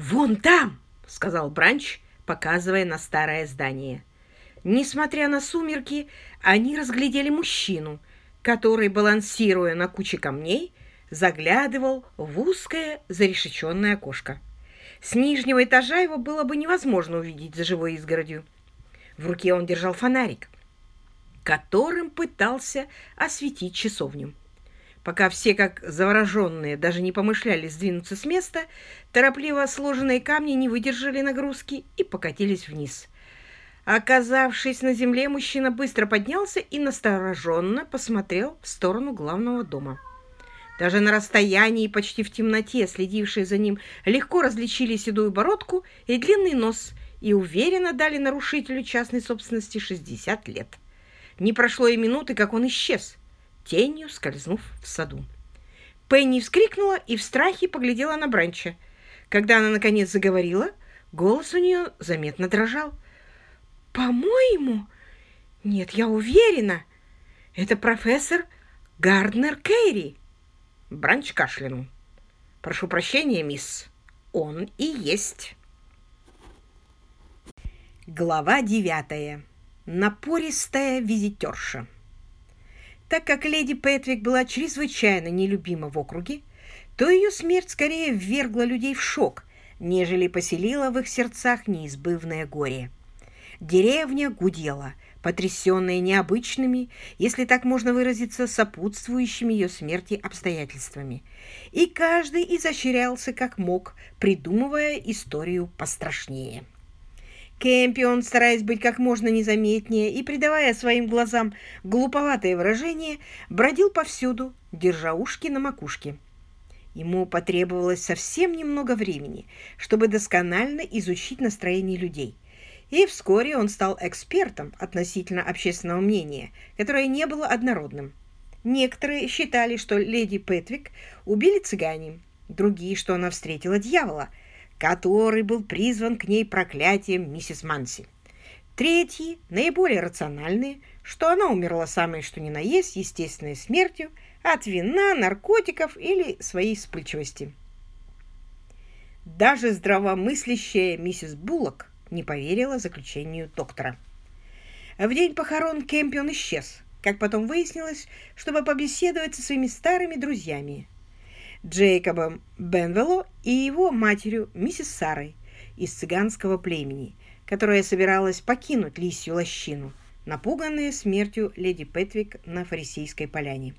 «Вон там!» — сказал Бранч, показывая на старое здание. Несмотря на сумерки, они разглядели мужчину, который, балансируя на куче камней, заглядывал в узкое зарешеченное окошко. С нижнего этажа его было бы невозможно увидеть за живой изгородью. В руке он держал фонарик, которым пытался осветить часовню. Пока все, как завороженные, даже не помышляли сдвинуться с места, торопливо сложенные камни не выдержали нагрузки и покатились вниз. Оказавшись на земле, мужчина быстро поднялся и настороженно посмотрел в сторону главного дома. Даже на расстоянии, почти в темноте, следившие за ним, легко различили седую бородку и длинный нос и уверенно дали нарушителю частной собственности 60 лет. Не прошло и минуты, как он исчез, тенью скользнув в саду. Пенни вскрикнула и в страхе поглядела на Бранча. Когда она, наконец, заговорила, голос у нее заметно дрожал. «По-моему...» «Нет, я уверена, это профессор Гарднер Кейри». Бранч кашлянул. «Прошу прощения, мисс, он и есть». Глава девятая. Напористая визитерша. Так как леди Петвик была чрезвычайно нелюбима в округе, то ее смерть скорее ввергла людей в шок, нежели поселила в их сердцах неизбывное горе. Деревня гудела, потрясенная необычными, если так можно выразиться, сопутствующими ее смерти обстоятельствами. И каждый изощрялся как мог, придумывая историю пострашнее. Кэмпион, стараясь быть как можно незаметнее и придавая своим глазам глуповатое выражение, бродил повсюду, держа ушки на макушке. Ему потребовалось совсем немного времени, чтобы досконально изучить настроение людей. И вскоре он стал экспертом относительно общественного мнения, которое не было однородным. Некоторые считали, что леди Петвик убили цыгане, другие, что она встретила дьявола – который был призван к ней проклятием миссис Манси. Третьи, наиболее рациональные, что она умерла самой что ни на есть естественной смертью от вина, наркотиков или своей вспыльчивости. Даже здравомыслящая миссис Буллок не поверила заключению доктора. В день похорон Кемпион исчез, как потом выяснилось, чтобы побеседовать со своими старыми друзьями, Джейкобом Бенвелло и его матерью, миссис Сарой, из цыганского племени, которая собиралась покинуть лисью лощину, напуганная смертью леди Петвик на Фарисейской поляне.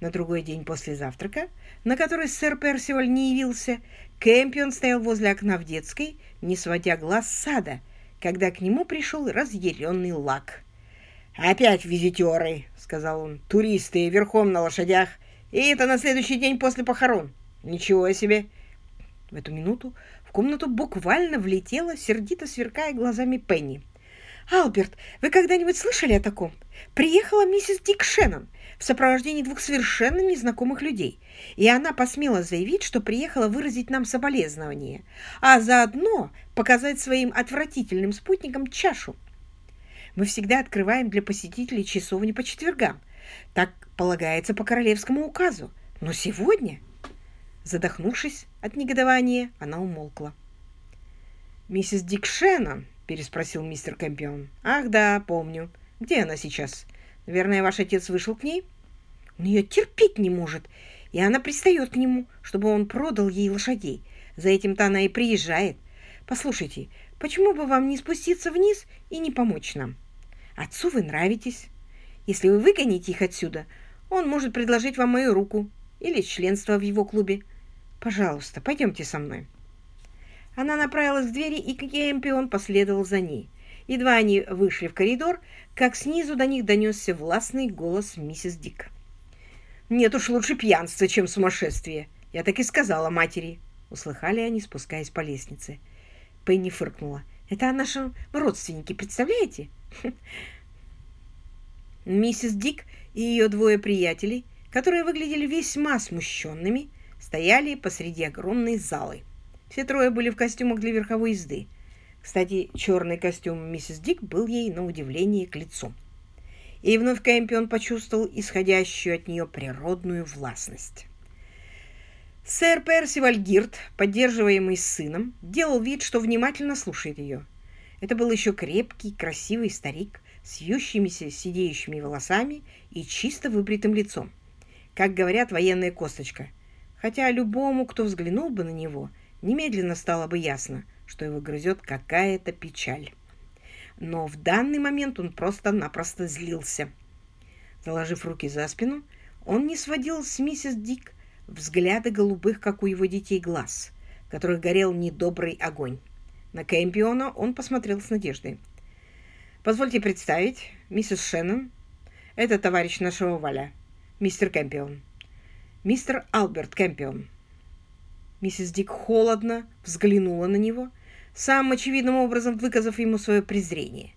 На другой день после завтрака, на который сэр Персиваль не явился, Кэмпион стоял возле окна в детской, не сводя глаз с сада, когда к нему пришел разъяренный лак. «Опять визитеры!» — сказал он. «Туристы верхом на лошадях и это на следующий день после похорон. Ничего себе!» В эту минуту в комнату буквально влетела, сердито сверкая глазами Пенни. «Алберт, вы когда-нибудь слышали о таком? Приехала миссис Дик Шеннон в сопровождении двух совершенно незнакомых людей, и она посмела заявить, что приехала выразить нам соболезнование, а заодно показать своим отвратительным спутникам чашу. Мы всегда открываем для посетителей часовни по четвергам, так полагается по королевскому указу. Но сегодня, задохнувшись от негодования, она умолкла. «Миссис Дик Шеннон?» – переспросил мистер Кэмпион. «Ах да, помню. Где она сейчас? Наверное, ваш отец вышел к ней?» Он ее терпеть не может, и она пристает к нему, чтобы он продал ей лошадей. За этим-то она и приезжает. Послушайте, почему бы вам не спуститься вниз и не помочь нам? Отцу вы нравитесь. Если вы выгоните их отсюда, он может предложить вам мою руку или членство в его клубе. Пожалуйста, пойдемте со мной». Она направилась к двери, и Кемпион последовал за ней. Едва они вышли в коридор, как снизу до них донесся властный голос миссис Дик. «Нет уж лучше пьянства, чем сумасшествие. Я так и сказала матери». Услыхали они, спускаясь по лестнице. Пенни фыркнула. «Это о нашем родственнике, представляете?» Миссис Дик и ее двое приятелей, которые выглядели весьма смущенными, стояли посреди огромной залы. Все трое были в костюмах для верховой езды. Кстати, черный костюм миссис Дик был ей на удивление к лицу. И вновь Кэмпион почувствовал исходящую от нее природную властность. Сэр Персиваль Гирт, поддерживаемый сыном, делал вид, что внимательно слушает ее. Это был еще крепкий, красивый старик с вьющимися сидеющими волосами и чисто выбритым лицом. Как говорят, военная косточка. Хотя любому, кто взглянул бы на него, немедленно стало бы ясно, что его грызет какая-то печаль. Но в данный момент он просто-напросто злился. Заложив руки за спину, он не сводил с миссис Дик взгляды голубых, как у его детей, глаз, в которых горел недобрый огонь. На Кэмпиона он посмотрел с надеждой. «Позвольте представить, миссис Шеннон, это товарищ нашего Валя, мистер Кэмпион, мистер Алберт Кэмпион». Миссис Дик холодно взглянула на него, самым очевидным образом выказав ему свое презрение.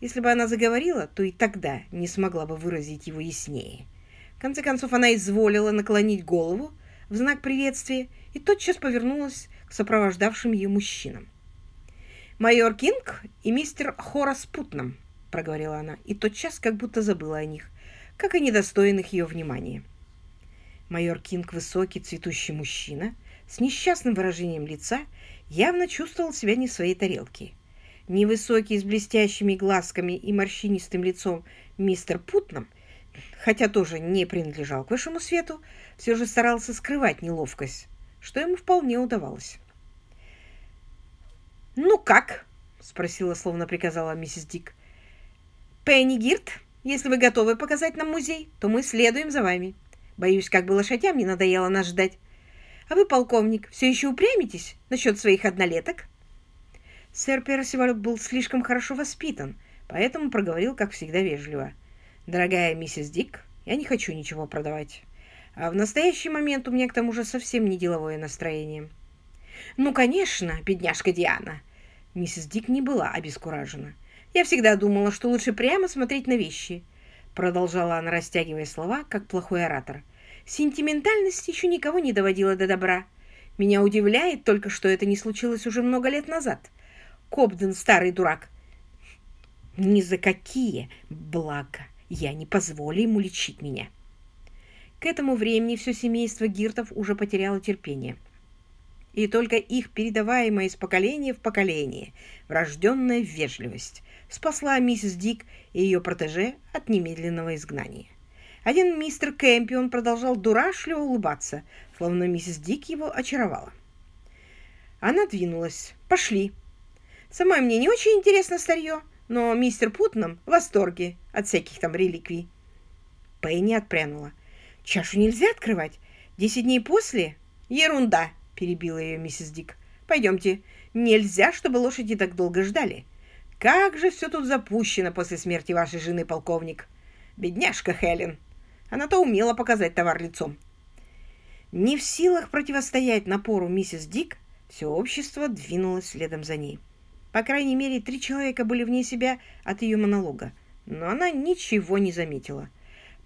Если бы она заговорила, то и тогда не смогла бы выразить его яснее. В конце концов, она изволила наклонить голову в знак приветствия и тотчас повернулась к сопровождавшим ее мужчинам. «Майор Кинг и мистер Хорас Путнам», — проговорила она, и тотчас как будто забыла о них, как и недостойных ее внимания. Майор Кинг, высокий цветущий мужчина, с несчастным выражением лица, явно чувствовал себя не в своей тарелке. Невысокий, с блестящими глазками и морщинистым лицом мистер Путнам хотя тоже не принадлежал к высшему свету, все же старался скрывать неловкость, что ему вполне удавалось. «Ну как?» — спросила, словно приказала миссис Дик. «Пенни Гирт, если вы готовы показать нам музей, то мы следуем за вами. Боюсь, как бы лошадям не надоело нас ждать. А вы, полковник, все еще упрямитесь насчет своих однолеток?» Сэр Персиваль был слишком хорошо воспитан, поэтому проговорил, как всегда, вежливо — «Дорогая миссис Дик, я не хочу ничего продавать. А в настоящий момент у меня к тому же совсем не деловое настроение». «Ну, конечно, бедняжка Диана!» Миссис Дик не была обескуражена. «Я всегда думала, что лучше прямо смотреть на вещи», продолжала она, растягивая слова, как плохой оратор. «Сентиментальность еще никого не доводила до добра. Меня удивляет только, что это не случилось уже много лет назад. Кобден, старый дурак, ни за какие блага я не позволю ему лечить меня. К этому времени все семейство Гиртов уже потеряло терпение. И только их передаваемая из поколения в поколение врожденная вежливость спасла миссис Дик и ее протеже от немедленного изгнания. Один мистер Кэмпион продолжал дурашливо улыбаться, словно миссис Дик его очаровала. Она двинулась. «Пошли. Самой мне не очень интересно старье, но мистер Путнам в восторге от всяких там реликвий. Пенни отпрянула. «Чашу нельзя открывать. Десять дней после?» «Ерунда!» — перебила ее миссис Дик. «Пойдемте. Нельзя, чтобы лошади так долго ждали. Как же все тут запущено после смерти вашей жены, полковник! Бедняжка Хелен! Она-то умела показать товар лицом». Не в силах противостоять напору миссис Дик, все общество двинулось следом за ней. По крайней мере, три человека были вне себя от ее монолога, но она ничего не заметила.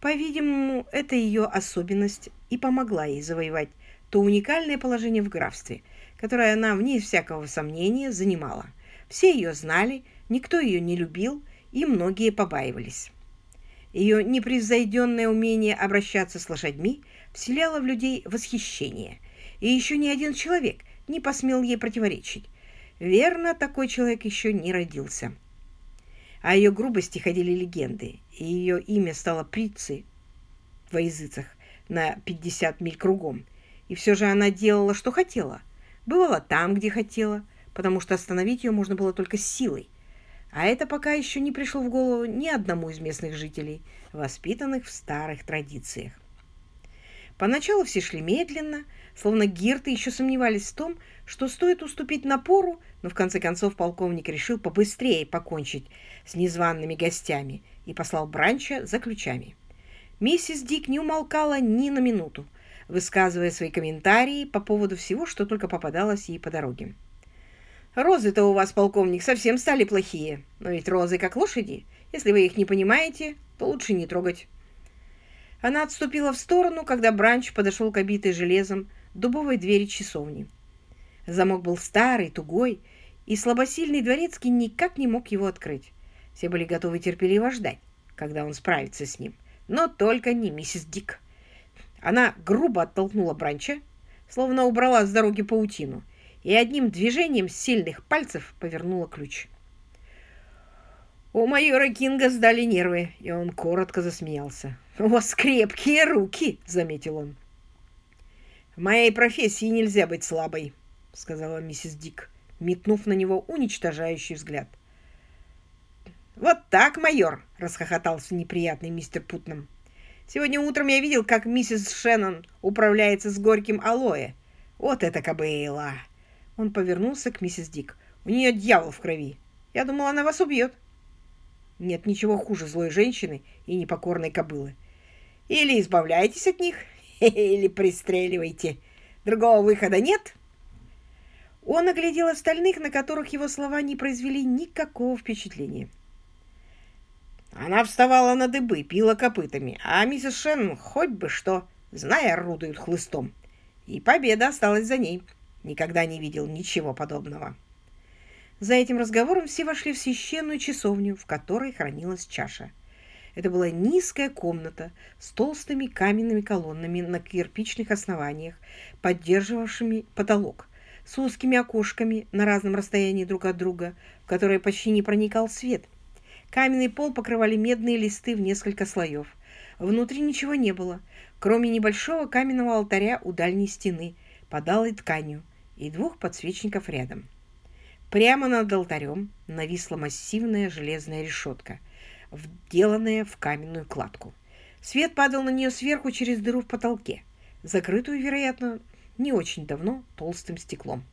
По-видимому, это ее особенность и помогла ей завоевать то уникальное положение в графстве, которое она, вне всякого сомнения, занимала. Все ее знали, никто ее не любил, и многие побаивались. Ее непревзойденное умение обращаться с лошадьми вселяло в людей восхищение, и еще ни один человек не посмел ей противоречить, Верно, такой человек еще не родился. О ее грубости ходили легенды, и ее имя стало Прицей в языцах на 50 миль кругом. И все же она делала, что хотела. Бывала там, где хотела, потому что остановить ее можно было только силой. А это пока еще не пришло в голову ни одному из местных жителей, воспитанных в старых традициях. Поначалу все шли медленно, словно гирты еще сомневались в том, что стоит уступить напору, но в конце концов полковник решил побыстрее покончить с незваными гостями и послал Бранча за ключами. Миссис Дик не умолкала ни на минуту, высказывая свои комментарии по поводу всего, что только попадалось ей по дороге. «Розы-то у вас, полковник, совсем стали плохие, но ведь розы как лошади. Если вы их не понимаете, то лучше не трогать». Она отступила в сторону, когда Бранч подошел к обитой железом дубовой двери часовни. Замок был старый, тугой, и слабосильный дворецкий никак не мог его открыть. Все были готовы терпеливо ждать, когда он справится с ним, но только не миссис Дик. Она грубо оттолкнула Бранча, словно убрала с дороги паутину, и одним движением сильных пальцев повернула ключ. У майора Кинга сдали нервы, и он коротко засмеялся. «У вас крепкие руки», — заметил он. «В моей профессии нельзя быть слабой», — сказала миссис Дик, метнув на него уничтожающий взгляд. «Вот так, майор!» — расхохотался неприятный мистер Путнам. «Сегодня утром я видел, как миссис Шеннон управляется с горьким алоэ. Вот это кобыла!» Он повернулся к миссис Дик. «У нее дьявол в крови. Я думал, она вас убьет». Нет ничего хуже злой женщины и непокорной кобылы. Или избавляйтесь от них, или пристреливайте. Другого выхода нет?» Он оглядел остальных, на которых его слова не произвели никакого впечатления. Она вставала на дыбы, пила копытами, а миссис Шеннон хоть бы что, зная, орудует хлыстом. И победа осталась за ней. Никогда не видел ничего подобного. За этим разговором все вошли в священную часовню, в которой хранилась чаша. Это была низкая комната с толстыми каменными колоннами на кирпичных основаниях, поддерживавшими потолок, с узкими окошками на разном расстоянии друг от друга, в которые почти не проникал свет. Каменный пол покрывали медные листы в несколько слоев. Внутри ничего не было, кроме небольшого каменного алтаря у дальней стены, подалой тканью, и двух подсвечников рядом. Прямо над алтарем нависла массивная железная решетка, вделанная в каменную кладку. Свет падал на нее сверху через дыру в потолке, закрытую, вероятно, не очень давно толстым стеклом.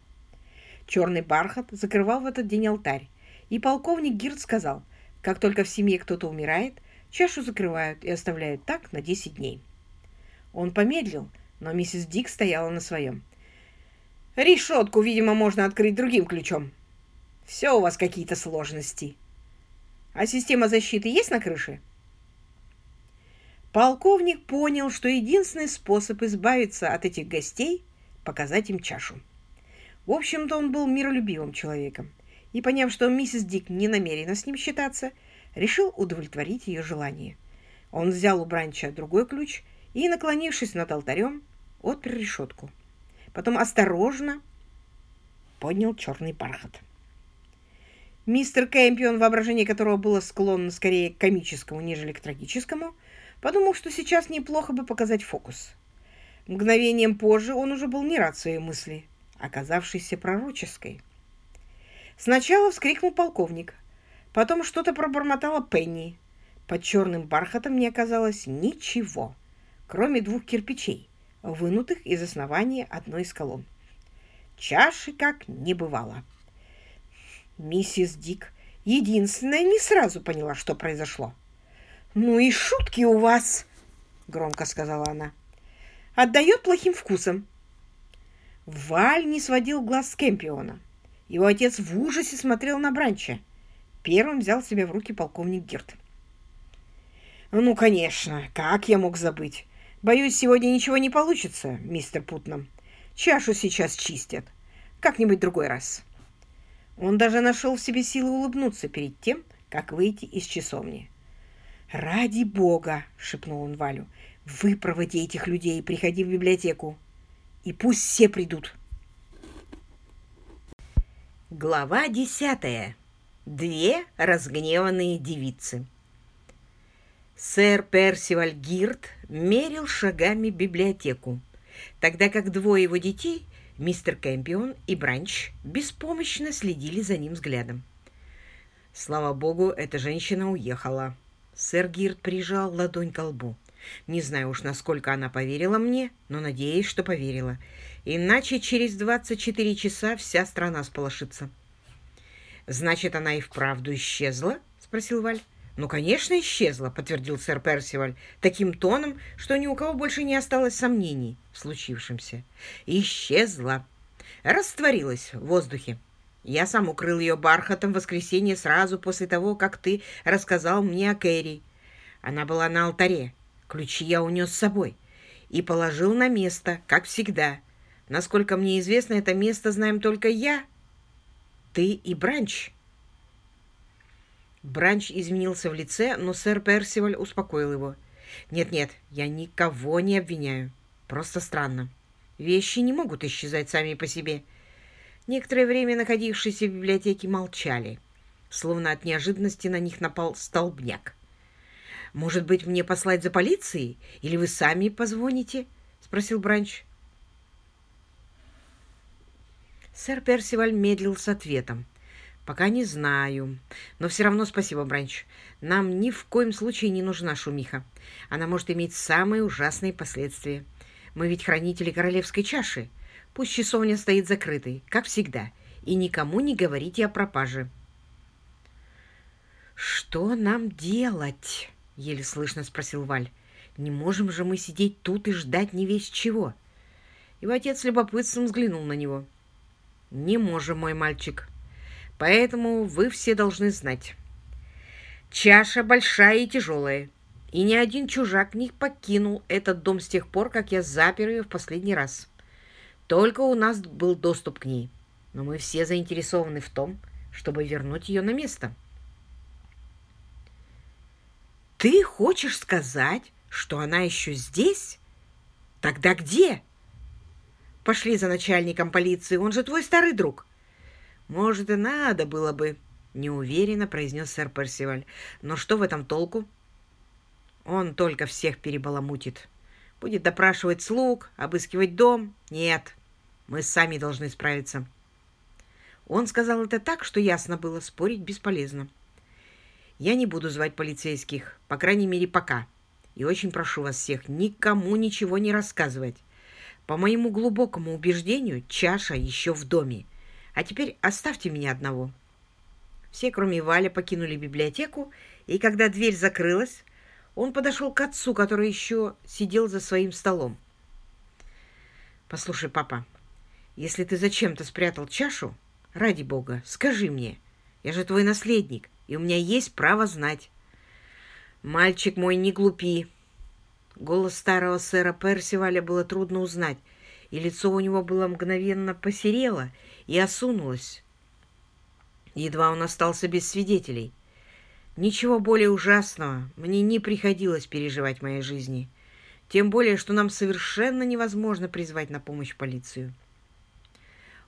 Черный бархат закрывал в этот день алтарь, и полковник Гирд сказал, как только в семье кто-то умирает, чашу закрывают и оставляют так на 10 дней. Он помедлил, но миссис Дик стояла на своем. «Решетку, видимо, можно открыть другим ключом. Все у вас какие-то сложности. А система защиты есть на крыше?» Полковник понял, что единственный способ избавиться от этих гостей показать им чашу. В общем-то, он был миролюбивым человеком, и, поняв, что миссис Дик не намерена с ним считаться, решил удовлетворить ее желание. Он взял у Бранча другой ключ и, наклонившись над алтарем, отпер решетку. Потом осторожно поднял черный бархат. Мистер Кэмпион, воображение которого было склонно скорее к комическому, нежели к трагическому, подумал, что сейчас неплохо бы показать фокус. Мгновением позже он уже был не рад своей мысли, оказавшейся пророческой. Сначала вскрикнул полковник, потом что-то пробормотала Пенни. Под черным бархатом не оказалось ничего, кроме двух кирпичей, вынутых из основания одной из колонн. Чаши как не бывало. Миссис Дик единственная не сразу поняла, что произошло. «Ну и шутки у вас!» — громко сказала она отдает плохим вкусом. Валь не сводил глаз с Кемпиона. Его отец в ужасе смотрел на Бранча. Первым взял себя в руки полковник Гирт. «Ну, конечно, как я мог забыть? Боюсь, сегодня ничего не получится, мистер Путнам. Чашу сейчас чистят. Как-нибудь другой раз». Он даже нашел в себе силы улыбнуться перед тем, как выйти из часовни. «Ради бога!» — шепнул он Валю. Выпроводи этих людей и приходи в библиотеку. И пусть все придут. Глава десятая. Две разгневанные девицы. Сэр Персиваль Гирт мерил шагами библиотеку, тогда как двое его детей, мистер Кэмпион и Бранч, беспомощно следили за ним взглядом. Слава богу, эта женщина уехала. Сэр Гирт прижал ладонь к лбу. Не знаю уж, насколько она поверила мне, но надеюсь, что поверила. Иначе через 24 часа вся страна сполошится. «Значит, она и вправду исчезла?» — спросил Валь. «Ну, конечно, исчезла», — подтвердил сэр Персиваль, таким тоном, что ни у кого больше не осталось сомнений в случившемся. «Исчезла. Растворилась в воздухе. Я сам укрыл ее бархатом в воскресенье сразу после того, как ты рассказал мне о Кэрри. Она была на алтаре, Ключи я унес с собой и положил на место, как всегда. Насколько мне известно, это место знаем только я, ты и Бранч. Бранч изменился в лице, но сэр Персиваль успокоил его. «Нет-нет, я никого не обвиняю. Просто странно. Вещи не могут исчезать сами по себе. Некоторое время находившиеся в библиотеке молчали, словно от неожиданности на них напал столбняк. «Может быть, мне послать за полицией? Или вы сами позвоните?» — спросил Бранч. Сэр Персиваль медлил с ответом. «Пока не знаю. Но все равно спасибо, Бранч. Нам ни в коем случае не нужна шумиха. Она может иметь самые ужасные последствия. Мы ведь хранители королевской чаши. Пусть часовня стоит закрытой, как всегда, и никому не говорите о пропаже». «Что нам делать?» — еле слышно спросил Валь. «Не можем же мы сидеть тут и ждать не весь чего». Его отец любопытством взглянул на него. «Не можем, мой мальчик. Поэтому вы все должны знать. Чаша большая и тяжелая, и ни один чужак не покинул этот дом с тех пор, как я запер ее в последний раз. Только у нас был доступ к ней, но мы все заинтересованы в том, чтобы вернуть ее на место». «Ты хочешь сказать, что она еще здесь? Тогда где?» «Пошли за начальником полиции, он же твой старый друг». «Может, и надо было бы», — неуверенно произнес сэр Персиваль. «Но что в этом толку?» «Он только всех перебаламутит. Будет допрашивать слуг, обыскивать дом. Нет, мы сами должны справиться». Он сказал это так, что ясно было, спорить бесполезно. Я не буду звать полицейских, по крайней мере, пока. И очень прошу вас всех никому ничего не рассказывать. По моему глубокому убеждению, чаша еще в доме. А теперь оставьте меня одного». Все, кроме Валя, покинули библиотеку, и когда дверь закрылась, он подошел к отцу, который еще сидел за своим столом. «Послушай, папа, если ты зачем-то спрятал чашу, ради бога, скажи мне. Я же твой наследник и у меня есть право знать. Мальчик мой, не глупи. Голос старого сэра Персиваля было трудно узнать, и лицо у него было мгновенно посерело и осунулось. Едва он остался без свидетелей. Ничего более ужасного мне не приходилось переживать в моей жизни. Тем более, что нам совершенно невозможно призвать на помощь полицию.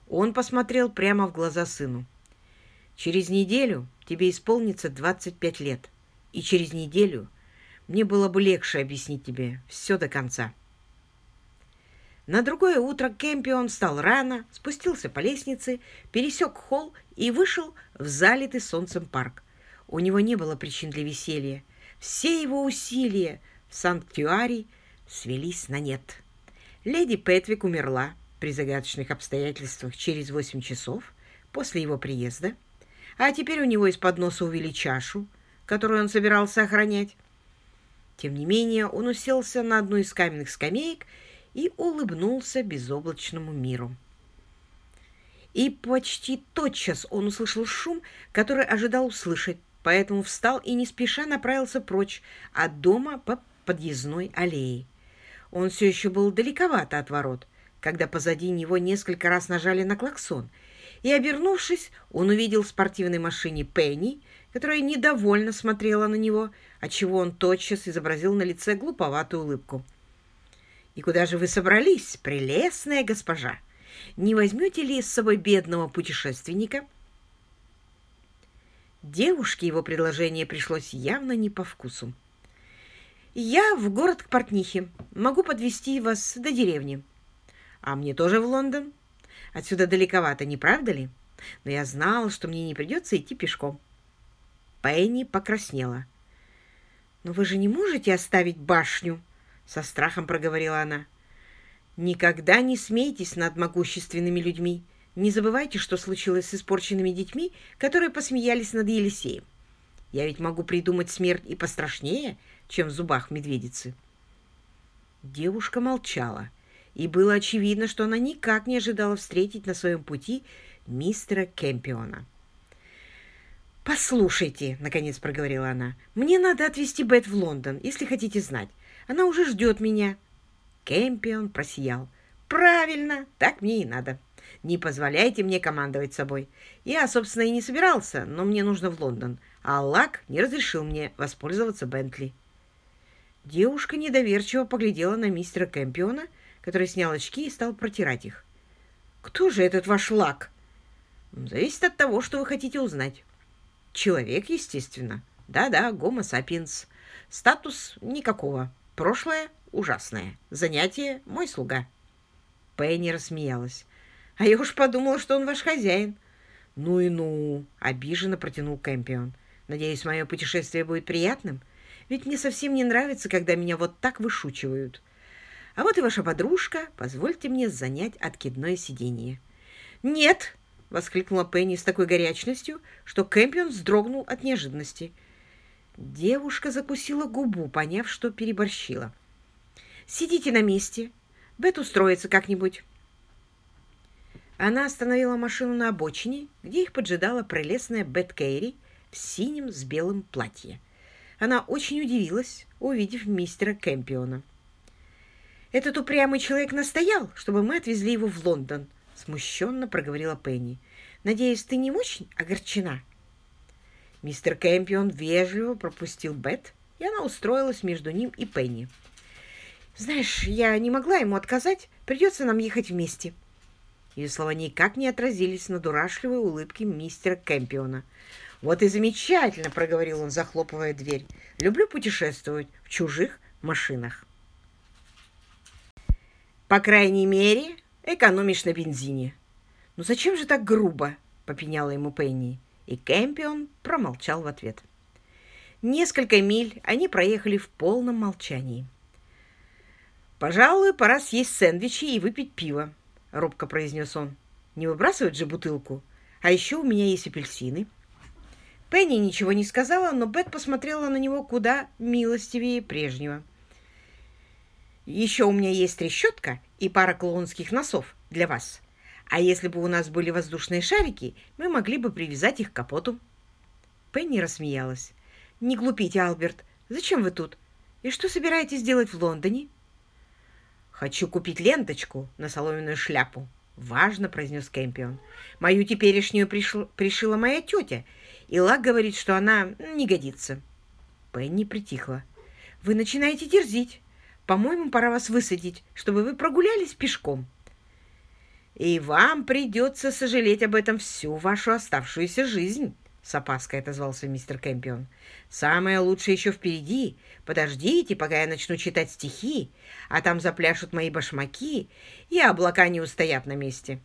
Он посмотрел прямо в глаза сыну. Через неделю тебе исполнится 25 лет, и через неделю мне было бы легче объяснить тебе все до конца. На другое утро Кэмпион встал рано, спустился по лестнице, пересек холл и вышел в залитый солнцем парк. У него не было причин для веселья. Все его усилия в Санктуаре свелись на нет. Леди Петвик умерла при загадочных обстоятельствах через восемь часов после его приезда, а теперь у него из-под носа увели чашу, которую он собирался охранять. Тем не менее, он уселся на одну из каменных скамеек и улыбнулся безоблачному миру. И почти тотчас он услышал шум, который ожидал услышать, поэтому встал и не спеша направился прочь от дома по подъездной аллее. Он все еще был далековато от ворот, когда позади него несколько раз нажали на клаксон — и, обернувшись, он увидел в спортивной машине Пенни, которая недовольно смотрела на него, отчего он тотчас изобразил на лице глуповатую улыбку. «И куда же вы собрались, прелестная госпожа? Не возьмете ли с собой бедного путешественника?» Девушке его предложение пришлось явно не по вкусу. «Я в город к портнихе. Могу подвести вас до деревни». «А мне тоже в Лондон?» Отсюда далековато, не правда ли? Но я знала, что мне не придется идти пешком. Пенни покраснела. «Но вы же не можете оставить башню?» — со страхом проговорила она. «Никогда не смейтесь над могущественными людьми. Не забывайте, что случилось с испорченными детьми, которые посмеялись над Елисеем. Я ведь могу придумать смерть и пострашнее, чем в зубах медведицы». Девушка молчала и было очевидно, что она никак не ожидала встретить на своем пути мистера Кемпиона. «Послушайте», — наконец проговорила она, — «мне надо отвезти Бет в Лондон, если хотите знать. Она уже ждет меня». Кемпион просиял. «Правильно, так мне и надо. Не позволяйте мне командовать собой. Я, собственно, и не собирался, но мне нужно в Лондон, а Лак не разрешил мне воспользоваться Бентли». Девушка недоверчиво поглядела на мистера Кэмпиона, который снял очки и стал протирать их. «Кто же этот ваш лак?» «Зависит от того, что вы хотите узнать». «Человек, естественно. Да-да, гомо сапиенс. Статус никакого. Прошлое ужасное. Занятие мой слуга». Пенни рассмеялась. «А я уж подумала, что он ваш хозяин». «Ну и ну!» — обиженно протянул Кэмпион. «Надеюсь, мое путешествие будет приятным, ведь мне совсем не нравится, когда меня вот так вышучивают. А вот и ваша подружка. Позвольте мне занять откидное сиденье». «Нет!» — воскликнула Пенни с такой горячностью, что Кэмпион вздрогнул от неожиданности. Девушка закусила губу, поняв, что переборщила. «Сидите на месте. Бет устроится как-нибудь». Она остановила машину на обочине, где их поджидала прелестная Бет Кейри в синем с белым платье. Она очень удивилась, увидев мистера Кэмпиона. «Этот упрямый человек настоял, чтобы мы отвезли его в Лондон», — смущенно проговорила Пенни. «Надеюсь, ты не очень огорчена?» Мистер Кэмпион вежливо пропустил Бет, и она устроилась между ним и Пенни. «Знаешь, я не могла ему отказать. Придется нам ехать вместе». Ее слова никак не отразились на дурашливой улыбке мистера Кэмпиона. «Вот и замечательно!» — проговорил он, захлопывая дверь. «Люблю путешествовать в чужих машинах». «По крайней мере, экономишь на бензине». «Ну зачем же так грубо?» — попеняла ему Пенни. И Кэмпион промолчал в ответ. Несколько миль они проехали в полном молчании. «Пожалуй, пора съесть сэндвичи и выпить пиво», — робко произнес он. «Не выбрасывать же бутылку. А еще у меня есть апельсины». Пенни ничего не сказала, но Бет посмотрела на него куда милостивее прежнего. «Еще у меня есть трещотка и пара клоунских носов для вас. А если бы у нас были воздушные шарики, мы могли бы привязать их к капоту». Пенни рассмеялась. «Не глупите, Алберт. Зачем вы тут? И что собираетесь делать в Лондоне?» «Хочу купить ленточку на соломенную шляпу», — важно произнес Кэмпион. «Мою теперешнюю пришла, пришила моя тетя, и Лак говорит, что она не годится». Пенни притихла. «Вы начинаете дерзить. По-моему, пора вас высадить, чтобы вы прогулялись пешком». «И вам придется сожалеть об этом всю вашу оставшуюся жизнь», — с опаской отозвался мистер Кэмпион. «Самое лучшее еще впереди. Подождите, пока я начну читать стихи, а там запляшут мои башмаки, и облака не устоят на месте».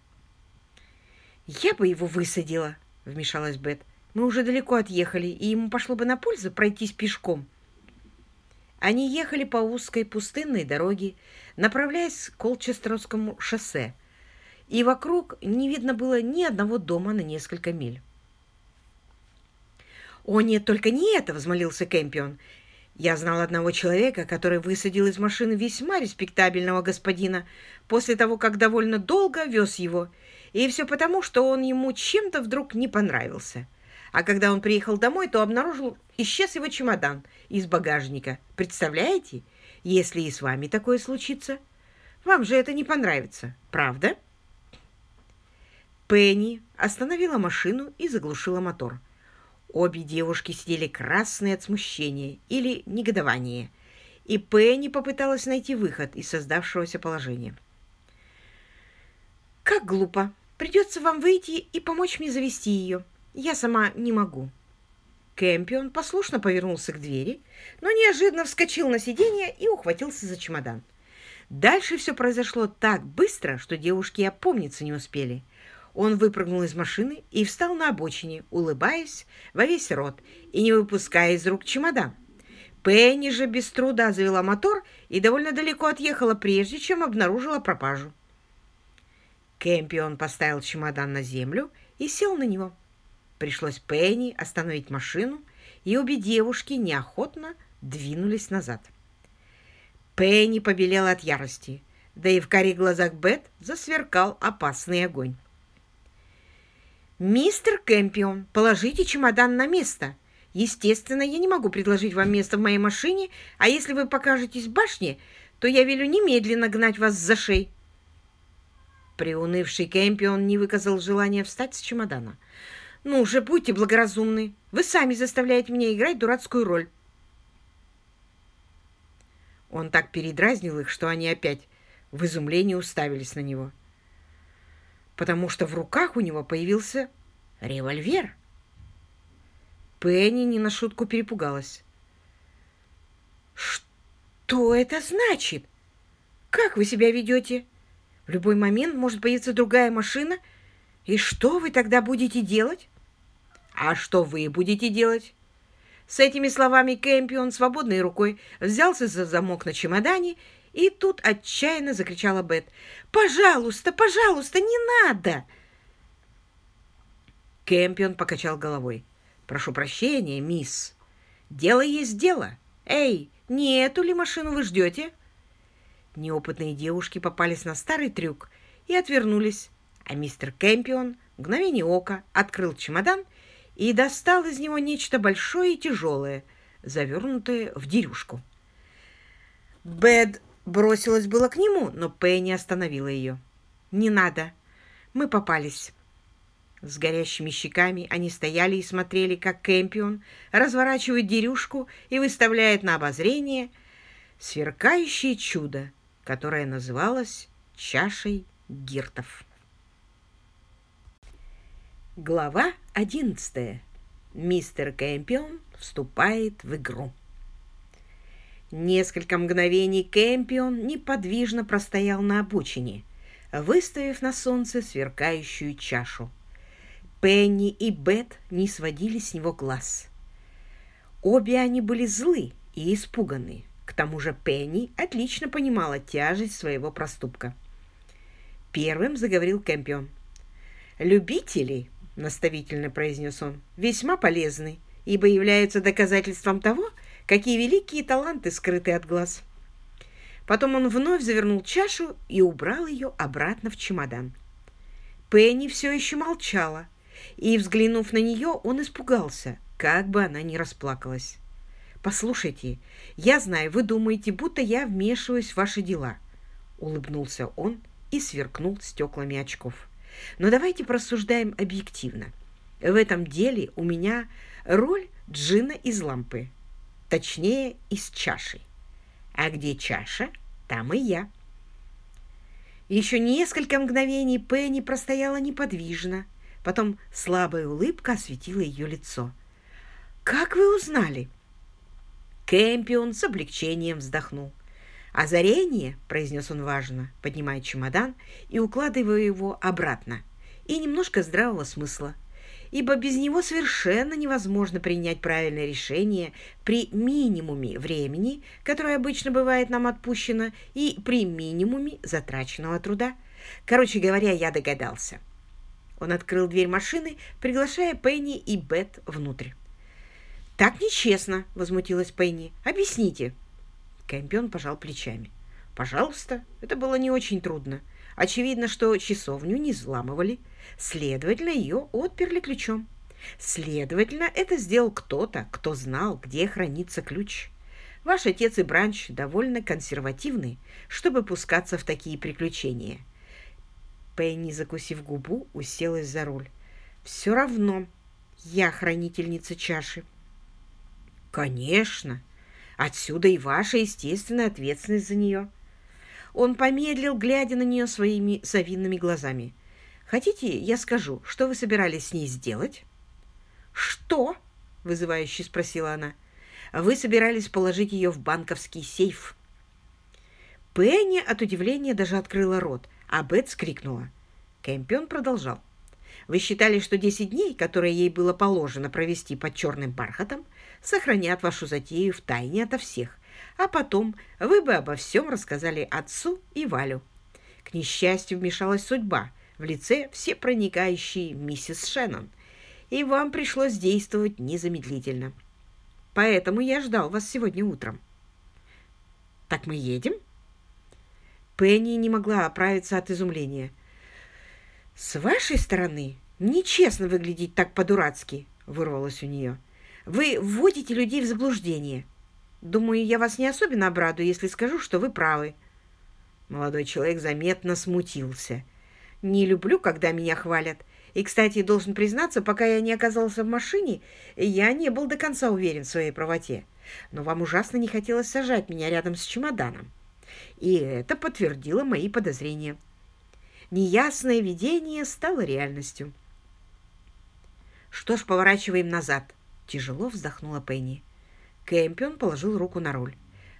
«Я бы его высадила», — вмешалась Бет. «Мы уже далеко отъехали, и ему пошло бы на пользу пройтись пешком». Они ехали по узкой пустынной дороге, направляясь к Колчестеровскому шоссе, и вокруг не видно было ни одного дома на несколько миль. «О, нет, только не это!» — взмолился Кэмпион. «Я знал одного человека, который высадил из машины весьма респектабельного господина после того, как довольно долго вез его, и все потому, что он ему чем-то вдруг не понравился. А когда он приехал домой, то обнаружил, исчез его чемодан из багажника. Представляете, если и с вами такое случится? Вам же это не понравится, правда?» Пенни остановила машину и заглушила мотор. Обе девушки сидели красные от смущения или негодования, и Пенни попыталась найти выход из создавшегося положения. «Как глупо! Придется вам выйти и помочь мне завести ее. Я сама не могу». Кэмпион послушно повернулся к двери, но неожиданно вскочил на сиденье и ухватился за чемодан. Дальше все произошло так быстро, что девушки опомниться не успели – он выпрыгнул из машины и встал на обочине, улыбаясь во весь рот и не выпуская из рук чемодан. Пенни же без труда завела мотор и довольно далеко отъехала, прежде чем обнаружила пропажу. Кэмпион поставил чемодан на землю и сел на него. Пришлось Пенни остановить машину, и обе девушки неохотно двинулись назад. Пенни побелела от ярости, да и в каре глазах Бет засверкал опасный огонь. «Мистер Кэмпион, положите чемодан на место. Естественно, я не могу предложить вам место в моей машине, а если вы покажетесь в башне, то я велю немедленно гнать вас за шеи». Приунывший Кэмпион не выказал желания встать с чемодана. «Ну уже будьте благоразумны. Вы сами заставляете меня играть дурацкую роль». Он так передразнил их, что они опять в изумлении уставились на него. Потому что в руках у него появился револьвер. Пенни не на шутку перепугалась. «Что это значит? Как вы себя ведете? В любой момент может появиться другая машина. И что вы тогда будете делать?» «А что вы будете делать?» С этими словами Кэмпион свободной рукой взялся за замок на чемодане, и тут отчаянно закричала Бет. «Пожалуйста, пожалуйста, не надо!» Кэмпион покачал головой. «Прошу прощения, мисс. Дело есть дело. Эй, не эту ли машину вы ждете?» Неопытные девушки попались на старый трюк и отвернулись, а мистер Кэмпион в мгновение ока открыл чемодан и достал из него нечто большое и тяжелое, завернутое в дерюшку. Бэд бросилась было к нему, но Пенни остановила ее. «Не надо. Мы попались». С горящими щеками они стояли и смотрели, как Кэмпион разворачивает дерюшку и выставляет на обозрение сверкающее чудо, которое называлось чашей гиртов. Глава одиннадцатая. Мистер Кэмпион вступает в игру. Несколько мгновений Кэмпион неподвижно простоял на обочине, выставив на солнце сверкающую чашу. Пенни и Бет не сводили с него глаз. Обе они были злы и испуганы. К тому же Пенни отлично понимала тяжесть своего проступка. Первым заговорил Кэмпион. «Любители — наставительно произнес он, — весьма полезны, ибо являются доказательством того, какие великие таланты скрыты от глаз. Потом он вновь завернул чашу и убрал ее обратно в чемодан. Пенни все еще молчала, и, взглянув на нее, он испугался, как бы она ни расплакалась. «Послушайте, я знаю, вы думаете, будто я вмешиваюсь в ваши дела», — улыбнулся он и сверкнул стеклами очков. Но давайте просуждаем объективно. В этом деле у меня роль джина из лампы, точнее, из чаши. А где чаша, там и я. Еще несколько мгновений Пенни простояла неподвижно. Потом слабая улыбка осветила ее лицо. «Как вы узнали?» Кэмпион с облегчением вздохнул. «Озарение», — произнес он важно, поднимая чемодан и укладывая его обратно, и немножко здравого смысла, ибо без него совершенно невозможно принять правильное решение при минимуме времени, которое обычно бывает нам отпущено, и при минимуме затраченного труда. Короче говоря, я догадался. Он открыл дверь машины, приглашая Пенни и Бет внутрь. «Так нечестно», — возмутилась Пенни. «Объясните». Кэмпион пожал плечами. «Пожалуйста, это было не очень трудно. Очевидно, что часовню не взламывали. Следовательно, ее отперли ключом. Следовательно, это сделал кто-то, кто знал, где хранится ключ. Ваш отец и Бранч довольно консервативны, чтобы пускаться в такие приключения». Пенни, закусив губу, уселась за руль. «Все равно я хранительница чаши». «Конечно!» Отсюда и ваша естественная ответственность за нее. Он помедлил, глядя на нее своими совинными глазами. «Хотите, я скажу, что вы собирались с ней сделать?» «Что?» — вызывающе спросила она. «Вы собирались положить ее в банковский сейф». Пенни от удивления даже открыла рот, а Бет скрикнула. Кэмпион продолжал. «Вы считали, что десять дней, которые ей было положено провести под черным бархатом, сохранят вашу затею в тайне ото всех, а потом вы бы обо всем рассказали отцу и Валю. К несчастью, вмешалась судьба в лице всепроникающей миссис Шеннон, и вам пришлось действовать незамедлительно. Поэтому я ждал вас сегодня утром. Так мы едем? Пенни не могла оправиться от изумления. «С вашей стороны нечестно выглядеть так по-дурацки», — вырвалось у нее. Вы вводите людей в заблуждение. Думаю, я вас не особенно обрадую, если скажу, что вы правы». Молодой человек заметно смутился. «Не люблю, когда меня хвалят. И, кстати, должен признаться, пока я не оказался в машине, я не был до конца уверен в своей правоте. Но вам ужасно не хотелось сажать меня рядом с чемоданом. И это подтвердило мои подозрения. Неясное видение стало реальностью. «Что ж, поворачиваем назад», — тяжело вздохнула Пенни. Кэмпион положил руку на руль.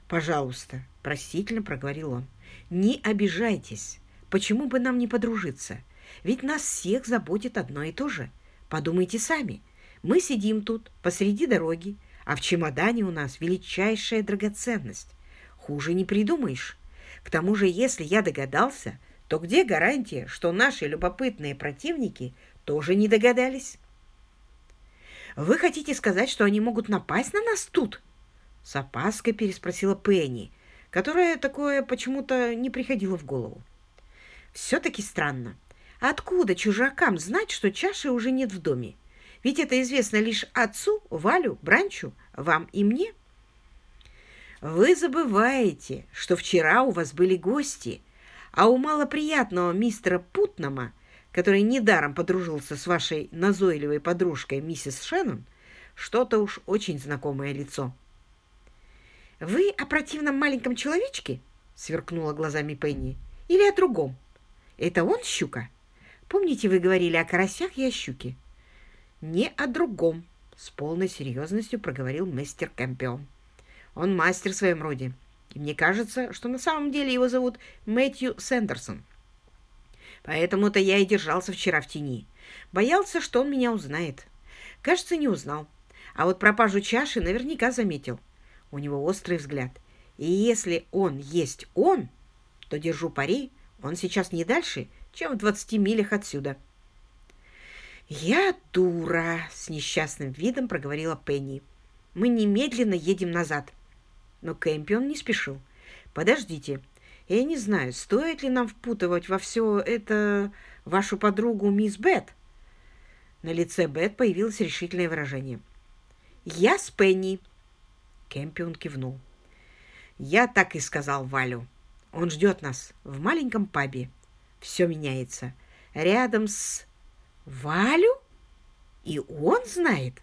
«Пожалуйста», — простительно проговорил он, — «не обижайтесь. Почему бы нам не подружиться? Ведь нас всех заботит одно и то же. Подумайте сами. Мы сидим тут, посреди дороги, а в чемодане у нас величайшая драгоценность. Хуже не придумаешь. К тому же, если я догадался, то где гарантия, что наши любопытные противники тоже не догадались? Вы хотите сказать, что они могут напасть на нас тут? С опаской переспросила Пенни, которая такое почему-то не приходило в голову. Все-таки странно. Откуда чужакам знать, что чаши уже нет в доме? Ведь это известно лишь отцу, Валю, Бранчу, вам и мне. Вы забываете, что вчера у вас были гости, а у малоприятного мистера Путнама, который недаром подружился с вашей назойливой подружкой миссис Шеннон, что-то уж очень знакомое лицо. «Вы о противном маленьком человечке?» — сверкнула глазами Пенни. «Или о другом? Это он щука? Помните, вы говорили о карасях и о щуке?» «Не о другом», — с полной серьезностью проговорил мастер Кэмпион. «Он мастер в своем роде, и мне кажется, что на самом деле его зовут Мэтью Сэндерсон. Поэтому-то я и держался вчера в тени. Боялся, что он меня узнает. Кажется, не узнал. А вот пропажу чаши наверняка заметил. У него острый взгляд. И если он есть он, то, держу пари, он сейчас не дальше, чем в двадцати милях отсюда». «Я дура!» — с несчастным видом проговорила Пенни. «Мы немедленно едем назад». Но Кэмпион не спешил. «Подождите, я не знаю, стоит ли нам впутывать во все это вашу подругу мисс Бет?» На лице Бет появилось решительное выражение. «Я с Пенни!» Кэмпион кивнул. «Я так и сказал Валю. Он ждет нас в маленьком пабе. Все меняется. Рядом с Валю? И он знает?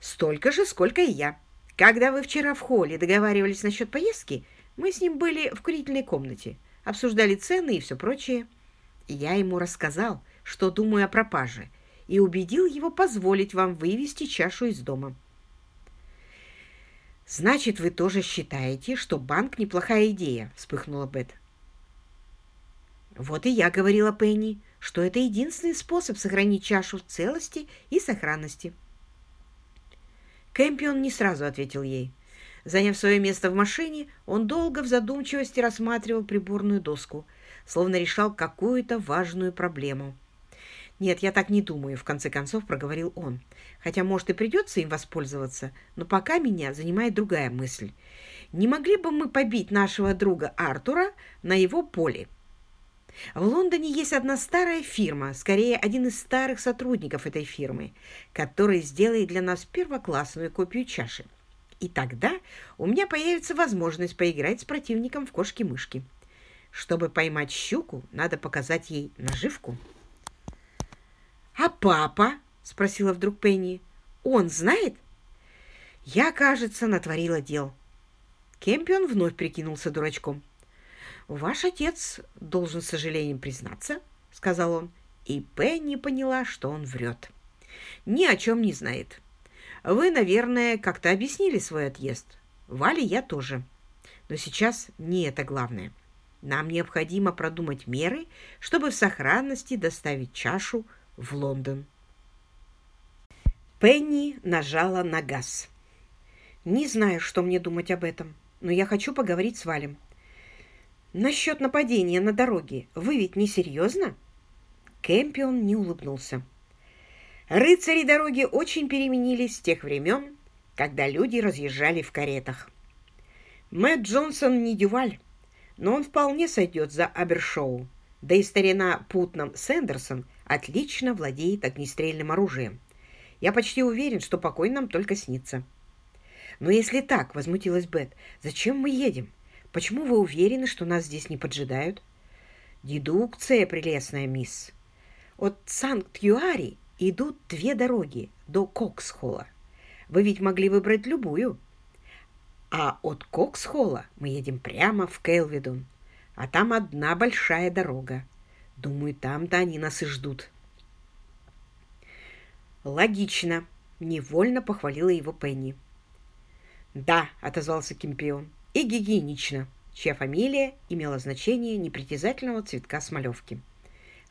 Столько же, сколько и я. Когда вы вчера в холле договаривались насчет поездки, мы с ним были в курительной комнате, обсуждали цены и все прочее. Я ему рассказал, что думаю о пропаже, и убедил его позволить вам вывести чашу из дома. «Значит, вы тоже считаете, что банк неплохая идея?» — вспыхнула Бет. «Вот и я говорила Пенни что это единственный способ сохранить чашу в целости и сохранности. Кэмпион не сразу ответил ей. Заняв свое место в машине, он долго в задумчивости рассматривал приборную доску, словно решал какую-то важную проблему. «Нет, я так не думаю», — в конце концов проговорил он. «Хотя, может, и придется им воспользоваться, но пока меня занимает другая мысль. Не могли бы мы побить нашего друга Артура на его поле?» В Лондоне есть одна старая фирма, скорее один из старых сотрудников этой фирмы, который сделает для нас первоклассную копию чаши. И тогда у меня появится возможность поиграть с противником в кошки-мышки. Чтобы поймать щуку, надо показать ей наживку. «А папа?» — спросила вдруг Пенни. «Он знает?» «Я, кажется, натворила дел». Кемпион вновь прикинулся дурачком. «Ваш отец должен с сожалением признаться», — сказал он, и Пенни поняла, что он врет. «Ни о чем не знает. Вы, наверное, как-то объяснили свой отъезд. Вале я тоже. Но сейчас не это главное. Нам необходимо продумать меры, чтобы в сохранности доставить чашу в Лондон». Пенни нажала на газ. «Не знаю, что мне думать об этом, но я хочу поговорить с Валем. «Насчет нападения на дороге вы ведь не серьезно?» Кэмпион не улыбнулся. Рыцари дороги очень переменились с тех времен, когда люди разъезжали в каретах. Мэтт Джонсон не дюваль, но он вполне сойдет за Абершоу, да и старина Путнам Сэндерсон отлично владеет огнестрельным оружием. Я почти уверен, что покой нам только снится. «Но если так, — возмутилась Бет, — зачем мы едем? Почему вы уверены, что нас здесь не поджидают? Дедукция, прелестная мисс. От Санкт-Юари идут две дороги до Коксхола. Вы ведь могли выбрать любую. А от Коксхолла мы едем прямо в Келвидон. А там одна большая дорога. Думаю, там-то они нас и ждут. Логично. Невольно похвалила его Пенни. Да, отозвался Кимпион. И гигиенично, чья фамилия имела значение непритязательного цветка смолевки.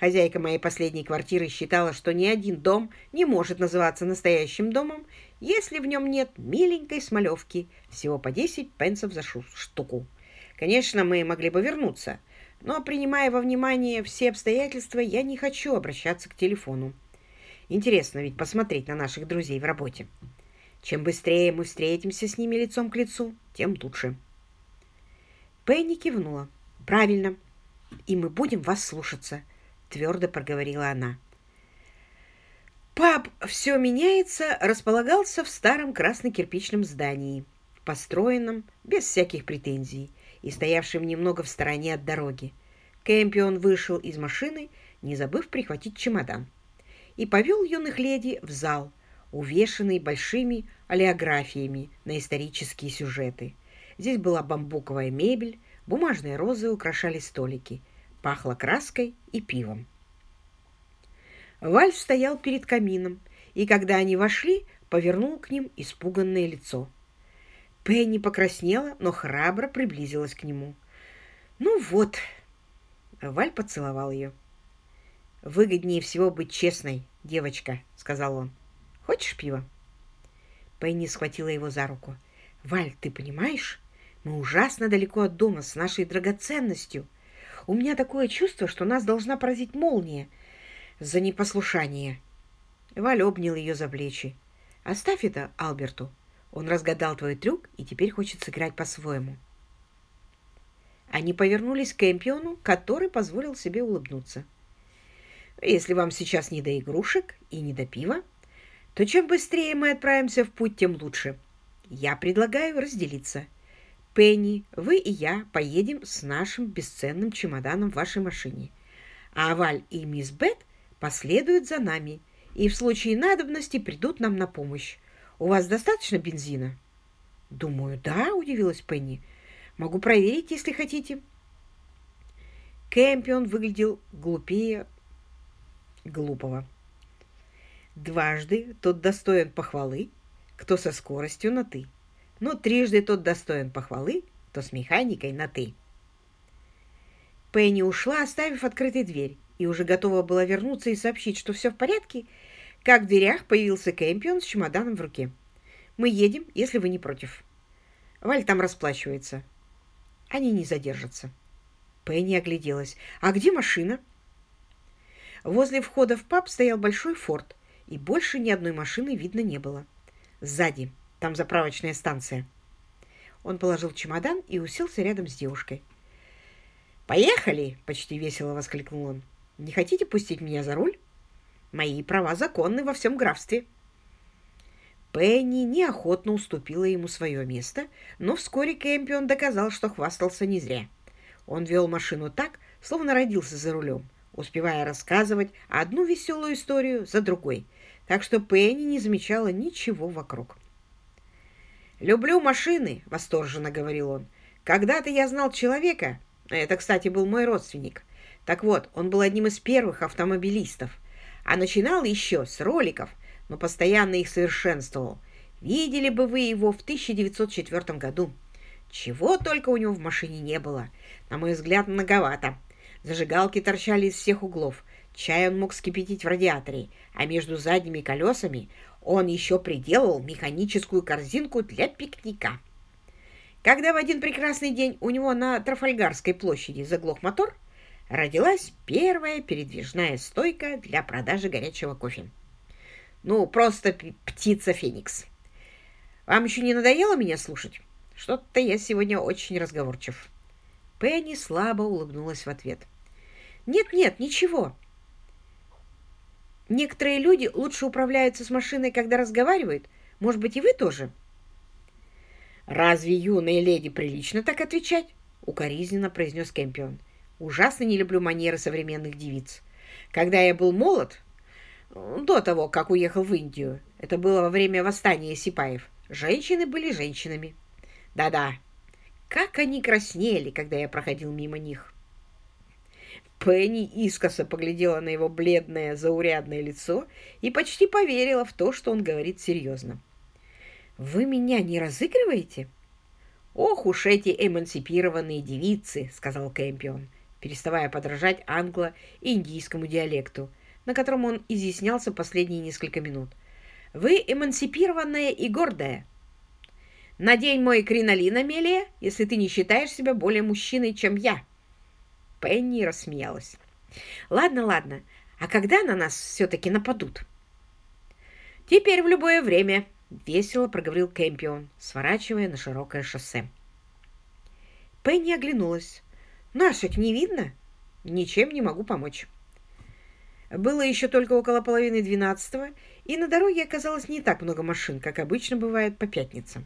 Хозяйка моей последней квартиры считала, что ни один дом не может называться настоящим домом, если в нем нет миленькой смолевки, всего по 10 пенсов за штуку. Конечно, мы могли бы вернуться, но, принимая во внимание все обстоятельства, я не хочу обращаться к телефону. Интересно ведь посмотреть на наших друзей в работе. Чем быстрее мы встретимся с ними лицом к лицу, тем лучше. Пенни кивнула. «Правильно. И мы будем вас слушаться», — твердо проговорила она. Паб «Все меняется» располагался в старом красно-кирпичном здании, построенном без всяких претензий и стоявшем немного в стороне от дороги. Кэмпион вышел из машины, не забыв прихватить чемодан, и повел юных леди в зал, увешанный большими олеографиями на исторические сюжеты. Здесь была бамбуковая мебель, бумажные розы украшали столики, пахло краской и пивом. Вальф стоял перед камином, и когда они вошли, повернул к ним испуганное лицо. Пенни покраснела, но храбро приблизилась к нему. «Ну вот!» Валь поцеловал ее. «Выгоднее всего быть честной, девочка», — сказал он. «Хочешь пива?» Пенни схватила его за руку. «Валь, ты понимаешь? Мы ужасно далеко от дома с нашей драгоценностью. У меня такое чувство, что нас должна поразить молния, за непослушание. Валь обнял ее за плечи. «Оставь это Алберту. Он разгадал твой трюк и теперь хочет сыграть по-своему». Они повернулись к Эмпиону, который позволил себе улыбнуться. «Если вам сейчас не до игрушек и не до пива, то чем быстрее мы отправимся в путь, тем лучше. Я предлагаю разделиться. Пенни, вы и я поедем с нашим бесценным чемоданом в вашей машине, а Валь и мисс Бет последуют за нами и в случае надобности придут нам на помощь. У вас достаточно бензина? Думаю, да, удивилась Пенни. Могу проверить, если хотите. Кэмпион выглядел глупее глупого. Дважды тот достоин похвалы, кто со скоростью на «ты», но трижды тот достоин похвалы, кто с механикой на «ты». Пенни ушла, оставив открытой дверь, и уже готова была вернуться и сообщить, что все в порядке, как в дверях появился Кэмпион с чемоданом в руке. «Мы едем, если вы не против». Валь там расплачивается. Они не задержатся. Пенни огляделась. «А где машина?» Возле входа в паб стоял большой форт, и больше ни одной машины видно не было. Сзади, там заправочная станция. Он положил чемодан и уселся рядом с девушкой. «Поехали!» — почти весело воскликнул он. Не хотите пустить меня за руль? Мои права законны во всем графстве». Пенни неохотно уступила ему свое место, но вскоре Кэмпион доказал, что хвастался не зря. Он вел машину так, словно родился за рулем, успевая рассказывать одну веселую историю за другой, так что Пенни не замечала ничего вокруг. «Люблю машины», — восторженно говорил он. «Когда-то я знал человека, это, кстати, был мой родственник, так вот, он был одним из первых автомобилистов, а начинал еще с роликов, но постоянно их совершенствовал. Видели бы вы его в 1904 году. Чего только у него в машине не было. На мой взгляд, многовато. Зажигалки торчали из всех углов. Чай он мог скипятить в радиаторе, а между задними колесами он еще приделал механическую корзинку для пикника. Когда в один прекрасный день у него на Трафальгарской площади заглох мотор, родилась первая передвижная стойка для продажи горячего кофе. Ну, просто птица Феникс. Вам еще не надоело меня слушать? Что-то я сегодня очень разговорчив. Пенни слабо улыбнулась в ответ. Нет-нет, ничего. Некоторые люди лучше управляются с машиной, когда разговаривают. Может быть, и вы тоже? Разве юные леди прилично так отвечать? Укоризненно произнес Кэмпион. Ужасно не люблю манеры современных девиц. Когда я был молод, до того, как уехал в Индию, это было во время восстания сипаев, женщины были женщинами. Да-да, как они краснели, когда я проходил мимо них. Пенни искоса поглядела на его бледное, заурядное лицо и почти поверила в то, что он говорит серьезно. «Вы меня не разыгрываете?» «Ох уж эти эмансипированные девицы!» — сказал Кэмпион, переставая подражать англо- и индийскому диалекту, на котором он изъяснялся последние несколько минут. «Вы эмансипированная и гордая. Надень мой кринолин, Амелия, если ты не считаешь себя более мужчиной, чем я!» Пенни рассмеялась. «Ладно, ладно. А когда на нас все-таки нападут?» «Теперь в любое время», — весело проговорил Кэмпион, сворачивая на широкое шоссе. Пенни оглянулась. «Наших не видно? Ничем не могу помочь». Было еще только около половины двенадцатого, и на дороге оказалось не так много машин, как обычно бывает по пятницам.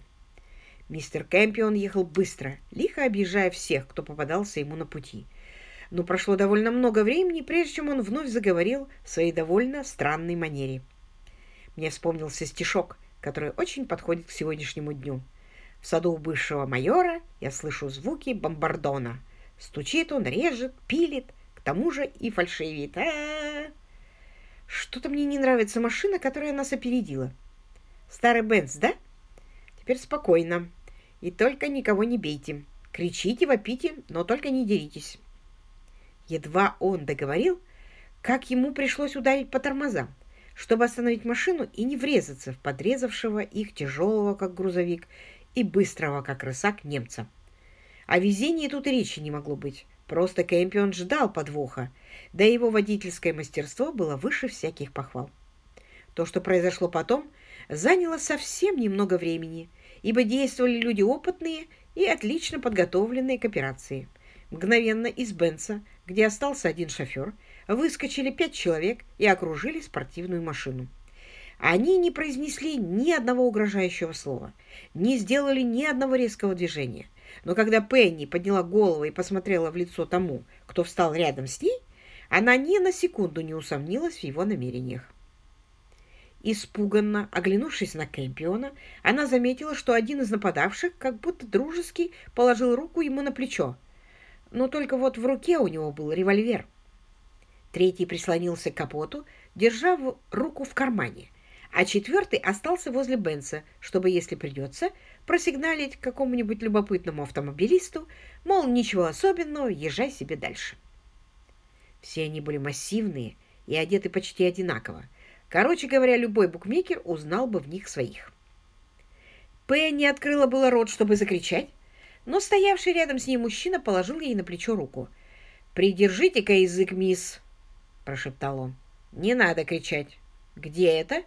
Мистер Кэмпион ехал быстро, лихо объезжая всех, кто попадался ему на пути но прошло довольно много времени, прежде чем он вновь заговорил в своей довольно странной манере. Мне вспомнился стишок, который очень подходит к сегодняшнему дню. В саду бывшего майора я слышу звуки бомбардона. Стучит он, режет, пилит, к тому же и фальшивит. Что-то мне не нравится машина, которая нас опередила. Старый Бенц, да? Теперь спокойно. И только никого не бейте. Кричите, вопите, но только не деритесь. Едва он договорил, как ему пришлось ударить по тормозам, чтобы остановить машину и не врезаться в подрезавшего их тяжелого, как грузовик, и быстрого, как рысак, немца. О везении тут речи не могло быть. Просто Кэмпион ждал подвоха, да его водительское мастерство было выше всяких похвал. То, что произошло потом, заняло совсем немного времени, ибо действовали люди опытные и отлично подготовленные к операции. Мгновенно из Бенца где остался один шофер, выскочили пять человек и окружили спортивную машину. Они не произнесли ни одного угрожающего слова, не сделали ни одного резкого движения. Но когда Пенни подняла голову и посмотрела в лицо тому, кто встал рядом с ней, она ни на секунду не усомнилась в его намерениях. Испуганно оглянувшись на Кэмпиона, она заметила, что один из нападавших как будто дружески положил руку ему на плечо, но только вот в руке у него был револьвер. Третий прислонился к капоту, держа руку в кармане, а четвертый остался возле Бенса, чтобы, если придется, просигналить какому-нибудь любопытному автомобилисту, мол, ничего особенного, езжай себе дальше. Все они были массивные и одеты почти одинаково. Короче говоря, любой букмекер узнал бы в них своих. Пенни открыла было рот, чтобы закричать, но стоявший рядом с ней мужчина положил ей на плечо руку. «Придержите-ка язык, мисс!» – прошептал он. «Не надо кричать. Где это?»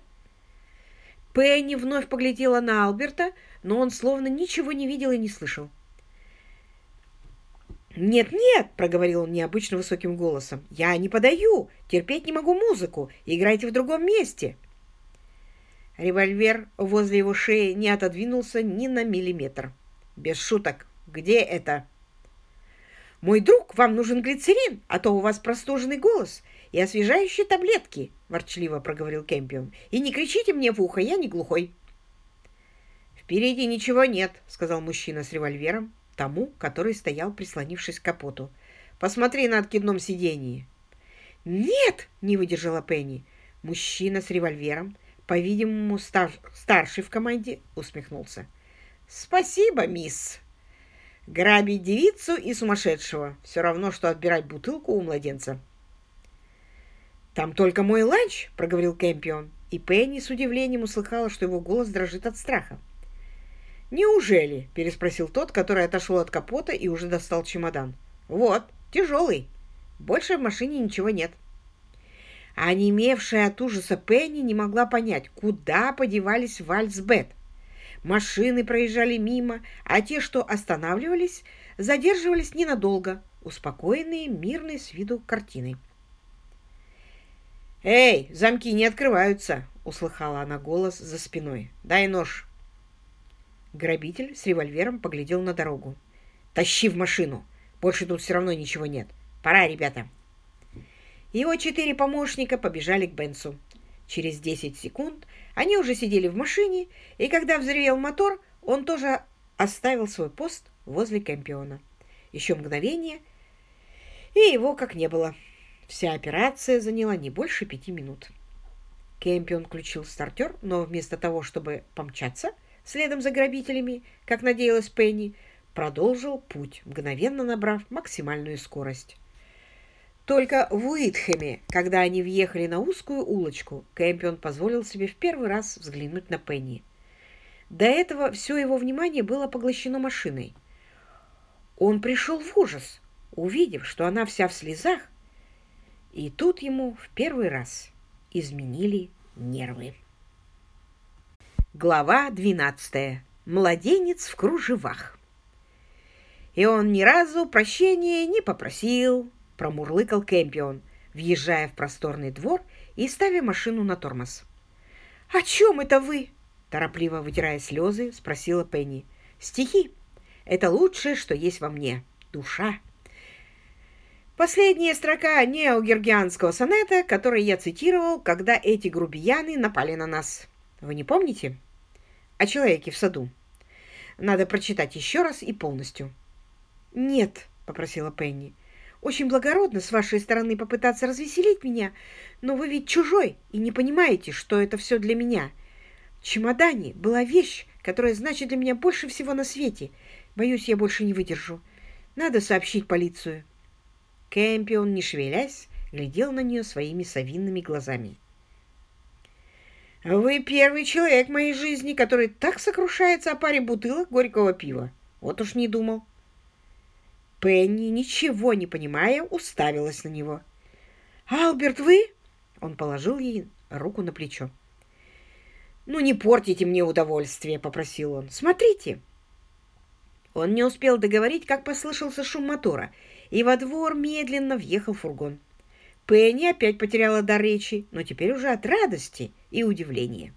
Пенни вновь поглядела на Алберта, но он словно ничего не видел и не слышал. «Нет-нет!» – проговорил он необычно высоким голосом. «Я не подаю! Терпеть не могу музыку! Играйте в другом месте!» Револьвер возле его шеи не отодвинулся ни на миллиметр. «Без шуток! Где это?» «Мой друг, вам нужен глицерин, а то у вас простуженный голос и освежающие таблетки», – ворчливо проговорил Кемпион. «И не кричите мне в ухо, я не глухой». «Впереди ничего нет», – сказал мужчина с револьвером тому, который стоял, прислонившись к капоту. «Посмотри на откидном сидении». «Нет!» – не выдержала Пенни. Мужчина с револьвером, по-видимому, стар старший в команде, усмехнулся. «Спасибо, мисс!» Грабить девицу и сумасшедшего. Все равно, что отбирать бутылку у младенца. «Там только мой ланч», — проговорил Кэмпион, и Пенни с удивлением услыхала, что его голос дрожит от страха. «Неужели?» — переспросил тот, который отошел от капота и уже достал чемодан. «Вот, тяжелый. Больше в машине ничего нет». А онемевшая от ужаса Пенни не могла понять, куда подевались Вальс Бет. Машины проезжали мимо, а те, что останавливались, задерживались ненадолго, успокоенные мирной с виду картиной. «Эй, замки не открываются!» — услыхала она голос за спиной. «Дай нож!» Грабитель с револьвером поглядел на дорогу. «Тащи в машину! Больше тут все равно ничего нет. Пора, ребята!» Его четыре помощника побежали к Бенсу. Через 10 секунд они уже сидели в машине, и когда взревел мотор, он тоже оставил свой пост возле Кэмпиона. Еще мгновение, и его как не было. Вся операция заняла не больше пяти минут. Кэмпион включил стартер, но вместо того, чтобы помчаться следом за грабителями, как надеялась Пенни, продолжил путь, мгновенно набрав максимальную скорость. Только в Уитхэме, когда они въехали на узкую улочку, Кэмпион позволил себе в первый раз взглянуть на Пенни. До этого все его внимание было поглощено машиной. Он пришел в ужас, увидев, что она вся в слезах, и тут ему в первый раз изменили нервы. Глава 12. Младенец в кружевах. И он ни разу прощения не попросил, промурлыкал Кэмпион, въезжая в просторный двор и ставя машину на тормоз. «О чем это вы?» Торопливо вытирая слезы, спросила Пенни. «Стихи. Это лучшее, что есть во мне. Душа». Последняя строка неогергианского сонета, который я цитировал, когда эти грубияны напали на нас. Вы не помните? О человеке в саду. Надо прочитать еще раз и полностью. «Нет», — попросила Пенни. «Очень благородно с вашей стороны попытаться развеселить меня, но вы ведь чужой и не понимаете, что это все для меня. В чемодане была вещь, которая значит для меня больше всего на свете. Боюсь, я больше не выдержу. Надо сообщить полицию». Кэмпион, не шевелясь, глядел на нее своими совинными глазами. «Вы первый человек в моей жизни, который так сокрушается о паре бутылок горького пива. Вот уж не думал». Пенни, ничего не понимая, уставилась на него. «Алберт, вы?» Он положил ей руку на плечо. «Ну, не портите мне удовольствие», — попросил он. «Смотрите». Он не успел договорить, как послышался шум мотора, и во двор медленно въехал фургон. Пенни опять потеряла дар речи, но теперь уже от радости и удивления.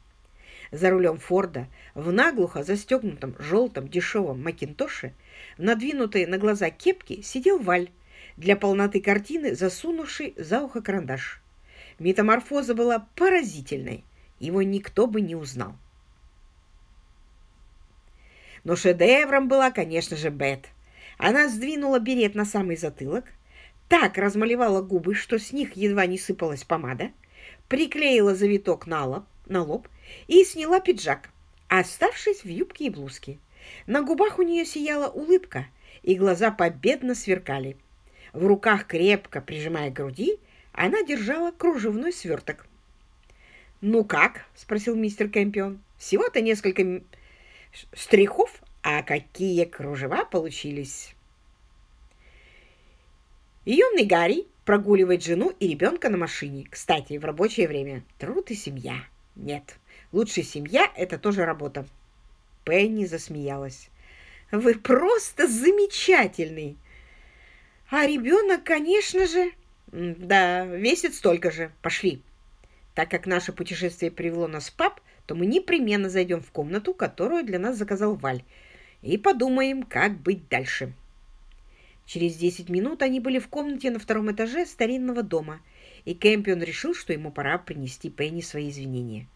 За рулем Форда, в наглухо застегнутом желтом дешевом макинтоше, надвинутой на глаза кепки, сидел Валь, для полноты картины засунувший за ухо карандаш. Метаморфоза была поразительной его никто бы не узнал. Но шедевром была, конечно же, Бет. Она сдвинула берет на самый затылок, так размалевала губы, что с них едва не сыпалась помада, приклеила завиток на лоб, на лоб и сняла пиджак, оставшись в юбке и блузке. На губах у нее сияла улыбка, и глаза победно сверкали. В руках, крепко прижимая груди, она держала кружевной сверток. «Ну как?» — спросил мистер Кэмпион. «Всего-то несколько штрихов, а какие кружева получились!» Юный Гарри прогуливает жену и ребенка на машине. Кстати, в рабочее время. Труд и семья. Нет, лучшая семья — это тоже работа. Пенни засмеялась. «Вы просто замечательный!» «А ребенок, конечно же...» «Да, весит столько же. Пошли!» Так как наше путешествие привело нас в паб, то мы непременно зайдем в комнату, которую для нас заказал Валь, и подумаем, как быть дальше. Через 10 минут они были в комнате на втором этаже старинного дома, и Кэмпион решил, что ему пора принести Пенни свои извинения.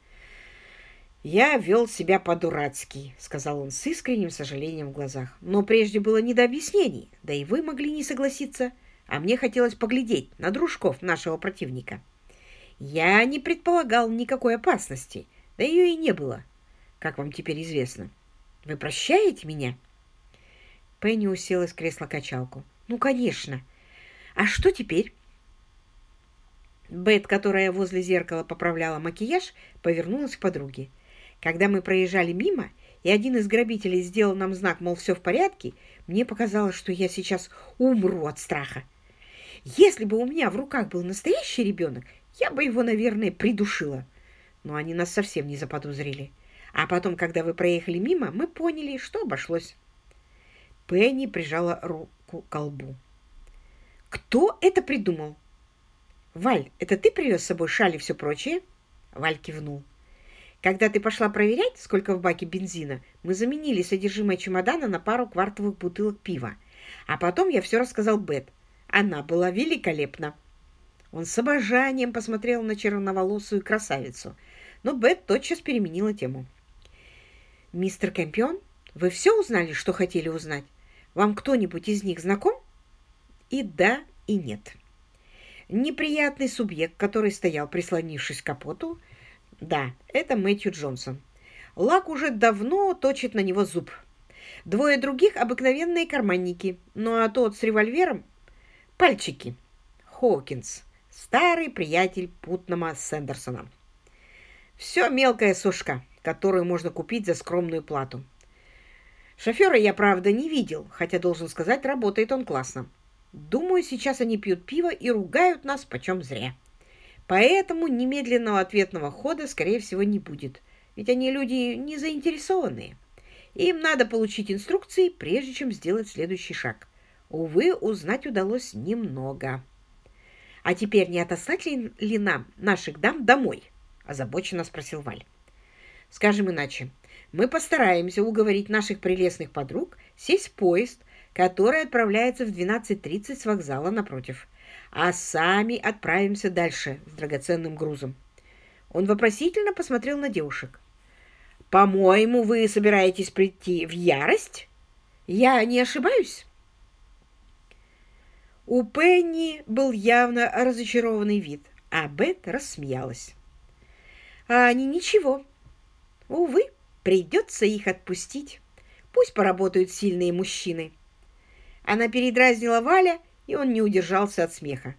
«Я вел себя по-дурацки», — сказал он с искренним сожалением в глазах. «Но прежде было не до объяснений, да и вы могли не согласиться, а мне хотелось поглядеть на дружков нашего противника». Я не предполагал никакой опасности, да ее и не было, как вам теперь известно. Вы прощаете меня?» Пенни уселась в кресло-качалку. «Ну, конечно. А что теперь?» Бет, которая возле зеркала поправляла макияж, повернулась к подруге. Когда мы проезжали мимо, и один из грабителей сделал нам знак, мол, все в порядке, мне показалось, что я сейчас умру от страха. Если бы у меня в руках был настоящий ребенок, я бы его, наверное, придушила. Но они нас совсем не заподозрили. А потом, когда вы проехали мимо, мы поняли, что обошлось. Пенни прижала руку к колбу. «Кто это придумал?» «Валь, это ты привез с собой шаль и все прочее?» Валь кивнул. «Когда ты пошла проверять, сколько в баке бензина, мы заменили содержимое чемодана на пару квартовых бутылок пива. А потом я все рассказал Бет. Она была великолепна». Он с обожанием посмотрел на черноволосую красавицу, но Бет тотчас переменила тему. «Мистер Кэмпион, Вы все узнали, что хотели узнать? Вам кто-нибудь из них знаком? И да, и нет. Неприятный субъект, который стоял, прислонившись к капоту, да, это Мэтью Джонсон. Лак уже давно точит на него зуб. Двое других — обыкновенные карманники, ну а тот с револьвером — пальчики. Хокинс, старый приятель Путнама Сэндерсона. Все мелкая сушка, которую можно купить за скромную плату. Шофера я, правда, не видел, хотя, должен сказать, работает он классно. Думаю, сейчас они пьют пиво и ругают нас почем зря. Поэтому немедленного ответного хода, скорее всего, не будет, ведь они люди не заинтересованные. Им надо получить инструкции, прежде чем сделать следующий шаг. Увы, узнать удалось немного. «А теперь не отослать ли, ли нам наших дам домой?» – озабоченно спросил Валь. «Скажем иначе, мы постараемся уговорить наших прелестных подруг сесть в поезд, который отправляется в 12.30 с вокзала напротив, а сами отправимся дальше с драгоценным грузом. Он вопросительно посмотрел на девушек. «По-моему, вы собираетесь прийти в ярость? Я не ошибаюсь?» У Пенни был явно разочарованный вид, а Бет рассмеялась. «А они ничего. Увы, придется их отпустить. Пусть поработают сильные мужчины». Она передразнила Валя, и он не удержался от смеха.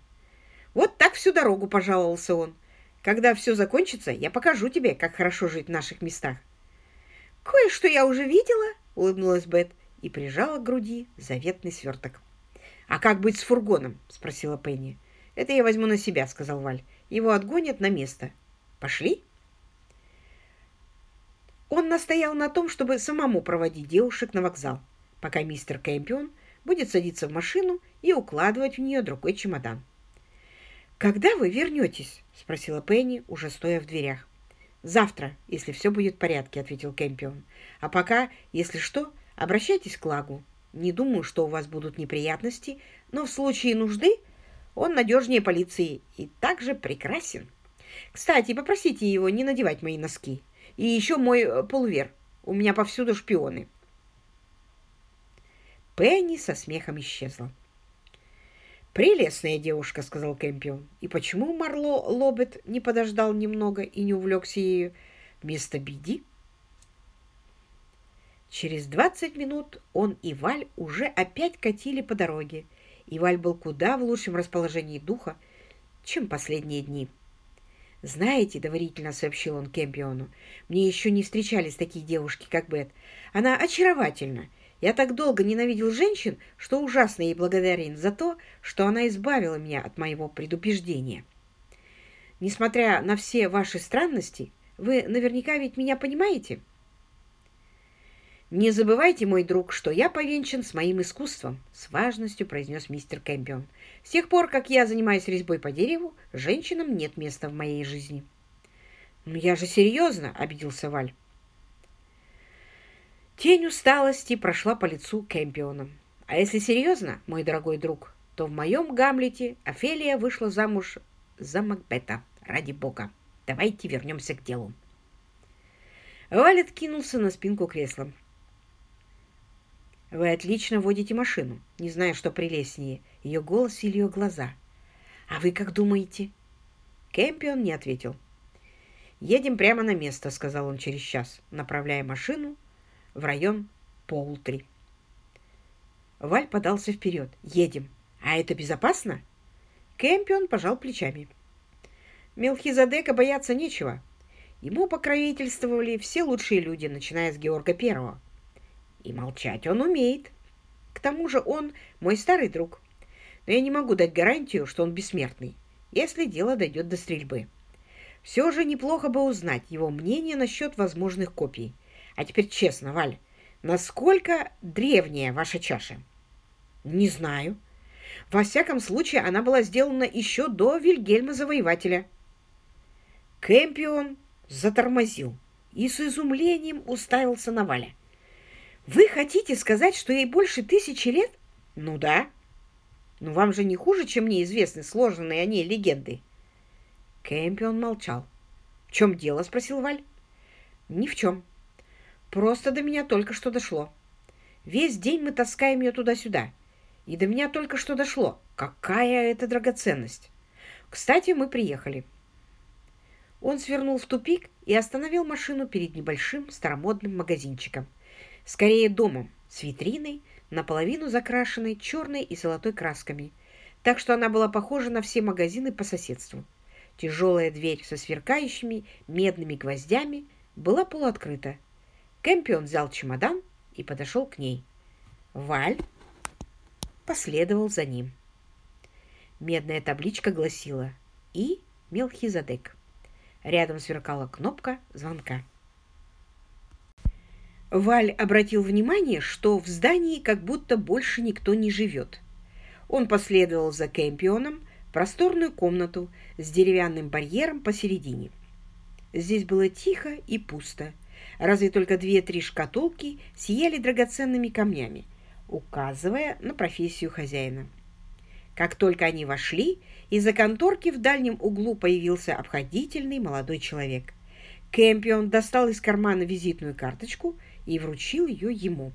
«Вот так всю дорогу», — пожаловался он. «Когда все закончится, я покажу тебе, как хорошо жить в наших местах». «Кое-что я уже видела», — улыбнулась Бет и прижала к груди заветный сверток. «А как быть с фургоном?» — спросила Пенни. «Это я возьму на себя», — сказал Валь. «Его отгонят на место. Пошли?» Он настоял на том, чтобы самому проводить девушек на вокзал, пока мистер Кэмпион будет садиться в машину и укладывать в нее другой чемодан. «Когда вы вернетесь?» — спросила Пенни, уже стоя в дверях. «Завтра, если все будет в порядке», — ответил Кэмпион. «А пока, если что, обращайтесь к Лагу. Не думаю, что у вас будут неприятности, но в случае нужды он надежнее полиции и также прекрасен. Кстати, попросите его не надевать мои носки. И еще мой э, полувер. У меня повсюду шпионы». Пенни со смехом исчезла. «Прелестная девушка», — сказал Кэмпион. «И почему Марло Лобет не подождал немного и не увлекся ею вместо Биди?» Через двадцать минут он и Валь уже опять катили по дороге, и Валь был куда в лучшем расположении духа, чем последние дни. «Знаете», — доверительно сообщил он Кэмпиону, — «мне еще не встречались такие девушки, как Бет. Она очаровательна я так долго ненавидел женщин, что ужасно ей благодарен за то, что она избавила меня от моего предупреждения. Несмотря на все ваши странности, вы наверняка ведь меня понимаете? «Не забывайте, мой друг, что я повенчан с моим искусством», — с важностью произнес мистер Кэмпион. «С тех пор, как я занимаюсь резьбой по дереву, женщинам нет места в моей жизни». «Ну я же серьезно», — обиделся Валь. Тень усталости прошла по лицу Кэмпиона. А если серьезно, мой дорогой друг, то в моем Гамлете Офелия вышла замуж за Макбета. Ради бога. Давайте вернемся к делу. Валет кинулся на спинку кресла. «Вы отлично водите машину, не знаю, что прелестнее, ее голос или ее глаза. А вы как думаете?» Кэмпион не ответил. «Едем прямо на место», — сказал он через час, направляя машину в район Поултри. Валь подался вперед. «Едем. А это безопасно?» Кэмпион пожал плечами. Мелхизадека бояться нечего. Ему покровительствовали все лучшие люди, начиная с Георга Первого. И молчать он умеет. К тому же он мой старый друг. Но я не могу дать гарантию, что он бессмертный, если дело дойдет до стрельбы. Все же неплохо бы узнать его мнение насчет возможных копий – а теперь честно, Валь, насколько древняя ваша чаша? Не знаю. Во всяком случае, она была сделана еще до Вильгельма Завоевателя. Кэмпион затормозил и с изумлением уставился на Валя. «Вы хотите сказать, что ей больше тысячи лет?» «Ну да. Но вам же не хуже, чем мне известны сложенные о ней легенды». Кэмпион молчал. «В чем дело?» — спросил Валь. «Ни в чем. Просто до меня только что дошло. Весь день мы таскаем ее туда-сюда. И до меня только что дошло, какая это драгоценность. Кстати, мы приехали. Он свернул в тупик и остановил машину перед небольшим старомодным магазинчиком. Скорее домом, с витриной, наполовину закрашенной черной и золотой красками, так что она была похожа на все магазины по соседству. Тяжелая дверь со сверкающими медными гвоздями была полуоткрыта. Кэмпион взял чемодан и подошел к ней. Валь последовал за ним. Медная табличка гласила «И Мелхизадек». Рядом сверкала кнопка звонка. Валь обратил внимание, что в здании как будто больше никто не живет. Он последовал за Кэмпионом в просторную комнату с деревянным барьером посередине. Здесь было тихо и пусто, разве только две-три шкатулки сияли драгоценными камнями, указывая на профессию хозяина. Как только они вошли, из-за конторки в дальнем углу появился обходительный молодой человек. Кэмпион достал из кармана визитную карточку и вручил ее ему.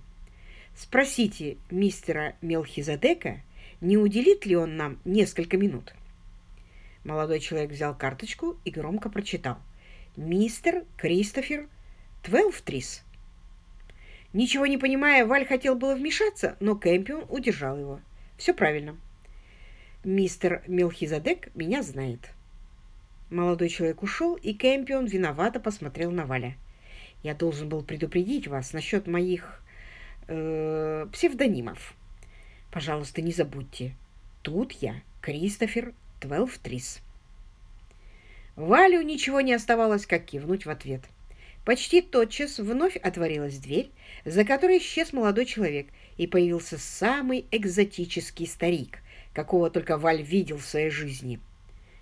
«Спросите мистера Мелхизадека, не уделит ли он нам несколько минут?» Молодой человек взял карточку и громко прочитал. «Мистер Кристофер Твелфтрис». Ничего не понимая, Валь хотел было вмешаться, но Кэмпион удержал его. «Все правильно. Мистер Мелхизадек меня знает». Молодой человек ушел, и Кэмпион виновато посмотрел на Валя. «Я должен был предупредить вас насчет моих э, псевдонимов. Пожалуйста, не забудьте. Тут я, Кристофер Твелфтрис». Валю ничего не оставалось, как кивнуть в ответ. Почти тотчас вновь отворилась дверь, за которой исчез молодой человек, и появился самый экзотический старик, какого только Валь видел в своей жизни.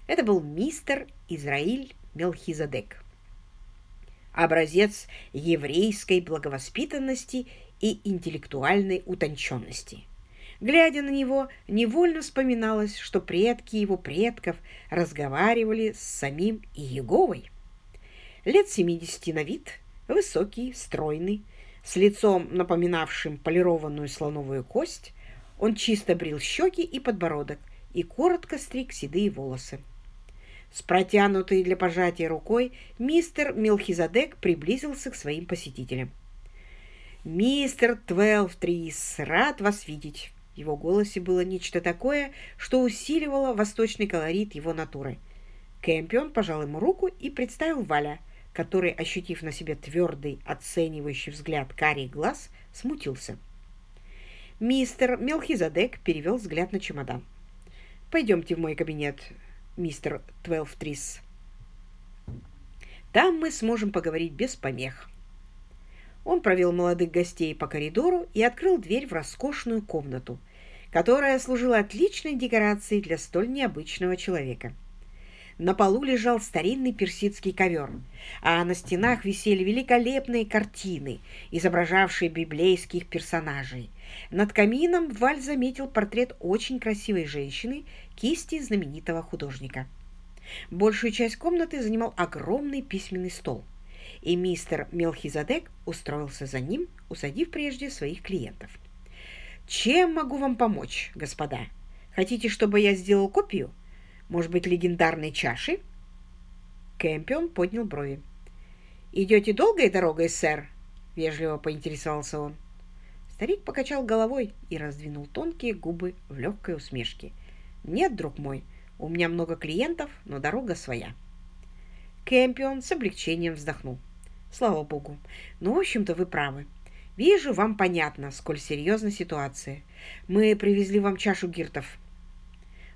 Это был мистер Израиль Мелхизадек. Образец еврейской благовоспитанности и интеллектуальной утонченности. Глядя на него, невольно вспоминалось, что предки его предков разговаривали с самим Иеговой. Лет семидесяти на вид, высокий, стройный, с лицом, напоминавшим полированную слоновую кость, он чисто брил щеки и подбородок и коротко стриг седые волосы. С протянутой для пожатия рукой мистер Мелхизадек приблизился к своим посетителям. «Мистер Твелфтрис, рад вас видеть!» В его голосе было нечто такое, что усиливало восточный колорит его натуры. Кэмпион пожал ему руку и представил Валя, который, ощутив на себе твердый, оценивающий взгляд карий глаз, смутился. Мистер Мелхизадек перевел взгляд на чемодан. «Пойдемте в мой кабинет, мистер Твелфтрис. Там мы сможем поговорить без помех». Он провел молодых гостей по коридору и открыл дверь в роскошную комнату, которая служила отличной декорацией для столь необычного человека. На полу лежал старинный персидский ковер, а на стенах висели великолепные картины, изображавшие библейских персонажей. Над камином Валь заметил портрет очень красивой женщины кисти знаменитого художника. Большую часть комнаты занимал огромный письменный стол, и мистер Мелхизадек устроился за ним, усадив прежде своих клиентов. «Чем могу вам помочь, господа? Хотите, чтобы я сделал копию?» Может быть, легендарной чаши?» Кэмпион поднял брови. «Идете долгой дорогой, сэр?» — вежливо поинтересовался он. Старик покачал головой и раздвинул тонкие губы в легкой усмешке. «Нет, друг мой, у меня много клиентов, но дорога своя». Кэмпион с облегчением вздохнул. «Слава богу. Ну, в общем-то, вы правы. Вижу, вам понятно, сколь серьезна ситуация. Мы привезли вам чашу гиртов.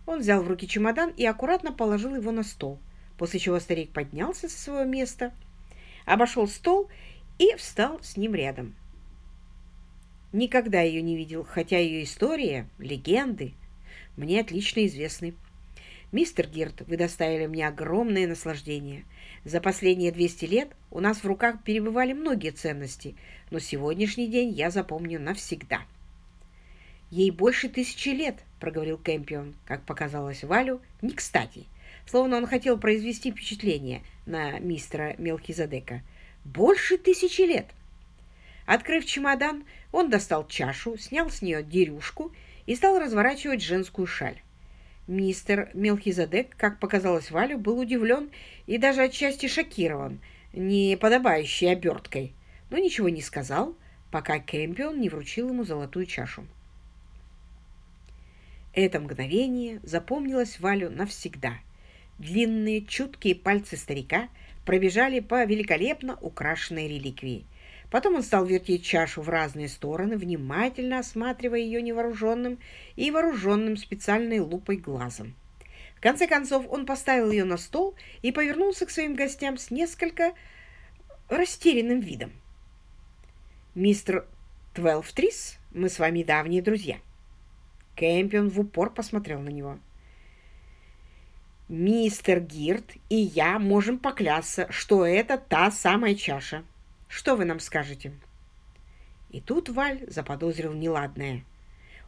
Он взял в руки чемодан и аккуратно положил его на стол, после чего старик поднялся со своего места, обошел стол и встал с ним рядом. Никогда ее не видел, хотя ее история, легенды мне отлично известны. Мистер Гирт, вы доставили мне огромное наслаждение. За последние 200 лет у нас в руках перебывали многие ценности, но сегодняшний день я запомню навсегда. Ей больше тысячи лет, проговорил Кэмпион, как показалось Валю, не кстати, словно он хотел произвести впечатление на мистера Мелхизадека. «Больше тысячи лет!» Открыв чемодан, он достал чашу, снял с нее дерюшку и стал разворачивать женскую шаль. Мистер Мелхизадек, как показалось Валю, был удивлен и даже отчасти шокирован неподобающей оберткой, но ничего не сказал, пока Кэмпион не вручил ему золотую чашу. Это мгновение запомнилось Валю навсегда. Длинные, чуткие пальцы старика пробежали по великолепно украшенной реликвии. Потом он стал вертеть чашу в разные стороны, внимательно осматривая ее невооруженным и вооруженным специальной лупой глазом. В конце концов он поставил ее на стол и повернулся к своим гостям с несколько растерянным видом. «Мистер Твелфтрис, мы с вами давние друзья». Кэмпион в упор посмотрел на него. «Мистер Гирт и я можем поклясться, что это та самая чаша. Что вы нам скажете?» И тут Валь заподозрил неладное.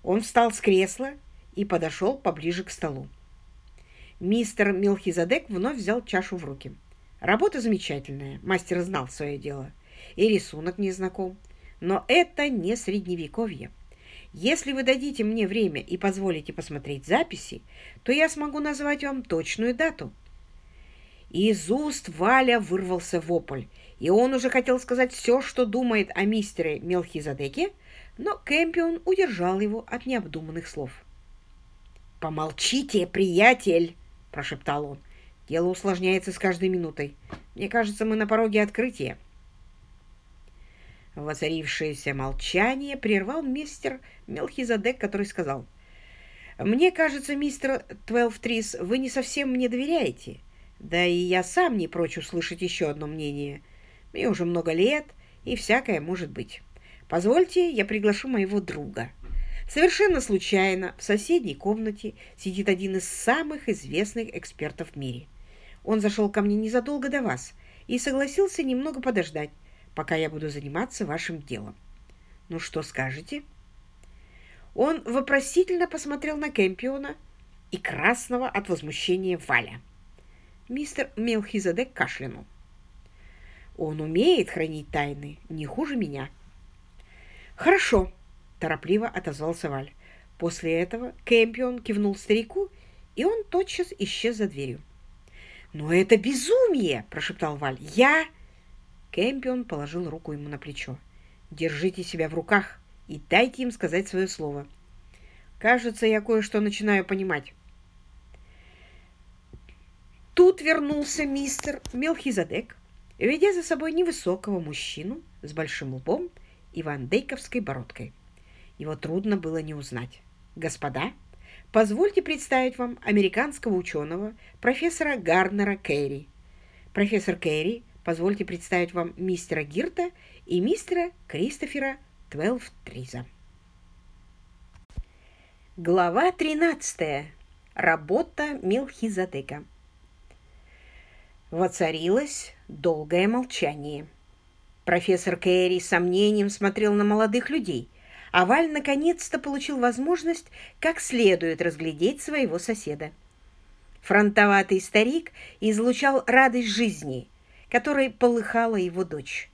Он встал с кресла и подошел поближе к столу. Мистер Мелхизадек вновь взял чашу в руки. Работа замечательная, мастер знал свое дело. И рисунок не знаком. Но это не средневековье. Если вы дадите мне время и позволите посмотреть записи, то я смогу назвать вам точную дату. Из уст Валя вырвался вопль, и он уже хотел сказать все, что думает о мистере Мелхизадеке, но Кэмпион удержал его от необдуманных слов. «Помолчите, приятель!» – прошептал он. «Дело усложняется с каждой минутой. Мне кажется, мы на пороге открытия». Воцарившееся молчание прервал мистер Мелхизадек, который сказал, «Мне кажется, мистер Твелфтрис, вы не совсем мне доверяете. Да и я сам не прочь услышать еще одно мнение. Мне уже много лет, и всякое может быть. Позвольте, я приглашу моего друга». Совершенно случайно в соседней комнате сидит один из самых известных экспертов в мире. Он зашел ко мне незадолго до вас и согласился немного подождать, пока я буду заниматься вашим делом. Ну что скажете?» Он вопросительно посмотрел на Кэмпиона и красного от возмущения Валя. Мистер Мелхизадек кашлянул. «Он умеет хранить тайны не хуже меня». «Хорошо», — торопливо отозвался Валь. После этого Кэмпион кивнул старику, и он тотчас исчез за дверью. «Но это безумие!» – прошептал Валь. «Я...» Кэмпион положил руку ему на плечо. «Держите себя в руках и дайте им сказать свое слово. Кажется, я кое-что начинаю понимать». Тут вернулся мистер Мелхизадек, ведя за собой невысокого мужчину с большим лбом и вандейковской бородкой. Его трудно было не узнать. «Господа, позвольте представить вам американского ученого, профессора Гарнера Керри. Профессор Керри Позвольте представить вам мистера Гирта и мистера Кристофера Твелфтриза. Глава 13. Работа Мелхизадека. Воцарилось долгое молчание. Профессор Кэрри с сомнением смотрел на молодых людей, а Валь наконец-то получил возможность как следует разглядеть своего соседа. Фронтоватый старик излучал радость жизни – которой полыхала его дочь.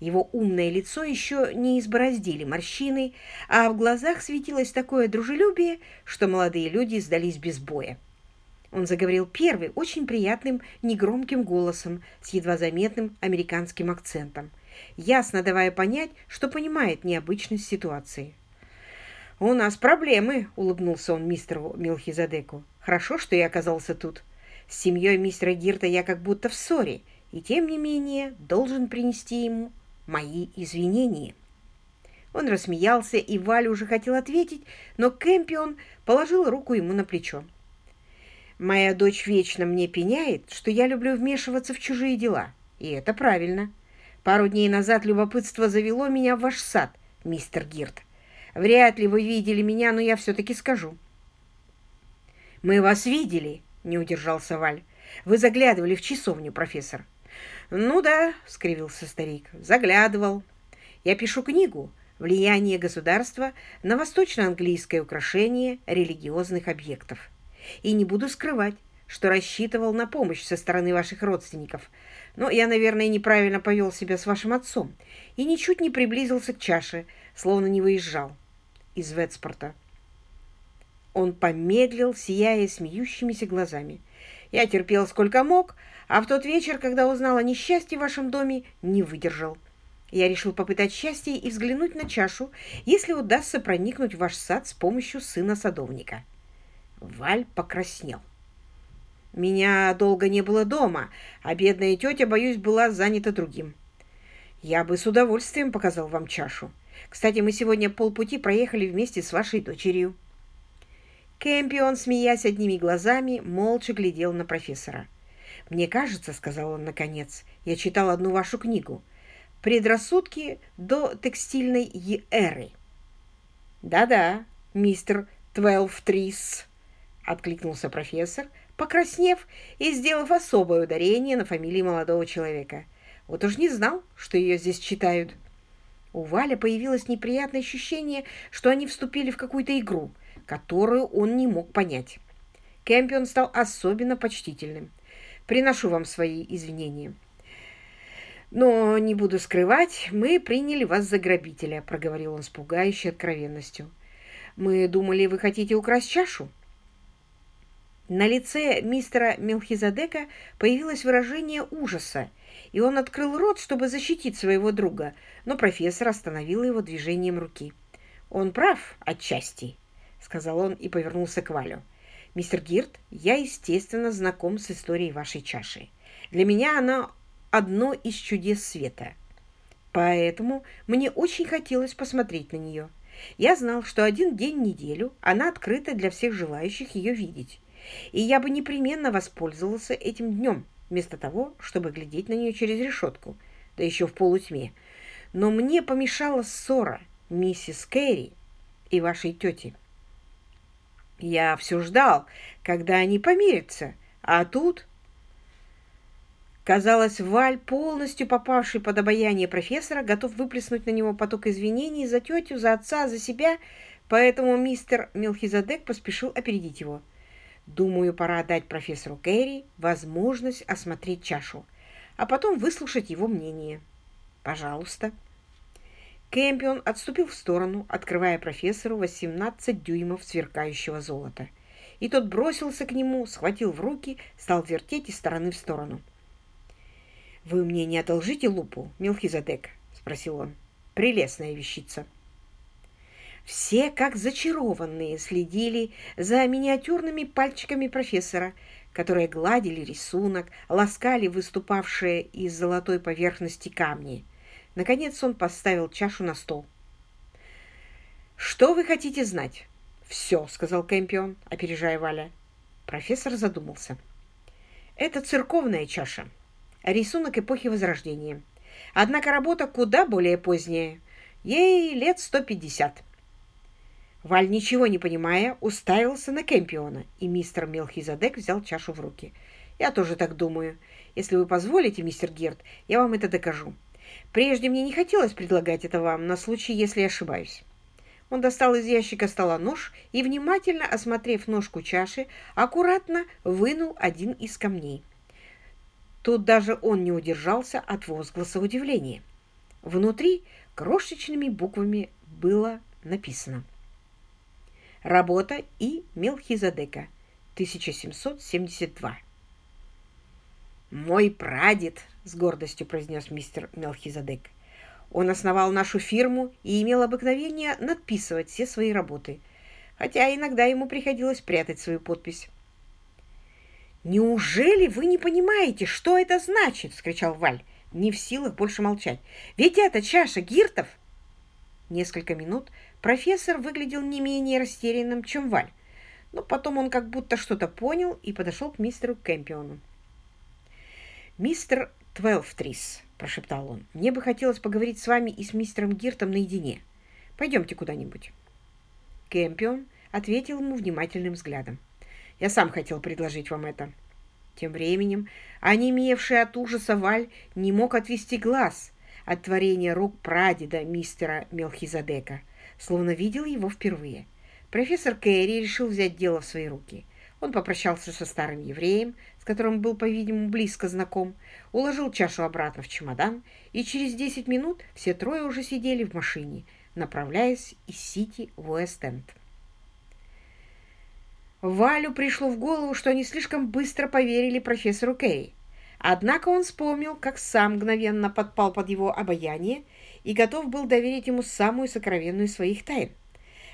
Его умное лицо еще не избороздили морщины, а в глазах светилось такое дружелюбие, что молодые люди сдались без боя. Он заговорил первый, очень приятным, негромким голосом с едва заметным американским акцентом, ясно давая понять, что понимает необычность ситуации. «У нас проблемы», — улыбнулся он мистеру Милхизадеку. «Хорошо, что я оказался тут. С семьей мистера Гирта я как будто в ссоре, и тем не менее должен принести ему мои извинения. Он рассмеялся, и Валя уже хотел ответить, но Кэмпион положил руку ему на плечо. «Моя дочь вечно мне пеняет, что я люблю вмешиваться в чужие дела, и это правильно. Пару дней назад любопытство завело меня в ваш сад, мистер Гирт. Вряд ли вы видели меня, но я все-таки скажу». «Мы вас видели», — не удержался Валь. «Вы заглядывали в часовню, профессор». «Ну да», — скривился старик, — «заглядывал. Я пишу книгу «Влияние государства на восточно-английское украшение религиозных объектов». И не буду скрывать, что рассчитывал на помощь со стороны ваших родственников. Но я, наверное, неправильно повел себя с вашим отцом и ничуть не приблизился к чаше, словно не выезжал из Ветспорта. Он помедлил, сияя смеющимися глазами. Я терпел сколько мог, а в тот вечер, когда узнал о несчастье в вашем доме, не выдержал. Я решил попытать счастье и взглянуть на чашу, если удастся проникнуть в ваш сад с помощью сына садовника. Валь покраснел. Меня долго не было дома, а бедная тетя, боюсь, была занята другим. Я бы с удовольствием показал вам чашу. Кстати, мы сегодня полпути проехали вместе с вашей дочерью. Кэмпион, смеясь одними глазами, молча глядел на профессора. «Мне кажется, — сказал он наконец, — я читал одну вашу книгу. Предрассудки до текстильной эры». «Да-да, мистер Твелв Трис», — откликнулся профессор, покраснев и сделав особое ударение на фамилии молодого человека. «Вот уж не знал, что ее здесь читают». У Валя появилось неприятное ощущение, что они вступили в какую-то игру — которую он не мог понять. Кэмпион стал особенно почтительным. «Приношу вам свои извинения». «Но, не буду скрывать, мы приняли вас за грабителя», — проговорил он с пугающей откровенностью. «Мы думали, вы хотите украсть чашу?» На лице мистера Мелхизадека появилось выражение ужаса, и он открыл рот, чтобы защитить своего друга, но профессор остановил его движением руки. «Он прав отчасти», — сказал он и повернулся к Валю. «Мистер Гирт, я, естественно, знаком с историей вашей чаши. Для меня она одно из чудес света. Поэтому мне очень хотелось посмотреть на нее. Я знал, что один день в неделю она открыта для всех желающих ее видеть. И я бы непременно воспользовался этим днем, вместо того, чтобы глядеть на нее через решетку, да еще в полутьме. Но мне помешала ссора миссис Кэрри и вашей тети. Я все ждал, когда они помирятся, а тут... Казалось, Валь, полностью попавший под обаяние профессора, готов выплеснуть на него поток извинений за тетю, за отца, за себя, поэтому мистер Мелхизадек поспешил опередить его. Думаю, пора дать профессору Кэрри возможность осмотреть чашу, а потом выслушать его мнение. Пожалуйста. Кэмпион отступил в сторону, открывая профессору 18 дюймов сверкающего золота. И тот бросился к нему, схватил в руки, стал вертеть из стороны в сторону. «Вы мне не одолжите лупу, Мелхизадек?» — спросил он. «Прелестная вещица». Все, как зачарованные, следили за миниатюрными пальчиками профессора, которые гладили рисунок, ласкали выступавшие из золотой поверхности камни — Наконец он поставил чашу на стол. «Что вы хотите знать?» «Все», — сказал Кэмпион, опережая Валя. Профессор задумался. «Это церковная чаша. Рисунок эпохи Возрождения. Однако работа куда более поздняя. Ей лет сто пятьдесят». Валь, ничего не понимая, уставился на Кэмпиона, и мистер Мелхизадек взял чашу в руки. «Я тоже так думаю. Если вы позволите, мистер Герд, я вам это докажу. Прежде мне не хотелось предлагать это вам на случай, если ошибаюсь. Он достал из ящика стола нож и, внимательно осмотрев ножку чаши, аккуратно вынул один из камней. Тут даже он не удержался от возгласа удивления. Внутри крошечными буквами было написано «Работа И. Мелхизадека, 1772». «Мой прадед», — с гордостью произнес мистер Мелхизадек. «Он основал нашу фирму и имел обыкновение надписывать все свои работы, хотя иногда ему приходилось прятать свою подпись». «Неужели вы не понимаете, что это значит?» — вскричал Валь, не в силах больше молчать. «Ведь это чаша гиртов!» Несколько минут профессор выглядел не менее растерянным, чем Валь, но потом он как будто что-то понял и подошел к мистеру Кэмпиону. «Мистер Твелфтрис», — прошептал он, — «мне бы хотелось поговорить с вами и с мистером Гиртом наедине. Пойдемте куда-нибудь». Кэмпион ответил ему внимательным взглядом. «Я сам хотел предложить вам это». Тем временем, онемевший от ужаса Валь не мог отвести глаз от творения рук прадеда мистера Мелхизадека, словно видел его впервые. Профессор Кэрри решил взять дело в свои руки. Он попрощался со старым евреем, которым был, по-видимому, близко знаком, уложил чашу обратно в чемодан, и через 10 минут все трое уже сидели в машине, направляясь из Сити в Уэст-Энд. Валю пришло в голову, что они слишком быстро поверили профессору Керри. Однако он вспомнил, как сам мгновенно подпал под его обаяние и готов был доверить ему самую сокровенную своих тайн.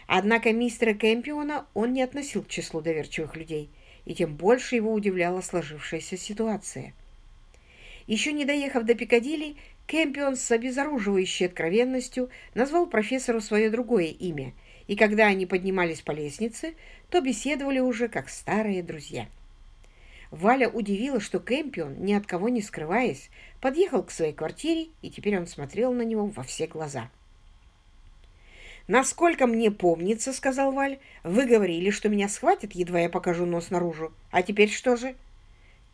Однако мистера Кэмпиона он не относил к числу доверчивых людей, и тем больше его удивляла сложившаяся ситуация. Еще не доехав до Пикадилли, Кэмпион с обезоруживающей откровенностью назвал профессору свое другое имя, и когда они поднимались по лестнице, то беседовали уже как старые друзья. Валя удивила, что Кэмпион, ни от кого не скрываясь, подъехал к своей квартире, и теперь он смотрел на него во все глаза. «Насколько мне помнится, — сказал Валь, — вы говорили, что меня схватят, едва я покажу нос наружу. А теперь что же?»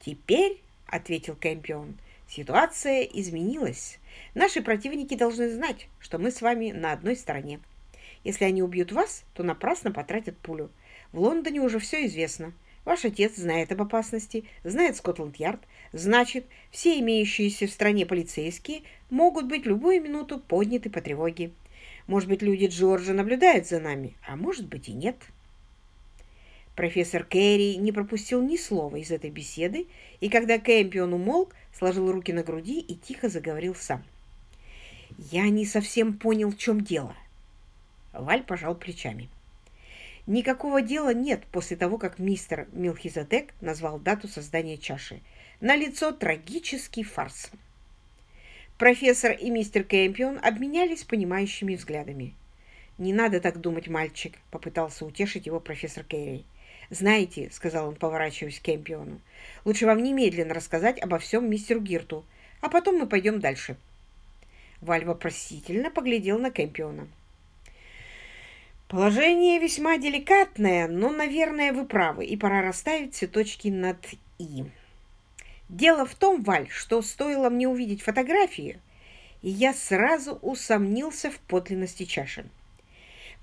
«Теперь, — ответил Кэмпион, — ситуация изменилась. Наши противники должны знать, что мы с вами на одной стороне. Если они убьют вас, то напрасно потратят пулю. В Лондоне уже все известно. Ваш отец знает об опасности, знает Скотланд-Ярд. Значит, все имеющиеся в стране полицейские могут быть в любую минуту подняты по тревоге. Может быть, люди Джорджа наблюдают за нами, а может быть и нет. Профессор Керри не пропустил ни слова из этой беседы, и когда Кэмпион умолк, сложил руки на груди и тихо заговорил сам. «Я не совсем понял, в чем дело». Валь пожал плечами. Никакого дела нет после того, как мистер Милхизадек назвал дату создания чаши. На лицо трагический фарс. Профессор и мистер Кэмпион обменялись понимающими взглядами. «Не надо так думать, мальчик», — попытался утешить его профессор Керри. «Знаете», — сказал он, поворачиваясь к Кэмпиону, — «лучше вам немедленно рассказать обо всем мистеру Гирту, а потом мы пойдем дальше». Валь вопросительно поглядел на Кэмпиона. «Положение весьма деликатное, но, наверное, вы правы, и пора расставить все точки над «и». Дело в том, Валь, что стоило мне увидеть фотографию, и я сразу усомнился в подлинности чаши.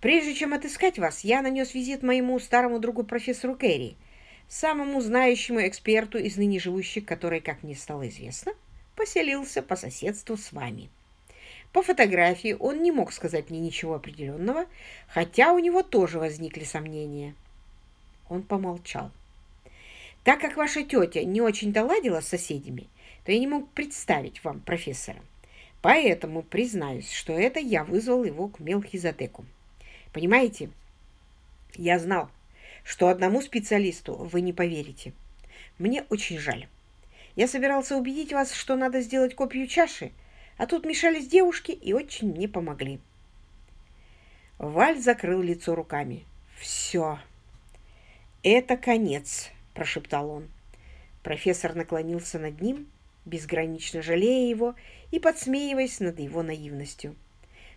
Прежде чем отыскать вас, я нанес визит моему старому другу профессору Керри, самому знающему эксперту из ныне живущих, который, как мне стало известно, поселился по соседству с вами. По фотографии он не мог сказать мне ничего определенного, хотя у него тоже возникли сомнения. Он помолчал. Так как ваша тетя не очень-то ладила с соседями, то я не мог представить вам профессора. Поэтому признаюсь, что это я вызвал его к Мелхизадеку. Понимаете, я знал, что одному специалисту вы не поверите. Мне очень жаль. Я собирался убедить вас, что надо сделать копию чаши, а тут мешались девушки и очень мне помогли. Валь закрыл лицо руками. «Все. Это конец прошептал он. Профессор наклонился над ним, безгранично жалея его и подсмеиваясь над его наивностью.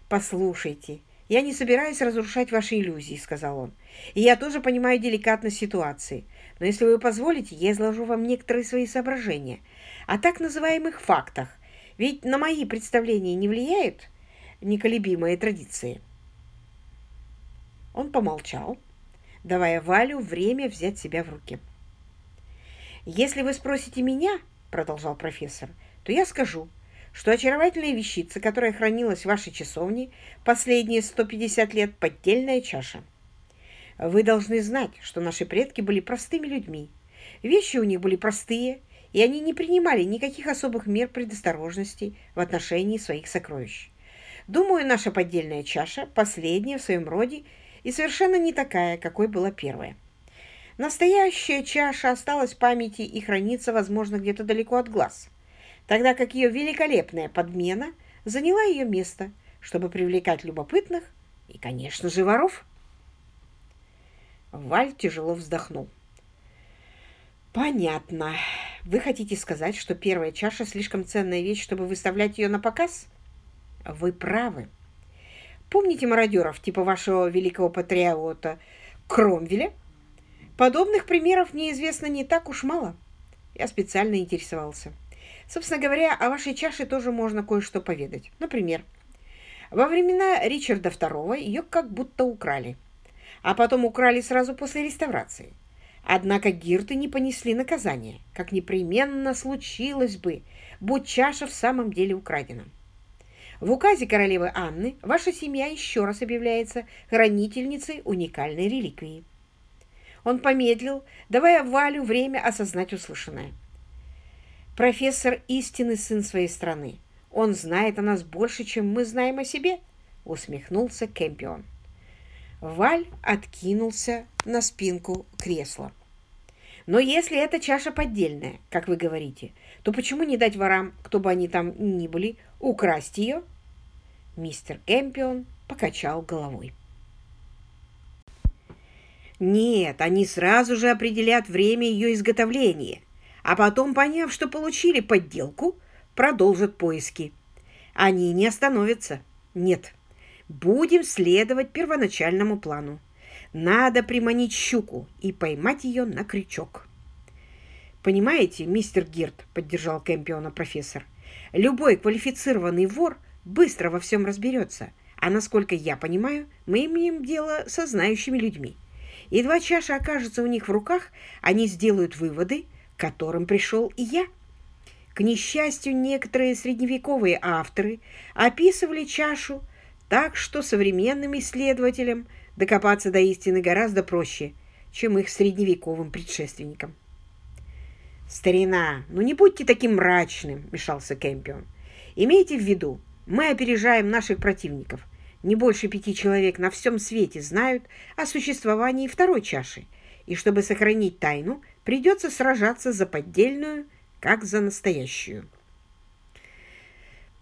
«Послушайте, я не собираюсь разрушать ваши иллюзии», — сказал он. «И я тоже понимаю деликатность ситуации. Но если вы позволите, я изложу вам некоторые свои соображения о так называемых фактах. Ведь на мои представления не влияют неколебимые традиции». Он помолчал, давая Валю время взять себя в руки. «Если вы спросите меня, — продолжал профессор, — то я скажу, что очаровательная вещица, которая хранилась в вашей часовне последние 150 лет, поддельная чаша. Вы должны знать, что наши предки были простыми людьми. Вещи у них были простые, и они не принимали никаких особых мер предосторожности в отношении своих сокровищ. Думаю, наша поддельная чаша последняя в своем роде и совершенно не такая, какой была первая. Настоящая чаша осталась в памяти и хранится, возможно, где-то далеко от глаз, тогда как ее великолепная подмена заняла ее место, чтобы привлекать любопытных и, конечно же, воров. Валь тяжело вздохнул. «Понятно. Вы хотите сказать, что первая чаша слишком ценная вещь, чтобы выставлять ее на показ?» «Вы правы. Помните мародеров, типа вашего великого патриота Кромвеля?» Подобных примеров мне известно не так уж мало. Я специально интересовался. Собственно говоря, о вашей чаше тоже можно кое-что поведать. Например, во времена Ричарда II ее как будто украли. А потом украли сразу после реставрации. Однако гирты не понесли наказания, как непременно случилось бы, будь чаша в самом деле украдена. В указе королевы Анны ваша семья еще раз объявляется хранительницей уникальной реликвии. Он помедлил, давая Валю время осознать услышанное. «Профессор истинный сын своей страны. Он знает о нас больше, чем мы знаем о себе», — усмехнулся Кэмпион. Валь откинулся на спинку кресла. «Но если эта чаша поддельная, как вы говорите, то почему не дать ворам, кто бы они там ни были, украсть ее?» Мистер Кэмпион покачал головой. Нет, они сразу же определят время ее изготовления, а потом, поняв, что получили подделку, продолжат поиски. Они не остановятся. Нет, будем следовать первоначальному плану. Надо приманить щуку и поймать ее на крючок. «Понимаете, мистер Гирт», — поддержал Кэмпиона профессор, «любой квалифицированный вор быстро во всем разберется, а, насколько я понимаю, мы имеем дело со знающими людьми. Едва чаша окажется у них в руках, они сделают выводы, к которым пришел и я. К несчастью, некоторые средневековые авторы описывали чашу так, что современным исследователям докопаться до истины гораздо проще, чем их средневековым предшественникам. «Старина, ну не будьте таким мрачным», — мешался Кэмпион. «Имейте в виду, мы опережаем наших противников. Не больше пяти человек на всем свете знают о существовании второй чаши, и чтобы сохранить тайну, придется сражаться за поддельную, как за настоящую.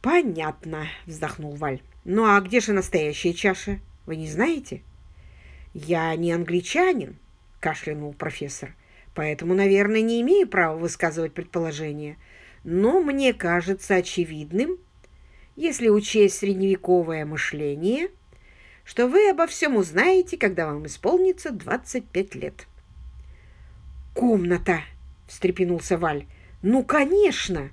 «Понятно», — вздохнул Валь. «Ну а где же настоящая чаша? Вы не знаете?» «Я не англичанин», — кашлянул профессор, «поэтому, наверное, не имею права высказывать предположения. Но мне кажется очевидным, если учесть средневековое мышление, что вы обо всем узнаете, когда вам исполнится 25 лет. «Комната!» — встрепенулся Валь. «Ну, конечно!»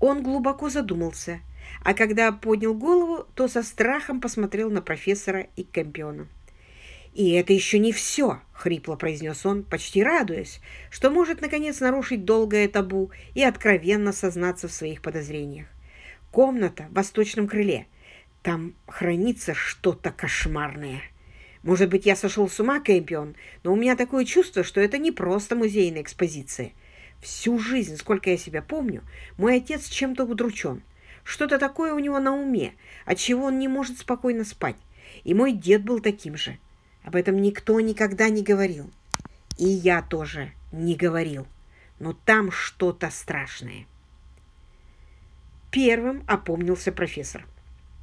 Он глубоко задумался, а когда поднял голову, то со страхом посмотрел на профессора и Кэмпиона. «И это еще не все!» — хрипло произнес он, почти радуясь, что может, наконец, нарушить долгое табу и откровенно сознаться в своих подозрениях. Комната в восточном крыле. Там хранится что-то кошмарное. Может быть, я сошел с ума, Кэмпион, но у меня такое чувство, что это не просто музейная экспозиция. Всю жизнь, сколько я себя помню, мой отец чем-то удручен. Что-то такое у него на уме, от чего он не может спокойно спать. И мой дед был таким же. Об этом никто никогда не говорил. И я тоже не говорил. Но там что-то страшное. Первым опомнился профессор.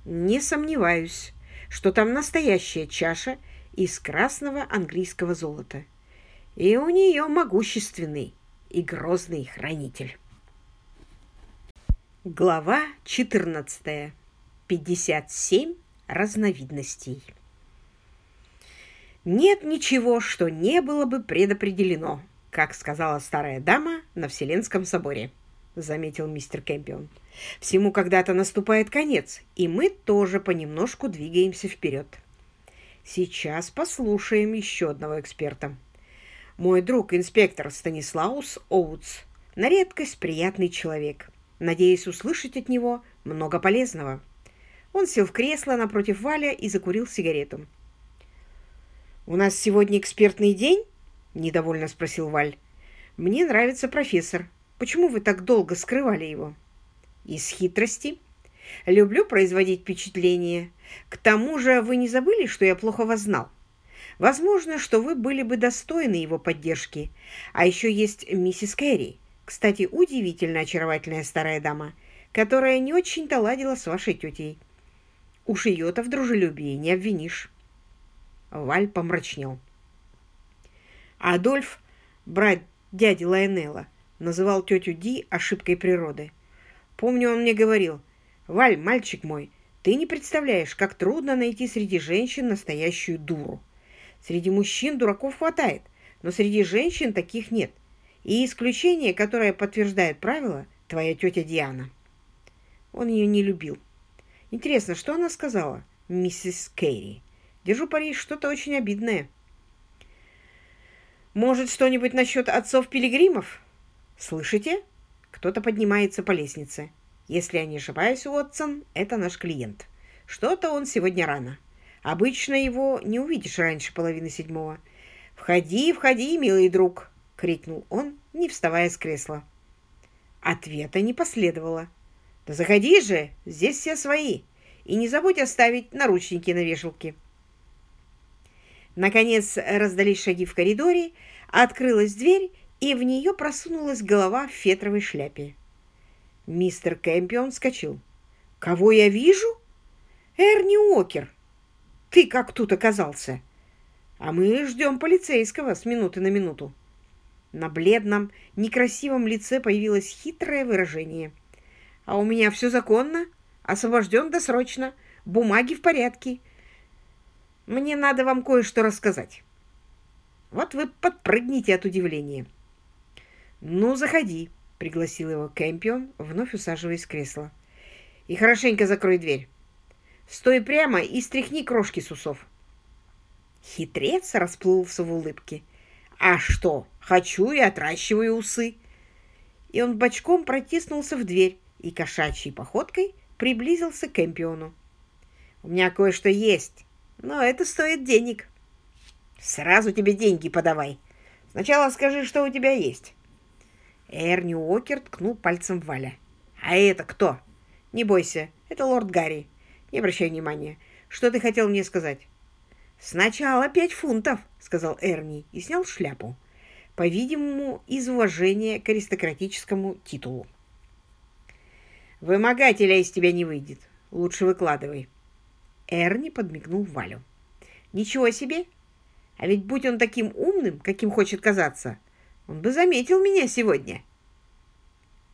Не сомневаюсь, что там настоящая чаша из красного английского золота. И у нее могущественный и грозный хранитель. Глава 14. 57 разновидностей. Нет ничего, что не было бы предопределено, как сказала старая дама на Вселенском соборе заметил мистер Кэмпион. «Всему когда-то наступает конец, и мы тоже понемножку двигаемся вперед. Сейчас послушаем еще одного эксперта. Мой друг, инспектор Станислаус Оутс, на редкость приятный человек. Надеюсь услышать от него много полезного». Он сел в кресло напротив Валя и закурил сигарету. «У нас сегодня экспертный день?» – недовольно спросил Валь. «Мне нравится профессор», Почему вы так долго скрывали его? Из хитрости. Люблю производить впечатление. К тому же вы не забыли, что я плохо вас знал? Возможно, что вы были бы достойны его поддержки. А еще есть миссис Кэрри. Кстати, удивительно очаровательная старая дама, которая не очень-то ладила с вашей тетей. Уж ее-то в дружелюбии не обвинишь. Валь помрачнел. Адольф, брат дяди Лайонелла, называл тетю Ди ошибкой природы. Помню, он мне говорил, «Валь, мальчик мой, ты не представляешь, как трудно найти среди женщин настоящую дуру. Среди мужчин дураков хватает, но среди женщин таких нет. И исключение, которое подтверждает правило, твоя тетя Диана». Он ее не любил. Интересно, что она сказала, миссис Керри? Держу пари, что-то очень обидное. Может, что-нибудь насчет отцов-пилигримов? Слышите? Кто-то поднимается по лестнице. Если я не ошибаюсь, Уотсон, это наш клиент. Что-то он сегодня рано. Обычно его не увидишь раньше половины седьмого. «Входи, входи, милый друг!» — крикнул он, не вставая с кресла. Ответа не последовало. «Да заходи же, здесь все свои, и не забудь оставить наручники на вешалке». Наконец раздались шаги в коридоре, открылась дверь, и в нее просунулась голова в фетровой шляпе. Мистер Кэмпион вскочил. «Кого я вижу?» «Эрни Уокер! Ты как тут оказался?» «А мы ждем полицейского с минуты на минуту». На бледном, некрасивом лице появилось хитрое выражение. «А у меня все законно, освобожден досрочно, бумаги в порядке, мне надо вам кое-что рассказать. Вот вы подпрыгните от удивления. Ну, заходи, пригласил его Кэмпион, вновь усаживаясь в кресло. И хорошенько закрой дверь. Стой прямо и стряхни крошки с усов. Хитрец расплылся в улыбке. «А что, хочу и отращиваю усы!» И он бочком протиснулся в дверь и кошачьей походкой приблизился к Эмпиону. «У меня кое-что есть, но это стоит денег. Сразу тебе деньги подавай. Сначала скажи, что у тебя есть. Эрни Уокер ткнул пальцем в Валя. А это кто? Не бойся, это лорд Гарри. Не обращай внимания. Что ты хотел мне сказать? Сначала пять фунтов, сказал Эрни и снял шляпу. По-видимому, из уважения к аристократическому титулу. Вымогателя из тебя не выйдет. Лучше выкладывай. Эрни подмигнул Валю. «Ничего себе! А ведь будь он таким умным, каким хочет казаться, он бы заметил меня сегодня!»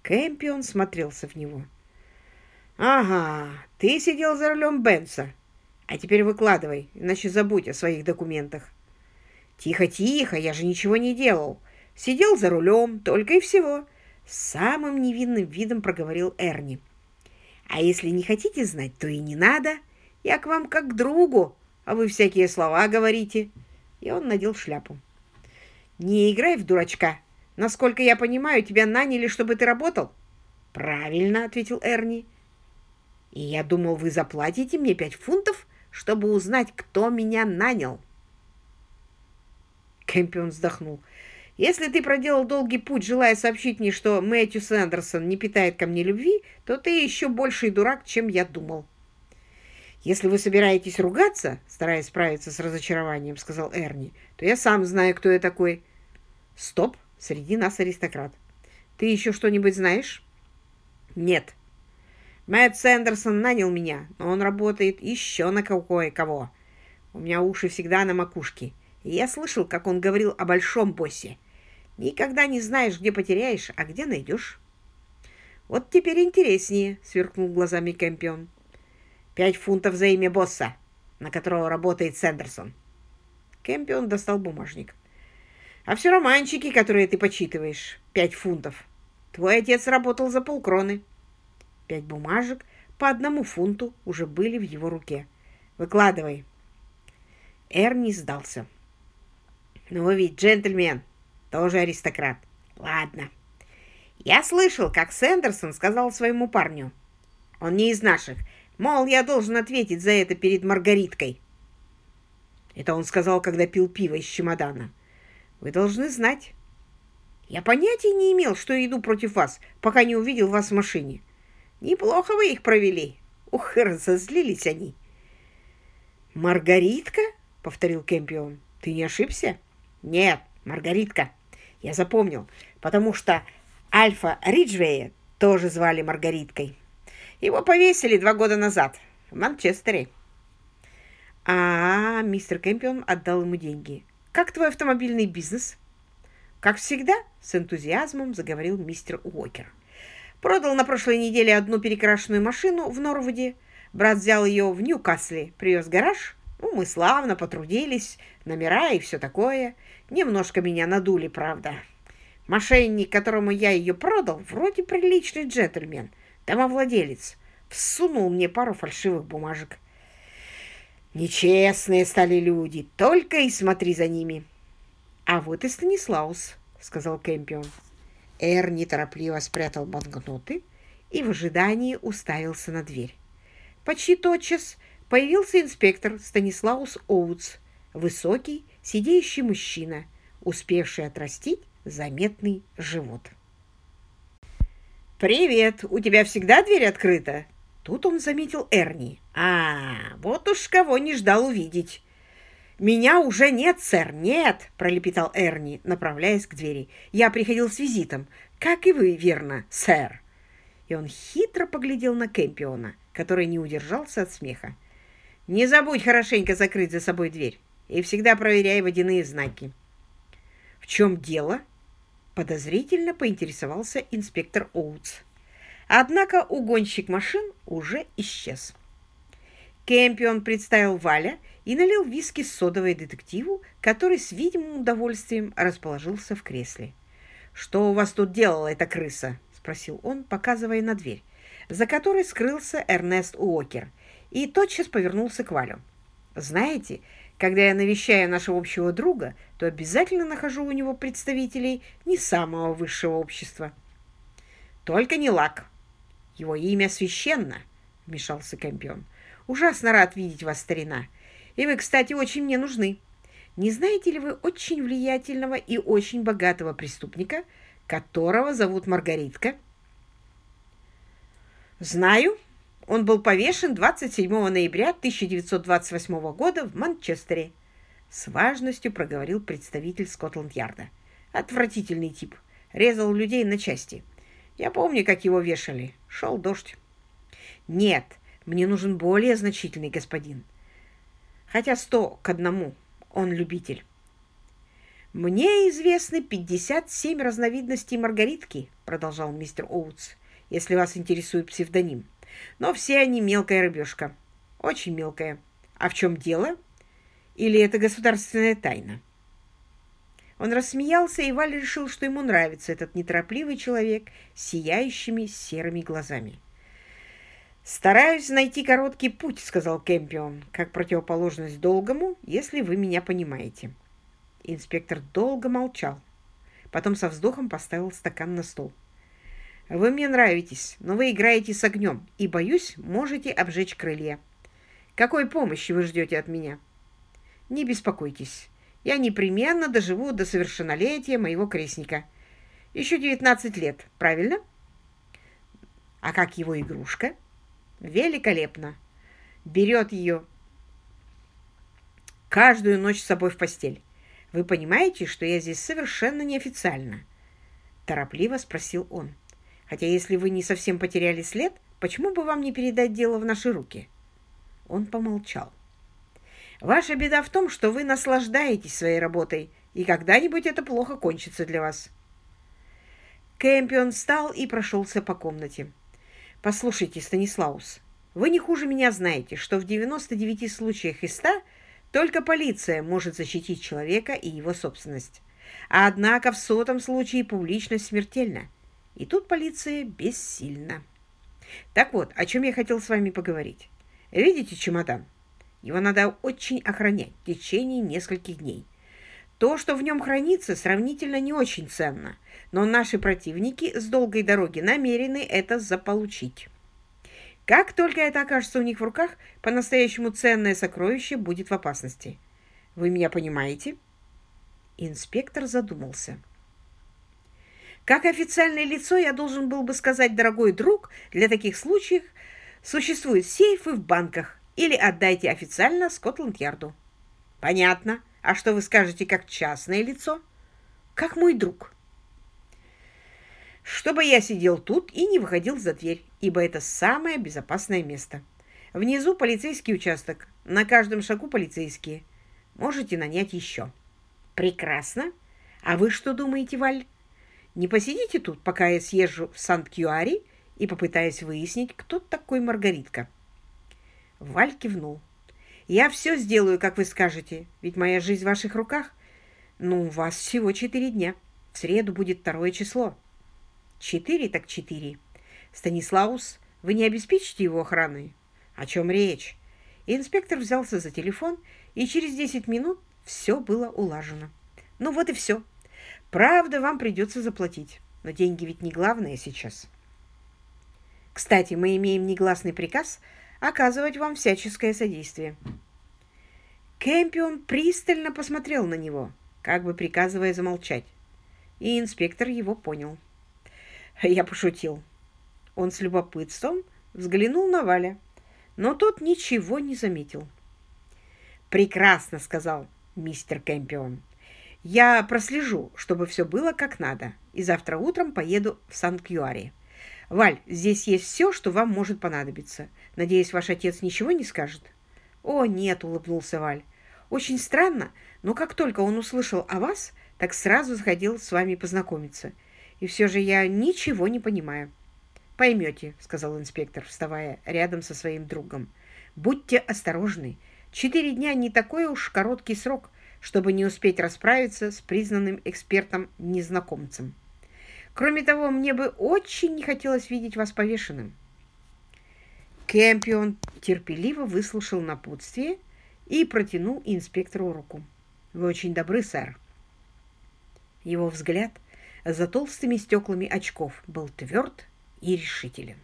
Кэмпион смотрелся в него. «Ага, ты сидел за рулем Бенса. А теперь выкладывай, иначе забудь о своих документах». «Тихо, тихо, я же ничего не делал. Сидел за рулем, только и всего». Самым невинным видом проговорил Эрни. «А если не хотите знать, то и не надо». Я к вам как к другу, а вы всякие слова говорите». И он надел шляпу. «Не играй в дурачка. Насколько я понимаю, тебя наняли, чтобы ты работал?» «Правильно», — ответил Эрни. «И я думал, вы заплатите мне пять фунтов, чтобы узнать, кто меня нанял». Кэмпион вздохнул. «Если ты проделал долгий путь, желая сообщить мне, что Мэтью Сэндерсон не питает ко мне любви, то ты еще больший дурак, чем я думал». «Если вы собираетесь ругаться, стараясь справиться с разочарованием, — сказал Эрни, — то я сам знаю, кто я такой». «Стоп! Среди нас аристократ. Ты еще что-нибудь знаешь?» «Нет. Мэтт Сэндерсон нанял меня, но он работает еще на кое-кого. У меня уши всегда на макушке, и я слышал, как он говорил о большом боссе. Никогда не знаешь, где потеряешь, а где найдешь». «Вот теперь интереснее», — сверкнул глазами Кэмпион. Пять фунтов за имя босса, на которого работает Сэндерсон. Кэмпион достал бумажник. А все романчики, которые ты почитываешь. Пять фунтов. Твой отец работал за полкроны. Пять бумажек по одному фунту уже были в его руке. Выкладывай. Эрни сдался. Ну ведь джентльмен, тоже аристократ. Ладно. Я слышал, как Сэндерсон сказал своему парню. Он не из наших, Мол, я должен ответить за это перед Маргариткой. Это он сказал, когда пил пиво из чемодана. Вы должны знать. Я понятия не имел, что иду против вас, пока не увидел вас в машине. Неплохо вы их провели. Ух, разозлились они. «Маргаритка?» — повторил Кэмпион. «Ты не ошибся?» «Нет, Маргаритка. Я запомнил, потому что Альфа Риджвея тоже звали Маргариткой». Его повесили два года назад в Манчестере. А, мистер Кэмпион отдал ему деньги. Как твой автомобильный бизнес? Как всегда, с энтузиазмом заговорил мистер Уокер. Продал на прошлой неделе одну перекрашенную машину в Норвуде. Брат взял ее в Ньюкасле, привез гараж. Ну, мы славно потрудились, номера и все такое. Немножко меня надули, правда. Мошенник, которому я ее продал, вроде приличный джентльмен – домовладелец всунул мне пару фальшивых бумажек. Нечестные стали люди, только и смотри за ними. «А вот и Станислаус», — сказал Кэмпион. Эр неторопливо спрятал банкноты и в ожидании уставился на дверь. Почти тотчас появился инспектор Станислаус Оутс, высокий, сидеющий мужчина, успевший отрастить заметный живот. «Привет! У тебя всегда дверь открыта?» Тут он заметил Эрни. «А, вот уж кого не ждал увидеть!» «Меня уже нет, сэр, нет!» – пролепетал Эрни, направляясь к двери. «Я приходил с визитом, как и вы, верно, сэр!» И он хитро поглядел на Кэмпиона, который не удержался от смеха. «Не забудь хорошенько закрыть за собой дверь и всегда проверяй водяные знаки». «В чем дело?» – подозрительно поинтересовался инспектор Оутс. Однако угонщик машин уже исчез. Кэмпион представил Валя и налил виски с содовой детективу, который с видимым удовольствием расположился в кресле. «Что у вас тут делала эта крыса?» – спросил он, показывая на дверь, за которой скрылся Эрнест Уокер, и тотчас повернулся к Валю. «Знаете, когда я навещаю нашего общего друга, то обязательно нахожу у него представителей не самого высшего общества». «Только не лак. Его имя священно», – вмешался Кэмпион. Ужасно рад видеть вас, старина. И вы, кстати, очень мне нужны. Не знаете ли вы очень влиятельного и очень богатого преступника, которого зовут Маргаритка? Знаю. Он был повешен 27 ноября 1928 года в Манчестере. С важностью проговорил представитель Скотланд-Ярда. Отвратительный тип. Резал людей на части. Я помню, как его вешали. Шел дождь. Нет, мне нужен более значительный господин. Хотя сто к одному. Он любитель. «Мне известны 57 разновидностей маргаритки», — продолжал мистер Оутс, «если вас интересует псевдоним. Но все они мелкая рыбешка. Очень мелкая. А в чем дело? Или это государственная тайна?» Он рассмеялся, и Валь решил, что ему нравится этот неторопливый человек с сияющими серыми глазами. «Стараюсь найти короткий путь», — сказал Кэмпион, как противоположность долгому, если вы меня понимаете. Инспектор долго молчал. Потом со вздохом поставил стакан на стол. «Вы мне нравитесь, но вы играете с огнем, и, боюсь, можете обжечь крылья. Какой помощи вы ждете от меня?» «Не беспокойтесь, я непременно доживу до совершеннолетия моего крестника. Еще девятнадцать лет, правильно?» «А как его игрушка?» Великолепно. Берет ее каждую ночь с собой в постель. Вы понимаете, что я здесь совершенно неофициально? Торопливо спросил он. Хотя если вы не совсем потеряли след, почему бы вам не передать дело в наши руки? Он помолчал. Ваша беда в том, что вы наслаждаетесь своей работой, и когда-нибудь это плохо кончится для вас. Кэмпион встал и прошелся по комнате. Послушайте, Станислаус, вы не хуже меня знаете, что в 99 случаях из 100 только полиция может защитить человека и его собственность. Однако в сотом случае публичность смертельна. И тут полиция бессильна. Так вот, о чем я хотел с вами поговорить. Видите чемодан? Его надо очень охранять в течение нескольких дней. То, что в нем хранится, сравнительно не очень ценно, но наши противники с долгой дороги намерены это заполучить. Как только это окажется у них в руках, по-настоящему ценное сокровище будет в опасности. Вы меня понимаете? Инспектор задумался. Как официальное лицо я должен был бы сказать, дорогой друг, для таких случаев существуют сейфы в банках или отдайте официально Скотланд-Ярду. Понятно. А что вы скажете как частное лицо? Как мой друг. Чтобы я сидел тут и не выходил за дверь, ибо это самое безопасное место. Внизу полицейский участок, на каждом шагу полицейские. Можете нанять еще. Прекрасно. А вы что думаете, Валь? Не посидите тут, пока я съезжу в Сант-Кьюари и попытаюсь выяснить, кто такой Маргаритка. Валь кивнул. Я все сделаю, как вы скажете, ведь моя жизнь в ваших руках. Ну, у вас всего четыре дня. В среду будет второе число. Четыре так четыре. Станислаус, вы не обеспечите его охраной? О чем речь? Инспектор взялся за телефон, и через десять минут все было улажено. Ну вот и все. Правда, вам придется заплатить. Но деньги ведь не главное сейчас. Кстати, мы имеем негласный приказ оказывать вам всяческое содействие. Кэмпион пристально посмотрел на него, как бы приказывая замолчать. И инспектор его понял. Я пошутил. Он с любопытством взглянул на Валя, но тот ничего не заметил. «Прекрасно», — сказал мистер Кэмпион. «Я прослежу, чтобы все было как надо, и завтра утром поеду в Сан-Кьюари. Валь, здесь есть все, что вам может понадобиться. Надеюсь, ваш отец ничего не скажет?» «О, нет», — улыбнулся Валь. «Очень странно, но как только он услышал о вас, так сразу захотел с вами познакомиться. И все же я ничего не понимаю». «Поймете», — сказал инспектор, вставая рядом со своим другом. «Будьте осторожны. Четыре дня не такой уж короткий срок, чтобы не успеть расправиться с признанным экспертом-незнакомцем. Кроме того, мне бы очень не хотелось видеть вас повешенным». Кэмпион терпеливо выслушал напутствие и протянул инспектору руку. «Вы очень добры, сэр». Его взгляд за толстыми стеклами очков был тверд и решителен.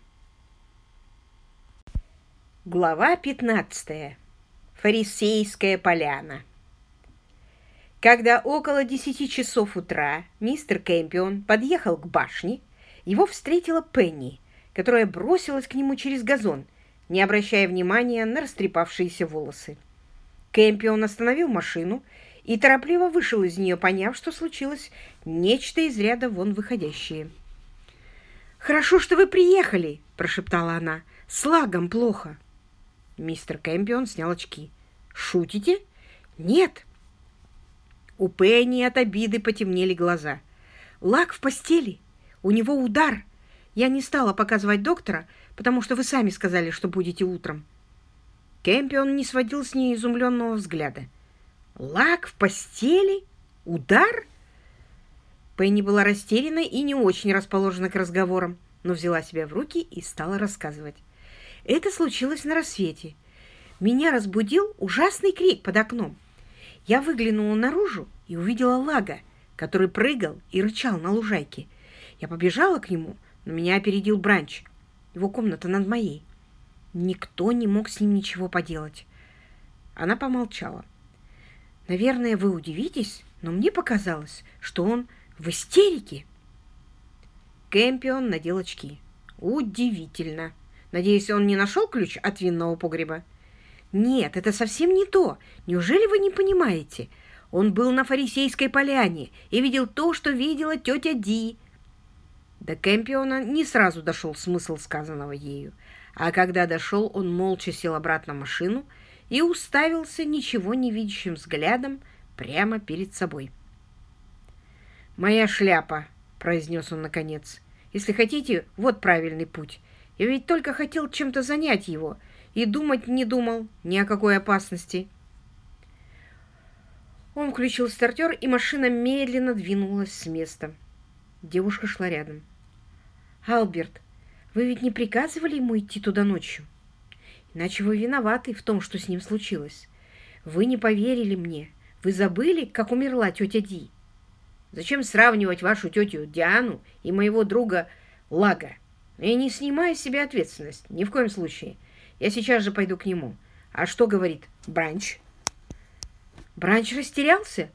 Глава 15. Фарисейская поляна. Когда около десяти часов утра мистер Кэмпион подъехал к башне, его встретила Пенни, которая бросилась к нему через газон, не обращая внимания на растрепавшиеся волосы. Кэмпион остановил машину и торопливо вышел из нее, поняв, что случилось нечто из ряда вон выходящее. «Хорошо, что вы приехали!» – прошептала она. «С лагом плохо!» Мистер Кэмпион снял очки. «Шутите?» «Нет!» У Пенни от обиды потемнели глаза. «Лаг в постели! У него удар! Я не стала показывать доктора, потому что вы сами сказали, что будете утром». Кэмпион не сводил с ней изумленного взгляда. «Лаг в постели? Удар?» Пенни была растеряна и не очень расположена к разговорам, но взяла себя в руки и стала рассказывать. Это случилось на рассвете. Меня разбудил ужасный крик под окном. Я выглянула наружу и увидела Лага, который прыгал и рычал на лужайке. Я побежала к нему, но меня опередил Бранч. Его комната над моей. Никто не мог с ним ничего поделать. Она помолчала. «Наверное, вы удивитесь, но мне показалось, что он в истерике. Кэмпион надел очки. Удивительно. Надеюсь, он не нашел ключ от винного погреба? Нет, это совсем не то. Неужели вы не понимаете? Он был на фарисейской поляне и видел то, что видела тетя Ди. До Кэмпиона не сразу дошел смысл сказанного ею. А когда дошел, он молча сел обратно в машину и уставился ничего не видящим взглядом прямо перед собой. «Моя шляпа», — произнес он наконец. «Если хотите, вот правильный путь. Я ведь только хотел чем-то занять его и думать не думал ни о какой опасности». Он включил стартер, и машина медленно двинулась с места. Девушка шла рядом. «Алберт, вы ведь не приказывали ему идти туда ночью? Иначе вы виноваты в том, что с ним случилось. Вы не поверили мне. Вы забыли, как умерла тетя Ди?» Зачем сравнивать вашу тетю Диану и моего друга Лага? Я не снимаю с себя ответственность, ни в коем случае. Я сейчас же пойду к нему. А что говорит Бранч? Бранч растерялся?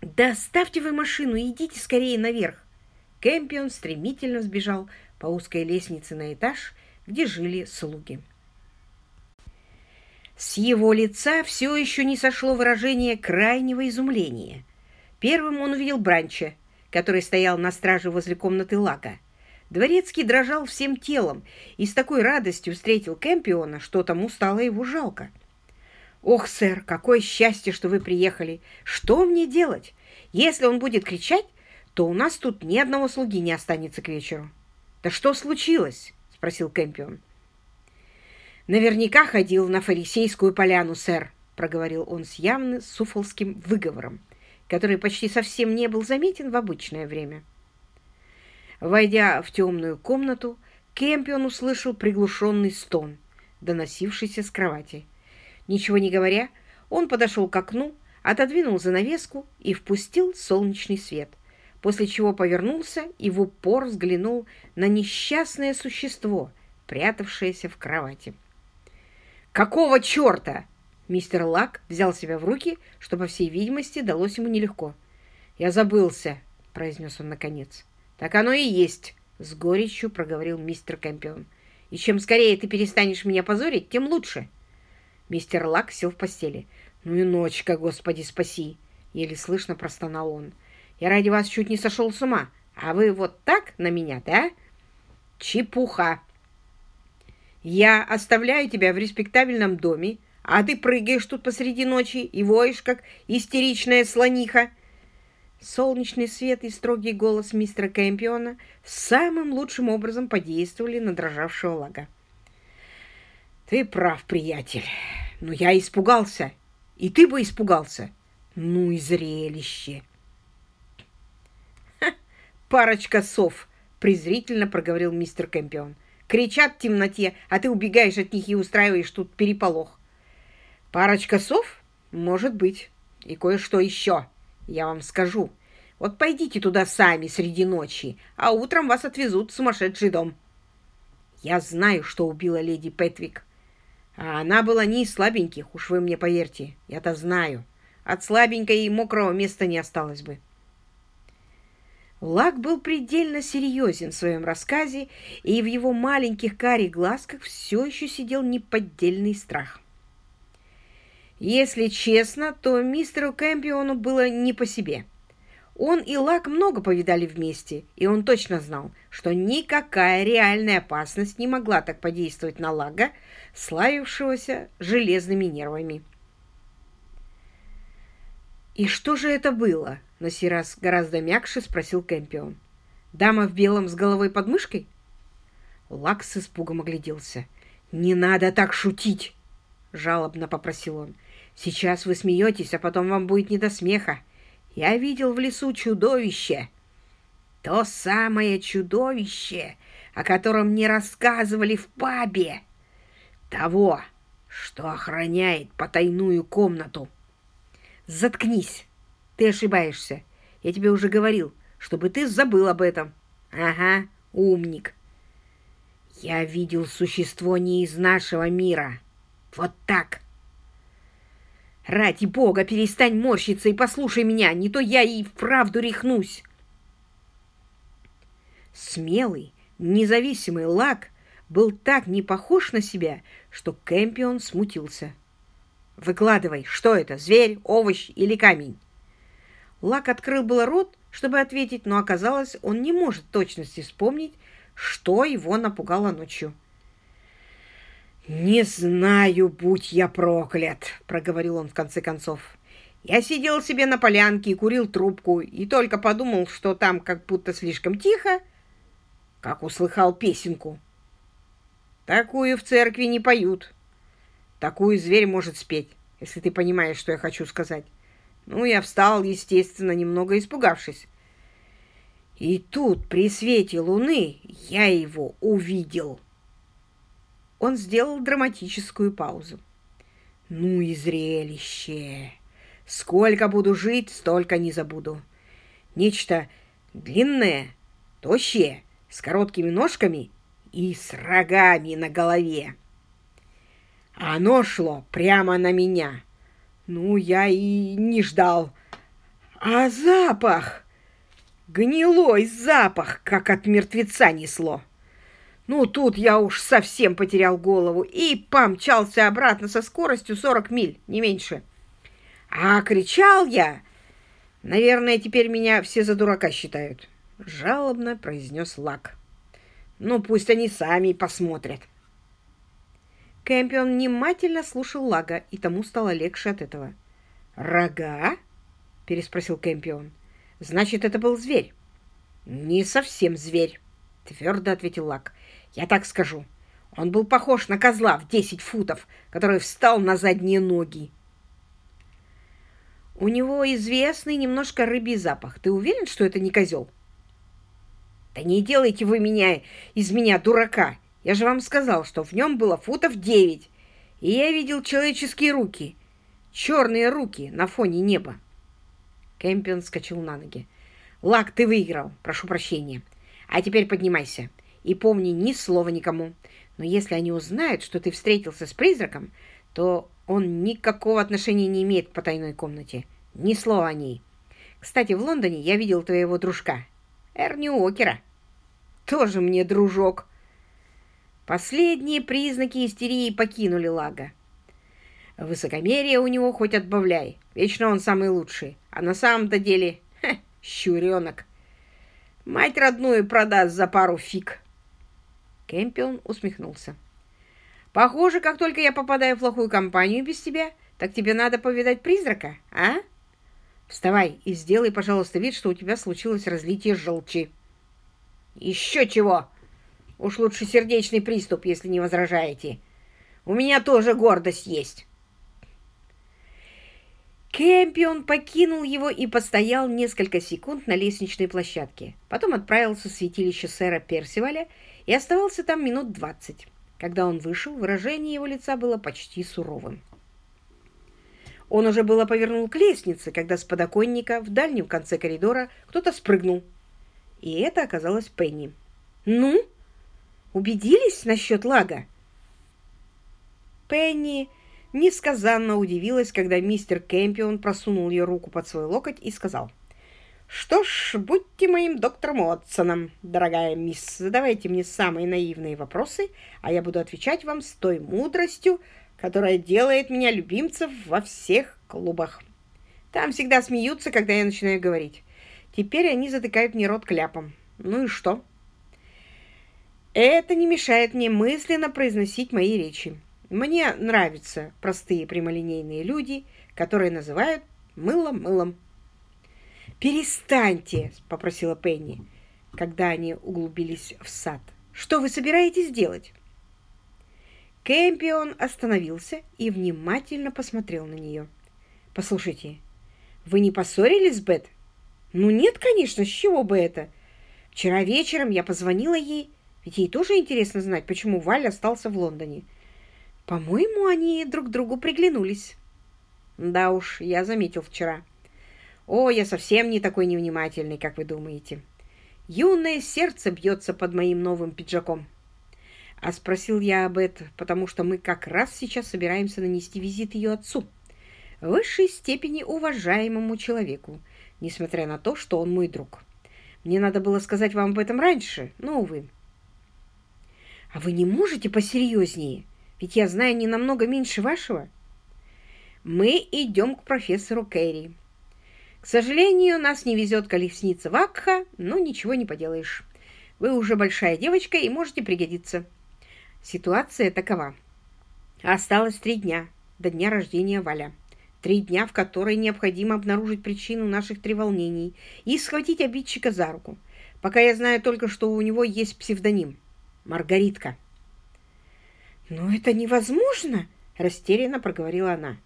Да ставьте вы машину и идите скорее наверх. Кэмпион стремительно сбежал по узкой лестнице на этаж, где жили слуги. С его лица все еще не сошло выражение крайнего изумления – Первым он увидел Бранча, который стоял на страже возле комнаты Лака. Дворецкий дрожал всем телом и с такой радостью встретил Кэмпиона, что тому стало его жалко. «Ох, сэр, какое счастье, что вы приехали! Что мне делать? Если он будет кричать, то у нас тут ни одного слуги не останется к вечеру». «Да что случилось?» — спросил Кэмпион. «Наверняка ходил на фарисейскую поляну, сэр», — проговорил он с явно суфолским выговором который почти совсем не был заметен в обычное время. Войдя в темную комнату, Кемпион услышал приглушенный стон, доносившийся с кровати. Ничего не говоря, он подошел к окну, отодвинул занавеску и впустил солнечный свет, после чего повернулся и в упор взглянул на несчастное существо, прятавшееся в кровати. «Какого черта?» Мистер Лак взял себя в руки, что, по всей видимости, далось ему нелегко. «Я забылся», — произнес он наконец. «Так оно и есть», — с горечью проговорил мистер Кэмпион. «И чем скорее ты перестанешь меня позорить, тем лучше». Мистер Лак сел в постели. «Ну и ночка, господи, спаси!» Еле слышно простонал он. «Я ради вас чуть не сошел с ума. А вы вот так на меня, да?» «Чепуха!» «Я оставляю тебя в респектабельном доме, а ты прыгаешь тут посреди ночи и воешь, как истеричная слониха!» Солнечный свет и строгий голос мистера Кэмпиона самым лучшим образом подействовали на дрожавшего лага. «Ты прав, приятель, но я испугался, и ты бы испугался. Ну и зрелище!» «Парочка сов!» — презрительно проговорил мистер Кэмпион. «Кричат в темноте, а ты убегаешь от них и устраиваешь тут переполох». «Парочка сов? Может быть. И кое-что еще, я вам скажу. Вот пойдите туда сами среди ночи, а утром вас отвезут в сумасшедший дом». «Я знаю, что убила леди Петвик. А она была не из слабеньких, уж вы мне поверьте. Я-то знаю. От слабенькой и мокрого места не осталось бы. Лак был предельно серьезен в своем рассказе, и в его маленьких карих глазках все еще сидел неподдельный страх. Если честно, то мистеру Кэмпиону было не по себе. Он и Лак много повидали вместе, и он точно знал, что никакая реальная опасность не могла так подействовать на Лага, славившегося железными нервами. «И что же это было?» — на сей раз гораздо мягче спросил Кэмпион. «Дама в белом с головой под мышкой?» Лак с испугом огляделся. «Не надо так шутить!» — жалобно попросил он. «Сейчас вы смеетесь, а потом вам будет не до смеха. Я видел в лесу чудовище. То самое чудовище, о котором мне рассказывали в пабе того, что охраняет потайную комнату. Заткнись! Ты ошибаешься. Я тебе уже говорил, чтобы ты забыл об этом. Ага, умник. Я видел существо не из нашего мира. Вот так. Ради бога, перестань морщиться и послушай меня, не то я и вправду рехнусь. Смелый, независимый лак был так не похож на себя, что Кэмпион смутился. «Выкладывай, что это, зверь, овощ или камень?» Лак открыл было рот, чтобы ответить, но оказалось, он не может в точности вспомнить, что его напугало ночью. «Не знаю, будь я проклят!» — проговорил он в конце концов. «Я сидел себе на полянке и курил трубку, и только подумал, что там как будто слишком тихо, как услыхал песенку. Такую в церкви не поют. Такую зверь может спеть, если ты понимаешь, что я хочу сказать. Ну, я встал, естественно, немного испугавшись. И тут, при свете луны, я его увидел. Он сделал драматическую паузу. Ну и зрелище! Сколько буду жить, столько не забуду. Нечто длинное, тощее, с короткими ножками и с рогами на голове. Оно шло прямо на меня. Ну, я и не ждал. А запах! Гнилой запах, как от мертвеца несло. Ну, тут я уж совсем потерял голову и помчался обратно со скоростью 40 миль, не меньше. А кричал я... Наверное, теперь меня все за дурака считают. Жалобно произнес Лак. Ну, пусть они сами посмотрят. Кэмпион внимательно слушал Лага, и тому стало легче от этого. «Рога?» — переспросил Кэмпион. «Значит, это был зверь?» «Не совсем зверь», — твердо ответил Лаг. «Я так скажу. Он был похож на козла в десять футов, который встал на задние ноги». «У него известный немножко рыбий запах. Ты уверен, что это не козел?» «Да не делайте вы меня из меня дурака! Я же вам сказал, что в нем было футов девять, и я видел человеческие руки. черные руки на фоне неба. Кэмпион скачал на ноги. «Лак, ты выиграл. Прошу прощения. А теперь поднимайся. И помни, ни слова никому. Но если они узнают, что ты встретился с призраком, то он никакого отношения не имеет к потайной комнате. Ни слова о ней. Кстати, в Лондоне я видел твоего дружка, Эрни Уокера. Тоже мне дружок. Последние признаки истерии покинули Лага. Высокомерие у него хоть отбавляй. Вечно он самый лучший. А на самом-то деле, ха, щуренок. Мать родную продаст за пару фиг. Кэмпион усмехнулся. Похоже, как только я попадаю в плохую компанию без тебя, так тебе надо повидать призрака, а? Вставай и сделай, пожалуйста, вид, что у тебя случилось разлитие желчи. Еще чего? Уж лучше сердечный приступ, если не возражаете. У меня тоже гордость есть. Кэмпион покинул его и постоял несколько секунд на лестничной площадке. Потом отправился в святилище сэра Персиваля и оставался там минут двадцать. Когда он вышел, выражение его лица было почти суровым. Он уже было повернул к лестнице, когда с подоконника в дальнем конце коридора кто-то спрыгнул. И это оказалось Пенни. «Ну, убедились насчет лага?» Пенни несказанно удивилась, когда мистер Кэмпион просунул ее руку под свой локоть и сказал. «Что ж, будьте моим доктором Уотсоном, дорогая мисс. Задавайте мне самые наивные вопросы, а я буду отвечать вам с той мудростью, которая делает меня любимцев во всех клубах. Там всегда смеются, когда я начинаю говорить. Теперь они затыкают мне рот кляпом. Ну и что? Это не мешает мне мысленно произносить мои речи. Мне нравятся простые прямолинейные люди, которые называют мыло мылом. «Перестаньте!» — попросила Пенни, когда они углубились в сад. «Что вы собираетесь делать?» Кэмпион остановился и внимательно посмотрел на нее. «Послушайте, вы не поссорились с Бет?» «Ну нет, конечно, с чего бы это? Вчера вечером я позвонила ей, ведь ей тоже интересно знать, почему Валь остался в Лондоне. По-моему, они друг другу приглянулись». «Да уж, я заметил вчера». «О, я совсем не такой невнимательный, как вы думаете. Юное сердце бьется под моим новым пиджаком». А спросил я об этом, потому что мы как раз сейчас собираемся нанести визит ее отцу, в высшей степени уважаемому человеку, несмотря на то, что он мой друг. Мне надо было сказать вам об этом раньше, но, увы. А вы не можете посерьезнее? Ведь я знаю не намного меньше вашего. Мы идем к профессору Кэрри. К сожалению, нас не везет колесница Вакха, но ничего не поделаешь. Вы уже большая девочка и можете пригодиться. Ситуация такова. Осталось три дня до дня рождения Валя. Три дня, в которые необходимо обнаружить причину наших треволнений и схватить обидчика за руку. Пока я знаю только, что у него есть псевдоним – Маргаритка. «Но это невозможно!» – растерянно проговорила она.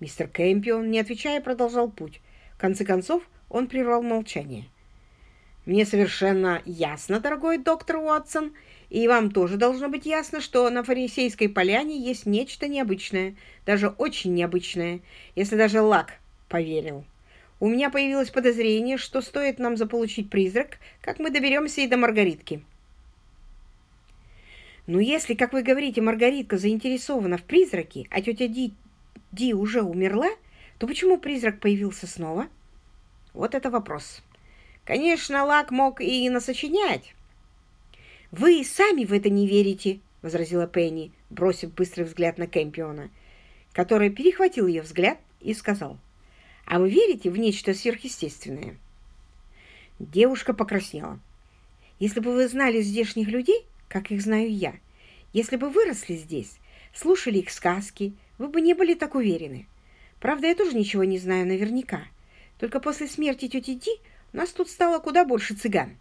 Мистер Кэмпион, не отвечая, продолжал путь. Конце концов, он прервал молчание. «Мне совершенно ясно, дорогой доктор Уотсон, – и вам тоже должно быть ясно, что на фарисейской поляне есть нечто необычное, даже очень необычное, если даже Лак поверил. У меня появилось подозрение, что стоит нам заполучить призрак, как мы доберемся и до Маргаритки. Но если, как вы говорите, Маргаритка заинтересована в призраке, а тетя Ди, Ди уже умерла, то почему призрак появился снова? Вот это вопрос. Конечно, Лак мог и насочинять, «Вы сами в это не верите», — возразила Пенни, бросив быстрый взгляд на Кэмпиона, который перехватил ее взгляд и сказал, «А вы верите в нечто сверхъестественное?» Девушка покраснела. «Если бы вы знали здешних людей, как их знаю я, если бы выросли здесь, слушали их сказки, вы бы не были так уверены. Правда, я тоже ничего не знаю наверняка. Только после смерти тети Ди у нас тут стало куда больше цыган.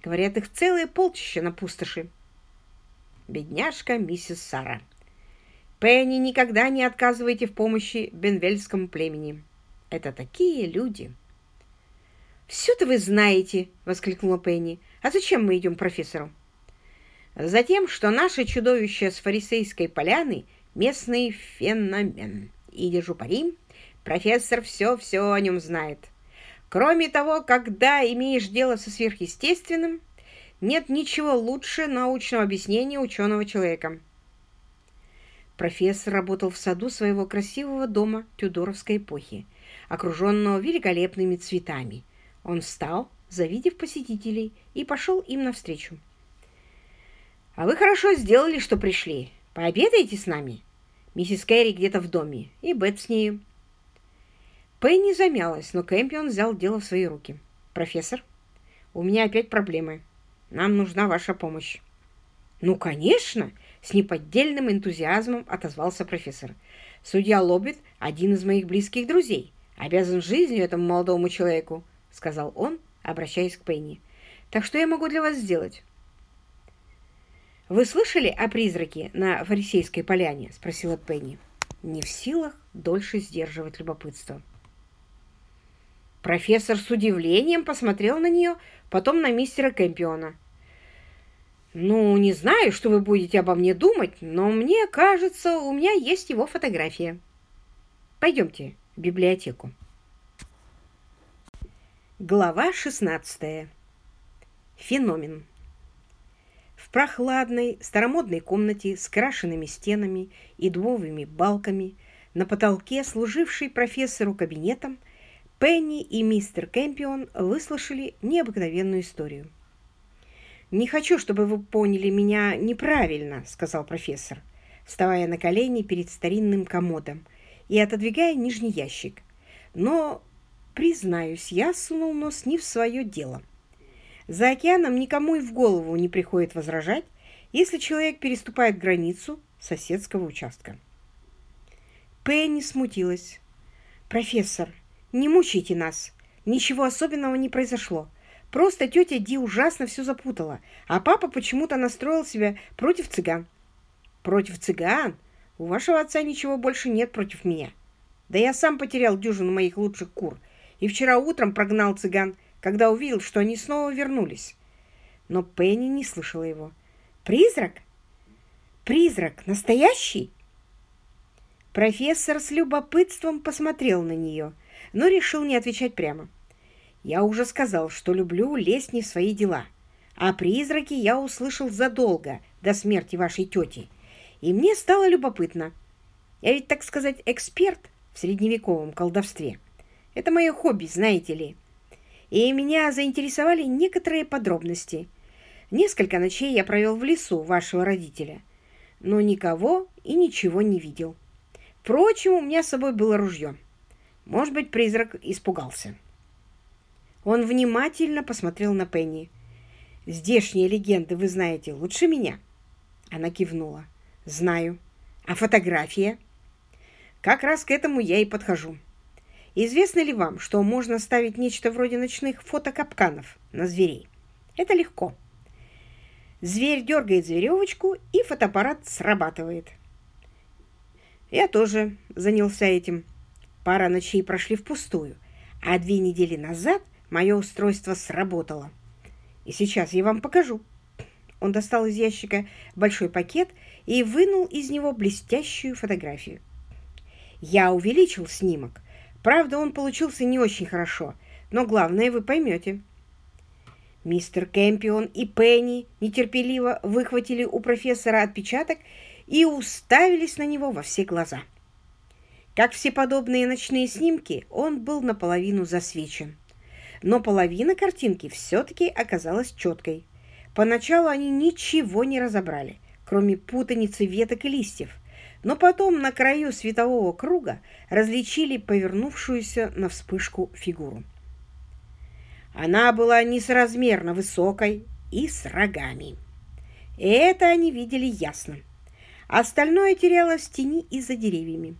Говорят, их целые полчища на пустоши. Бедняжка миссис Сара. Пенни, никогда не отказывайте в помощи бенвельскому племени. Это такие люди. «Все-то вы знаете!» — воскликнула Пенни. «А зачем мы идем к профессору?» «Затем, что наше чудовище с фарисейской поляны — местный феномен. И держу пари, Профессор все-все о нем знает. Кроме того, когда имеешь дело со сверхъестественным, нет ничего лучше научного объяснения ученого человека. Профессор работал в саду своего красивого дома Тюдоровской эпохи, окруженного великолепными цветами. Он встал, завидев посетителей, и пошел им навстречу. «А вы хорошо сделали, что пришли. Пообедаете с нами?» Миссис Кэрри где-то в доме, и Бет с нею. Пенни замялась, но Кэмпион взял дело в свои руки. «Профессор, у меня опять проблемы. Нам нужна ваша помощь». «Ну, конечно!» — с неподдельным энтузиазмом отозвался профессор. «Судья Лоббит — один из моих близких друзей. Обязан жизнью этому молодому человеку», — сказал он, обращаясь к Пенни. «Так что я могу для вас сделать?» «Вы слышали о призраке на Фарисейской поляне?» — спросила Пенни. Не в силах дольше сдерживать любопытство. Профессор с удивлением посмотрел на нее, потом на мистера Кэмпиона. «Ну, не знаю, что вы будете обо мне думать, но мне кажется, у меня есть его фотография. Пойдемте в библиотеку». Глава 16. Феномен. В прохладной, старомодной комнате с крашенными стенами и дубовыми балками на потолке, служившей профессору кабинетом, Пенни и мистер Кэмпион выслушали необыкновенную историю. «Не хочу, чтобы вы поняли меня неправильно», — сказал профессор, вставая на колени перед старинным комодом и отодвигая нижний ящик. «Но, признаюсь, я сунул нос не в свое дело. За океаном никому и в голову не приходит возражать, если человек переступает границу соседского участка». Пенни смутилась. «Профессор, не мучайте нас. Ничего особенного не произошло. Просто тетя Ди ужасно все запутала, а папа почему-то настроил себя против цыган. Против цыган? У вашего отца ничего больше нет против меня. Да я сам потерял дюжину моих лучших кур и вчера утром прогнал цыган, когда увидел, что они снова вернулись. Но Пенни не слышала его. «Призрак? Призрак? Настоящий?» Профессор с любопытством посмотрел на нее – но решил не отвечать прямо. «Я уже сказал, что люблю лезть не в свои дела. А призраки я услышал задолго до смерти вашей тети. И мне стало любопытно. Я ведь, так сказать, эксперт в средневековом колдовстве. Это мое хобби, знаете ли. И меня заинтересовали некоторые подробности. Несколько ночей я провел в лесу вашего родителя, но никого и ничего не видел. Впрочем, у меня с собой было ружье. Может быть, призрак испугался. Он внимательно посмотрел на Пенни. «Здешние легенды вы знаете лучше меня?» Она кивнула. «Знаю. А фотография?» «Как раз к этому я и подхожу. Известно ли вам, что можно ставить нечто вроде ночных фотокапканов на зверей? Это легко. Зверь дергает за веревочку, и фотоаппарат срабатывает. Я тоже занялся этим. Пара ночей прошли впустую, а две недели назад мое устройство сработало. И сейчас я вам покажу. Он достал из ящика большой пакет и вынул из него блестящую фотографию. Я увеличил снимок. Правда, он получился не очень хорошо, но главное вы поймете. Мистер Кэмпион и Пенни нетерпеливо выхватили у профессора отпечаток и уставились на него во все глаза. Как все подобные ночные снимки, он был наполовину засвечен. Но половина картинки все-таки оказалась четкой. Поначалу они ничего не разобрали, кроме путаницы веток и листьев, но потом на краю светового круга различили повернувшуюся на вспышку фигуру. Она была несоразмерно высокой и с рогами. Это они видели ясно. Остальное терялось в тени и за деревьями.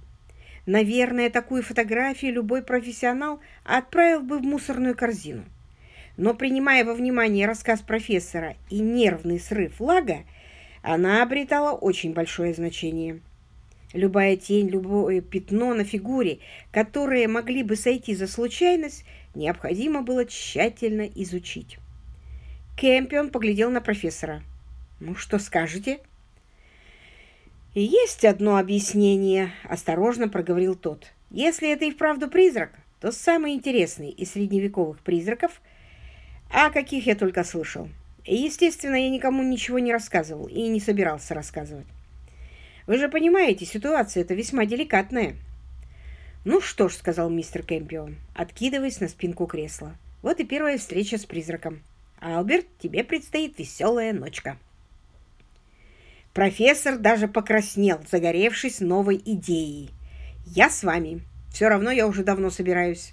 Наверное, такую фотографию любой профессионал отправил бы в мусорную корзину. Но принимая во внимание рассказ профессора и нервный срыв лага, она обретала очень большое значение. Любая тень, любое пятно на фигуре, которые могли бы сойти за случайность, необходимо было тщательно изучить. Кэмпион поглядел на профессора. «Ну, что скажете?» «Есть одно объяснение», — осторожно проговорил тот. Если это и вправду призрак, то самый интересный из средневековых призраков, о каких я только слышал. Естественно, я никому ничего не рассказывал и не собирался рассказывать. Вы же понимаете, ситуация эта весьма деликатная. «Ну что ж», — сказал мистер Кэмпион, откидываясь на спинку кресла. «Вот и первая встреча с призраком. Алберт, тебе предстоит веселая ночка». Профессор даже покраснел, загоревшись новой идеей. «Я с вами. Все равно я уже давно собираюсь».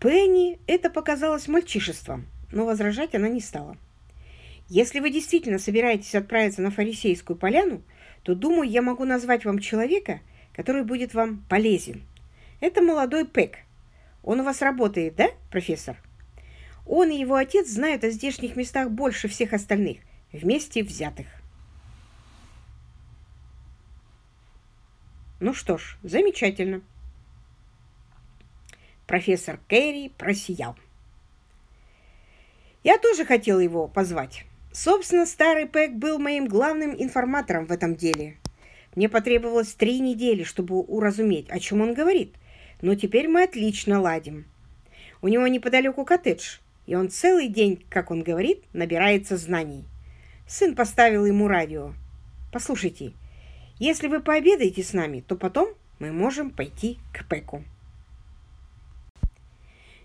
Пенни это показалось мальчишеством, но возражать она не стала. «Если вы действительно собираетесь отправиться на Фарисейскую поляну, то, думаю, я могу назвать вам человека, который будет вам полезен. Это молодой Пэк. Он у вас работает, да, профессор? Он и его отец знают о здешних местах больше всех остальных, вместе взятых. Ну что ж, замечательно. Профессор Кэрри просиял. Я тоже хотел его позвать. Собственно, старый Пэк был моим главным информатором в этом деле. Мне потребовалось три недели, чтобы уразуметь, о чем он говорит – но теперь мы отлично ладим. У него неподалеку коттедж, и он целый день, как он говорит, набирается знаний. Сын поставил ему радио. Послушайте, если вы пообедаете с нами, то потом мы можем пойти к Пеку.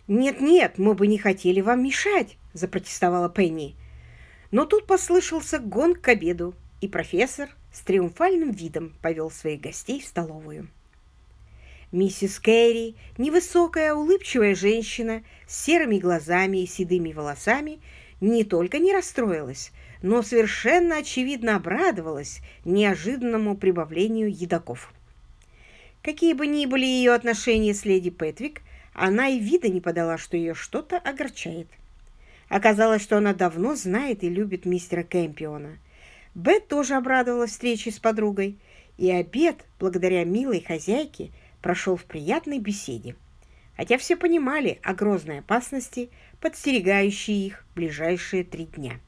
«Нет-нет, мы бы не хотели вам мешать», – запротестовала Пенни. Но тут послышался гонг к обеду, и профессор с триумфальным видом повел своих гостей в столовую. Миссис Кэрри, невысокая, улыбчивая женщина с серыми глазами и седыми волосами, не только не расстроилась, но совершенно очевидно обрадовалась неожиданному прибавлению едоков. Какие бы ни были ее отношения с леди Петвик, она и вида не подала, что ее что-то огорчает. Оказалось, что она давно знает и любит мистера Кэмпиона. Бет тоже обрадовалась встрече с подругой, и обед, благодаря милой хозяйке, прошел в приятной беседе, хотя все понимали о грозной опасности, подстерегающей их ближайшие три дня.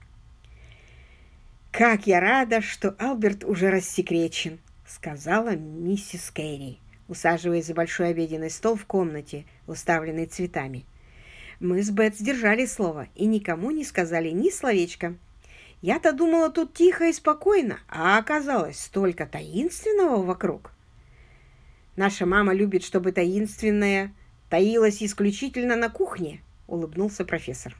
«Как я рада, что Алберт уже рассекречен», — сказала миссис Кэрри, усаживаясь за большой обеденный стол в комнате, уставленной цветами. Мы с Бет сдержали слово и никому не сказали ни словечка. Я-то думала тут тихо и спокойно, а оказалось столько таинственного вокруг. Наша мама любит, чтобы таинственное таилось исключительно на кухне, улыбнулся профессор.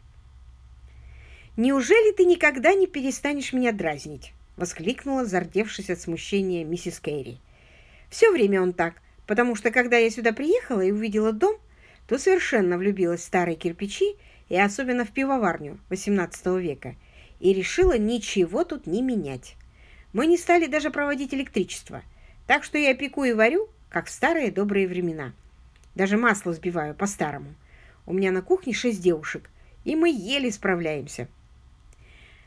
«Неужели ты никогда не перестанешь меня дразнить?» — воскликнула, зардевшись от смущения миссис Кэрри. «Все время он так, потому что, когда я сюда приехала и увидела дом, то совершенно влюбилась в старые кирпичи и особенно в пивоварню XVIII века и решила ничего тут не менять. Мы не стали даже проводить электричество, так что я пеку и варю, как в старые добрые времена. Даже масло сбиваю по-старому. У меня на кухне шесть девушек, и мы еле справляемся.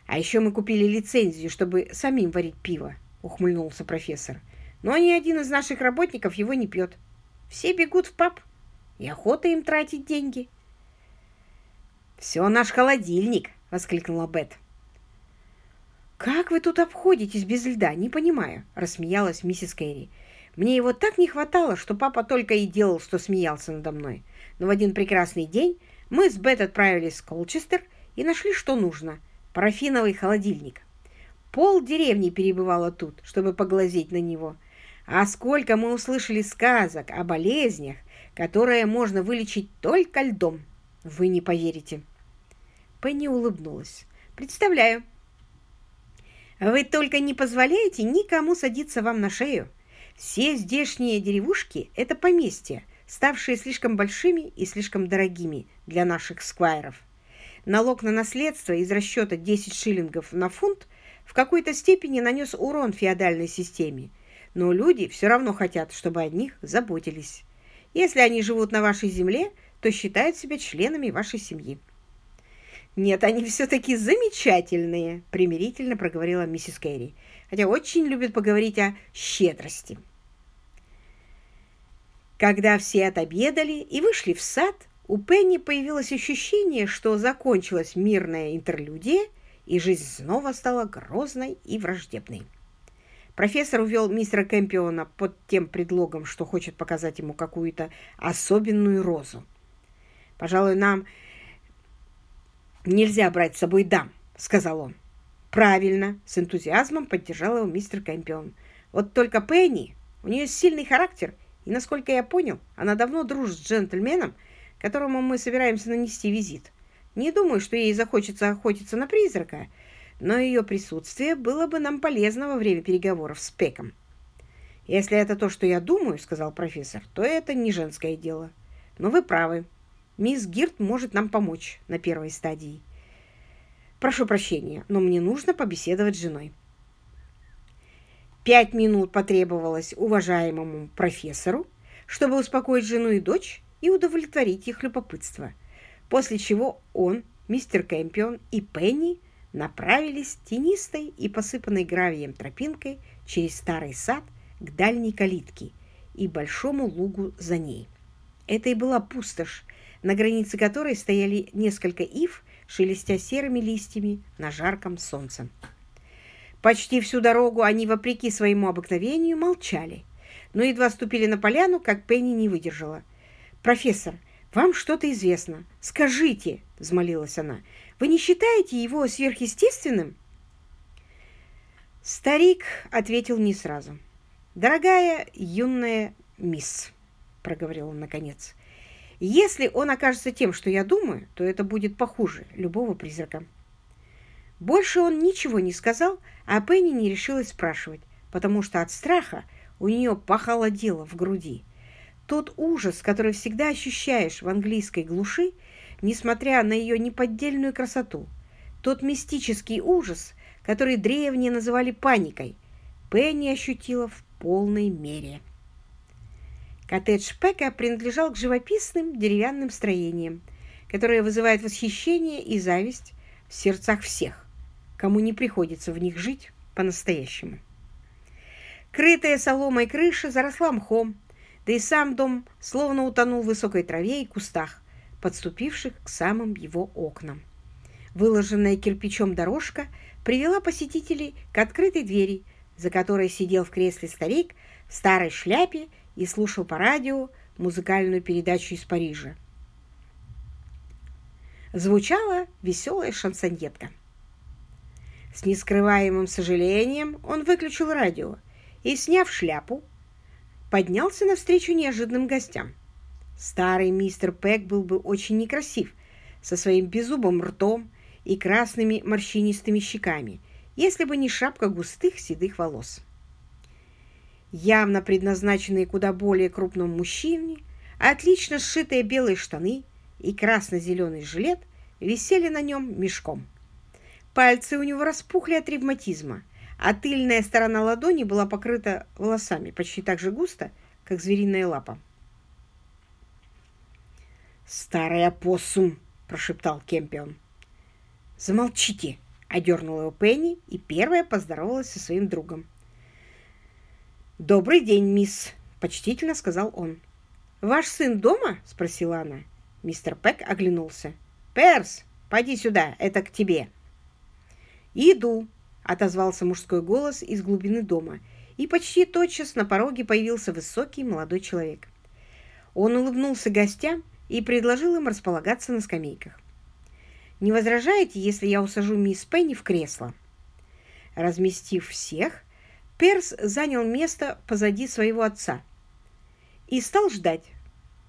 А еще мы купили лицензию, чтобы самим варить пиво, ухмыльнулся профессор. Но ни один из наших работников его не пьет. Все бегут в паб, и охота им тратить деньги. «Все наш холодильник!» — воскликнула Бет. «Как вы тут обходитесь без льда? Не понимаю», — рассмеялась миссис Кэрри. Мне его так не хватало, что папа только и делал, что смеялся надо мной. Но в один прекрасный день мы с Бет отправились в Колчестер и нашли, что нужно – парафиновый холодильник. Пол деревни перебывало тут, чтобы поглазеть на него. А сколько мы услышали сказок о болезнях, которые можно вылечить только льдом. Вы не поверите. Пенни улыбнулась. Представляю. Вы только не позволяете никому садиться вам на шею. Все здешние деревушки – это поместья, ставшие слишком большими и слишком дорогими для наших сквайров. Налог на наследство из расчета 10 шиллингов на фунт в какой-то степени нанес урон феодальной системе, но люди все равно хотят, чтобы о них заботились. Если они живут на вашей земле, то считают себя членами вашей семьи. «Нет, они все-таки замечательные», — примирительно проговорила миссис Кэрри, хотя очень любят поговорить о щедрости. Когда все отобедали и вышли в сад, у Пенни появилось ощущение, что закончилась мирная интерлюдия, и жизнь снова стала грозной и враждебной. Профессор увел мистера Кэмпиона под тем предлогом, что хочет показать ему какую-то особенную розу. «Пожалуй, нам нельзя брать с собой дам», — сказал он. «Правильно», — с энтузиазмом поддержал его мистер Кэмпион. «Вот только Пенни, у нее сильный характер, и, насколько я понял, она давно дружит с джентльменом, которому мы собираемся нанести визит. Не думаю, что ей захочется охотиться на призрака, но ее присутствие было бы нам полезно во время переговоров с Пеком. «Если это то, что я думаю, — сказал профессор, — то это не женское дело. Но вы правы. Мисс Гирт может нам помочь на первой стадии. Прошу прощения, но мне нужно побеседовать с женой». Пять минут потребовалось уважаемому профессору, чтобы успокоить жену и дочь и удовлетворить их любопытство, после чего он, мистер Кэмпион и Пенни направились тенистой и посыпанной гравием тропинкой через старый сад к дальней калитке и большому лугу за ней. Это и была пустошь, на границе которой стояли несколько ив, шелестя серыми листьями на жарком солнце. Почти всю дорогу они, вопреки своему обыкновению, молчали, но едва ступили на поляну, как Пенни не выдержала. «Профессор, вам что-то известно. Скажите!» — взмолилась она. Вы не считаете его сверхъестественным?» Старик ответил не сразу. «Дорогая юная мисс», — проговорил он наконец, — «если он окажется тем, что я думаю, то это будет похуже любого призрака». Больше он ничего не сказал, а Пенни не решилась спрашивать, потому что от страха у нее похолодело в груди. Тот ужас, который всегда ощущаешь в английской глуши, несмотря на ее неподдельную красоту. Тот мистический ужас, который древние называли паникой, Пенни ощутила в полной мере. Коттедж Пека принадлежал к живописным деревянным строениям, которые вызывают восхищение и зависть в сердцах всех, кому не приходится в них жить по-настоящему. Крытая соломой крыша заросла мхом, да и сам дом словно утонул в высокой траве и кустах, подступивших к самым его окнам. Выложенная кирпичом дорожка привела посетителей к открытой двери, за которой сидел в кресле старик в старой шляпе и слушал по радио музыкальную передачу из Парижа. Звучала веселая шансонетка. С нескрываемым сожалением он выключил радио и, сняв шляпу, поднялся навстречу неожиданным гостям. Старый мистер Пэк был бы очень некрасив, со своим беззубым ртом и красными морщинистыми щеками, если бы не шапка густых седых волос. Явно предназначенные куда более крупному мужчине, отлично сшитые белые штаны и красно-зеленый жилет висели на нем мешком. Пальцы у него распухли от ревматизма, а тыльная сторона ладони была покрыта волосами почти так же густо, как звериная лапа. «Старый опоссум!» – прошептал Кемпион. «Замолчите!» – одернула его Пенни и первая поздоровалась со своим другом. «Добрый день, мисс!» – почтительно сказал он. «Ваш сын дома?» – спросила она. Мистер Пэк оглянулся. «Перс, пойди сюда, это к тебе!» «Иду!» – отозвался мужской голос из глубины дома, и почти тотчас на пороге появился высокий молодой человек. Он улыбнулся гостям и предложил им располагаться на скамейках. «Не возражаете, если я усажу мисс Пенни в кресло?» Разместив всех, Перс занял место позади своего отца и стал ждать,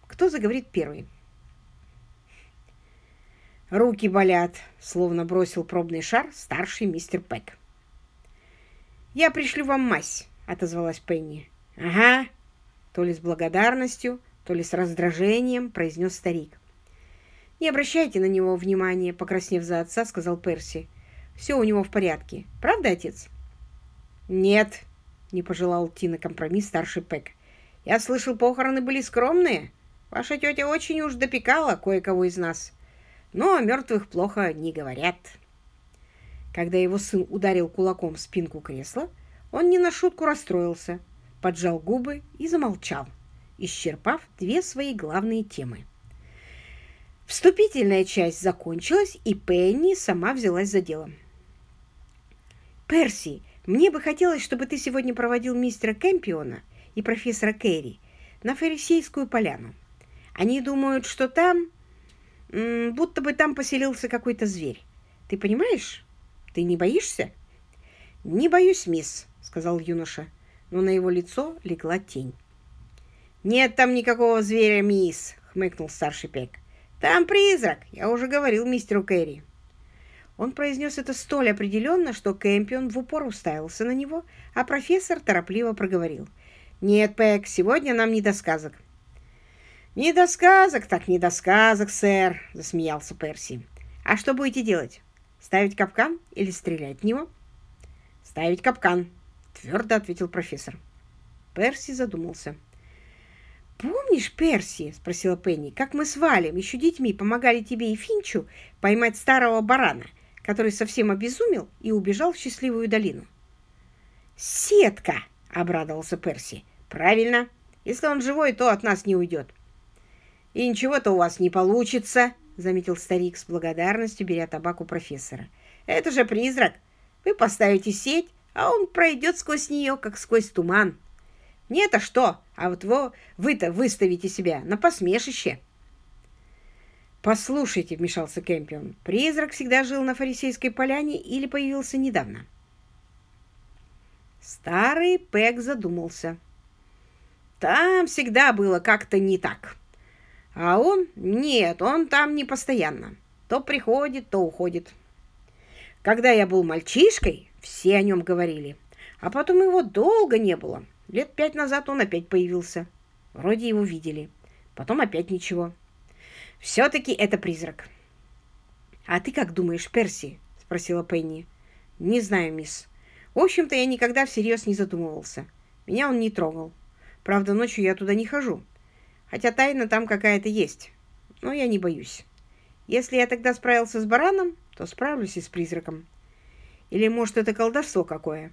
кто заговорит первый. «Руки болят», — словно бросил пробный шар старший мистер Пэк. «Я пришлю вам мазь», — отозвалась Пенни. «Ага», — то ли с благодарностью, то ли с раздражением произнес старик. «Не обращайте на него внимания», — покраснев за отца, сказал Перси. «Все у него в порядке. Правда, отец?» «Нет», — не пожелал идти на компромисс старший Пэк. «Я слышал, похороны были скромные. Ваша тетя очень уж допекала кое-кого из нас. Но о мертвых плохо не говорят». Когда его сын ударил кулаком в спинку кресла, он не на шутку расстроился, поджал губы и замолчал исчерпав две свои главные темы. Вступительная часть закончилась, и Пенни сама взялась за дело. «Перси, Мне бы хотелось, чтобы ты сегодня проводил мистера Кэмпиона и профессора Керри на Фарисейскую поляну. Они думают, что там... будто бы там поселился какой-то зверь. Ты понимаешь? Ты не боишься?» «Не боюсь, мисс», — сказал юноша, но на его лицо легла тень. «Нет там никакого зверя, мисс», — хмыкнул старший Пек. «Там призрак, я уже говорил мистеру Кэрри». Он произнес это столь определенно, что Кэмпион в упор уставился на него, а профессор торопливо проговорил. «Нет, Пэк, сегодня нам не до сказок». «Не до сказок, так не до сказок, сэр», — засмеялся Перси. «А что будете делать? Ставить капкан или стрелять в него?» «Ставить капкан», — твердо ответил профессор. Перси задумался. «Помнишь, Перси, — спросила Пенни, — как мы с Валем еще детьми помогали тебе и Финчу поймать старого барана, который совсем обезумел и убежал в счастливую долину. «Сетка!» — обрадовался Перси. «Правильно. Если он живой, то от нас не уйдет». «И ничего-то у вас не получится», — заметил старик с благодарностью, беря табак у профессора. «Это же призрак. Вы поставите сеть, а он пройдет сквозь нее, как сквозь туман. Не-то что, а вот вы-то выставите себя на посмешище». «Послушайте», — вмешался Кэмпион, — «призрак всегда жил на Фарисейской поляне или появился недавно?» Старый Пэк задумался. «Там всегда было как-то не так. А он? Нет, он там не постоянно. То приходит, то уходит. Когда я был мальчишкой, все о нем говорили. А потом его долго не было. Лет пять назад он опять появился. Вроде его видели. Потом опять ничего. Все-таки это призрак. «А ты как думаешь, Перси?» — спросила Пенни. «Не знаю, мисс. В общем-то, я никогда всерьез не задумывался. Меня он не трогал. Правда, ночью я туда не хожу. Хотя тайна там какая-то есть. Но я не боюсь. Если я тогда справился с бараном, то справлюсь и с призраком. Или, может, это колдовство какое?»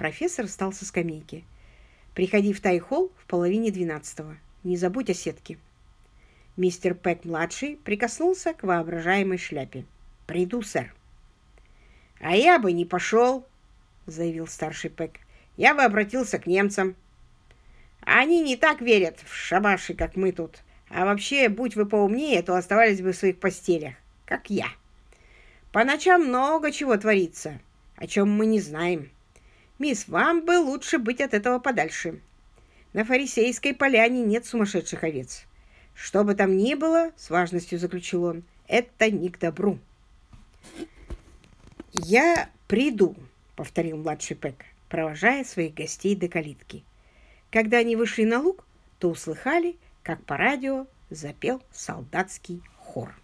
Профессор встал со скамейки. «Приходи в Тайхолл в половине двенадцатого. Не забудь о сетке». Мистер Пэк-младший прикоснулся к воображаемой шляпе. «Приду, сэр». «А я бы не пошел», — заявил старший Пэк. «Я бы обратился к немцам. Они не так верят в шабаши, как мы тут. А вообще, будь вы поумнее, то оставались бы в своих постелях, как я. По ночам много чего творится, о чем мы не знаем. Мисс, вам бы лучше быть от этого подальше. На фарисейской поляне нет сумасшедших овец». Что бы там ни было, с важностью заключил он, это не к добру. «Я приду», — повторил младший Пэк, провожая своих гостей до калитки. Когда они вышли на луг, то услыхали, как по радио запел солдатский хор.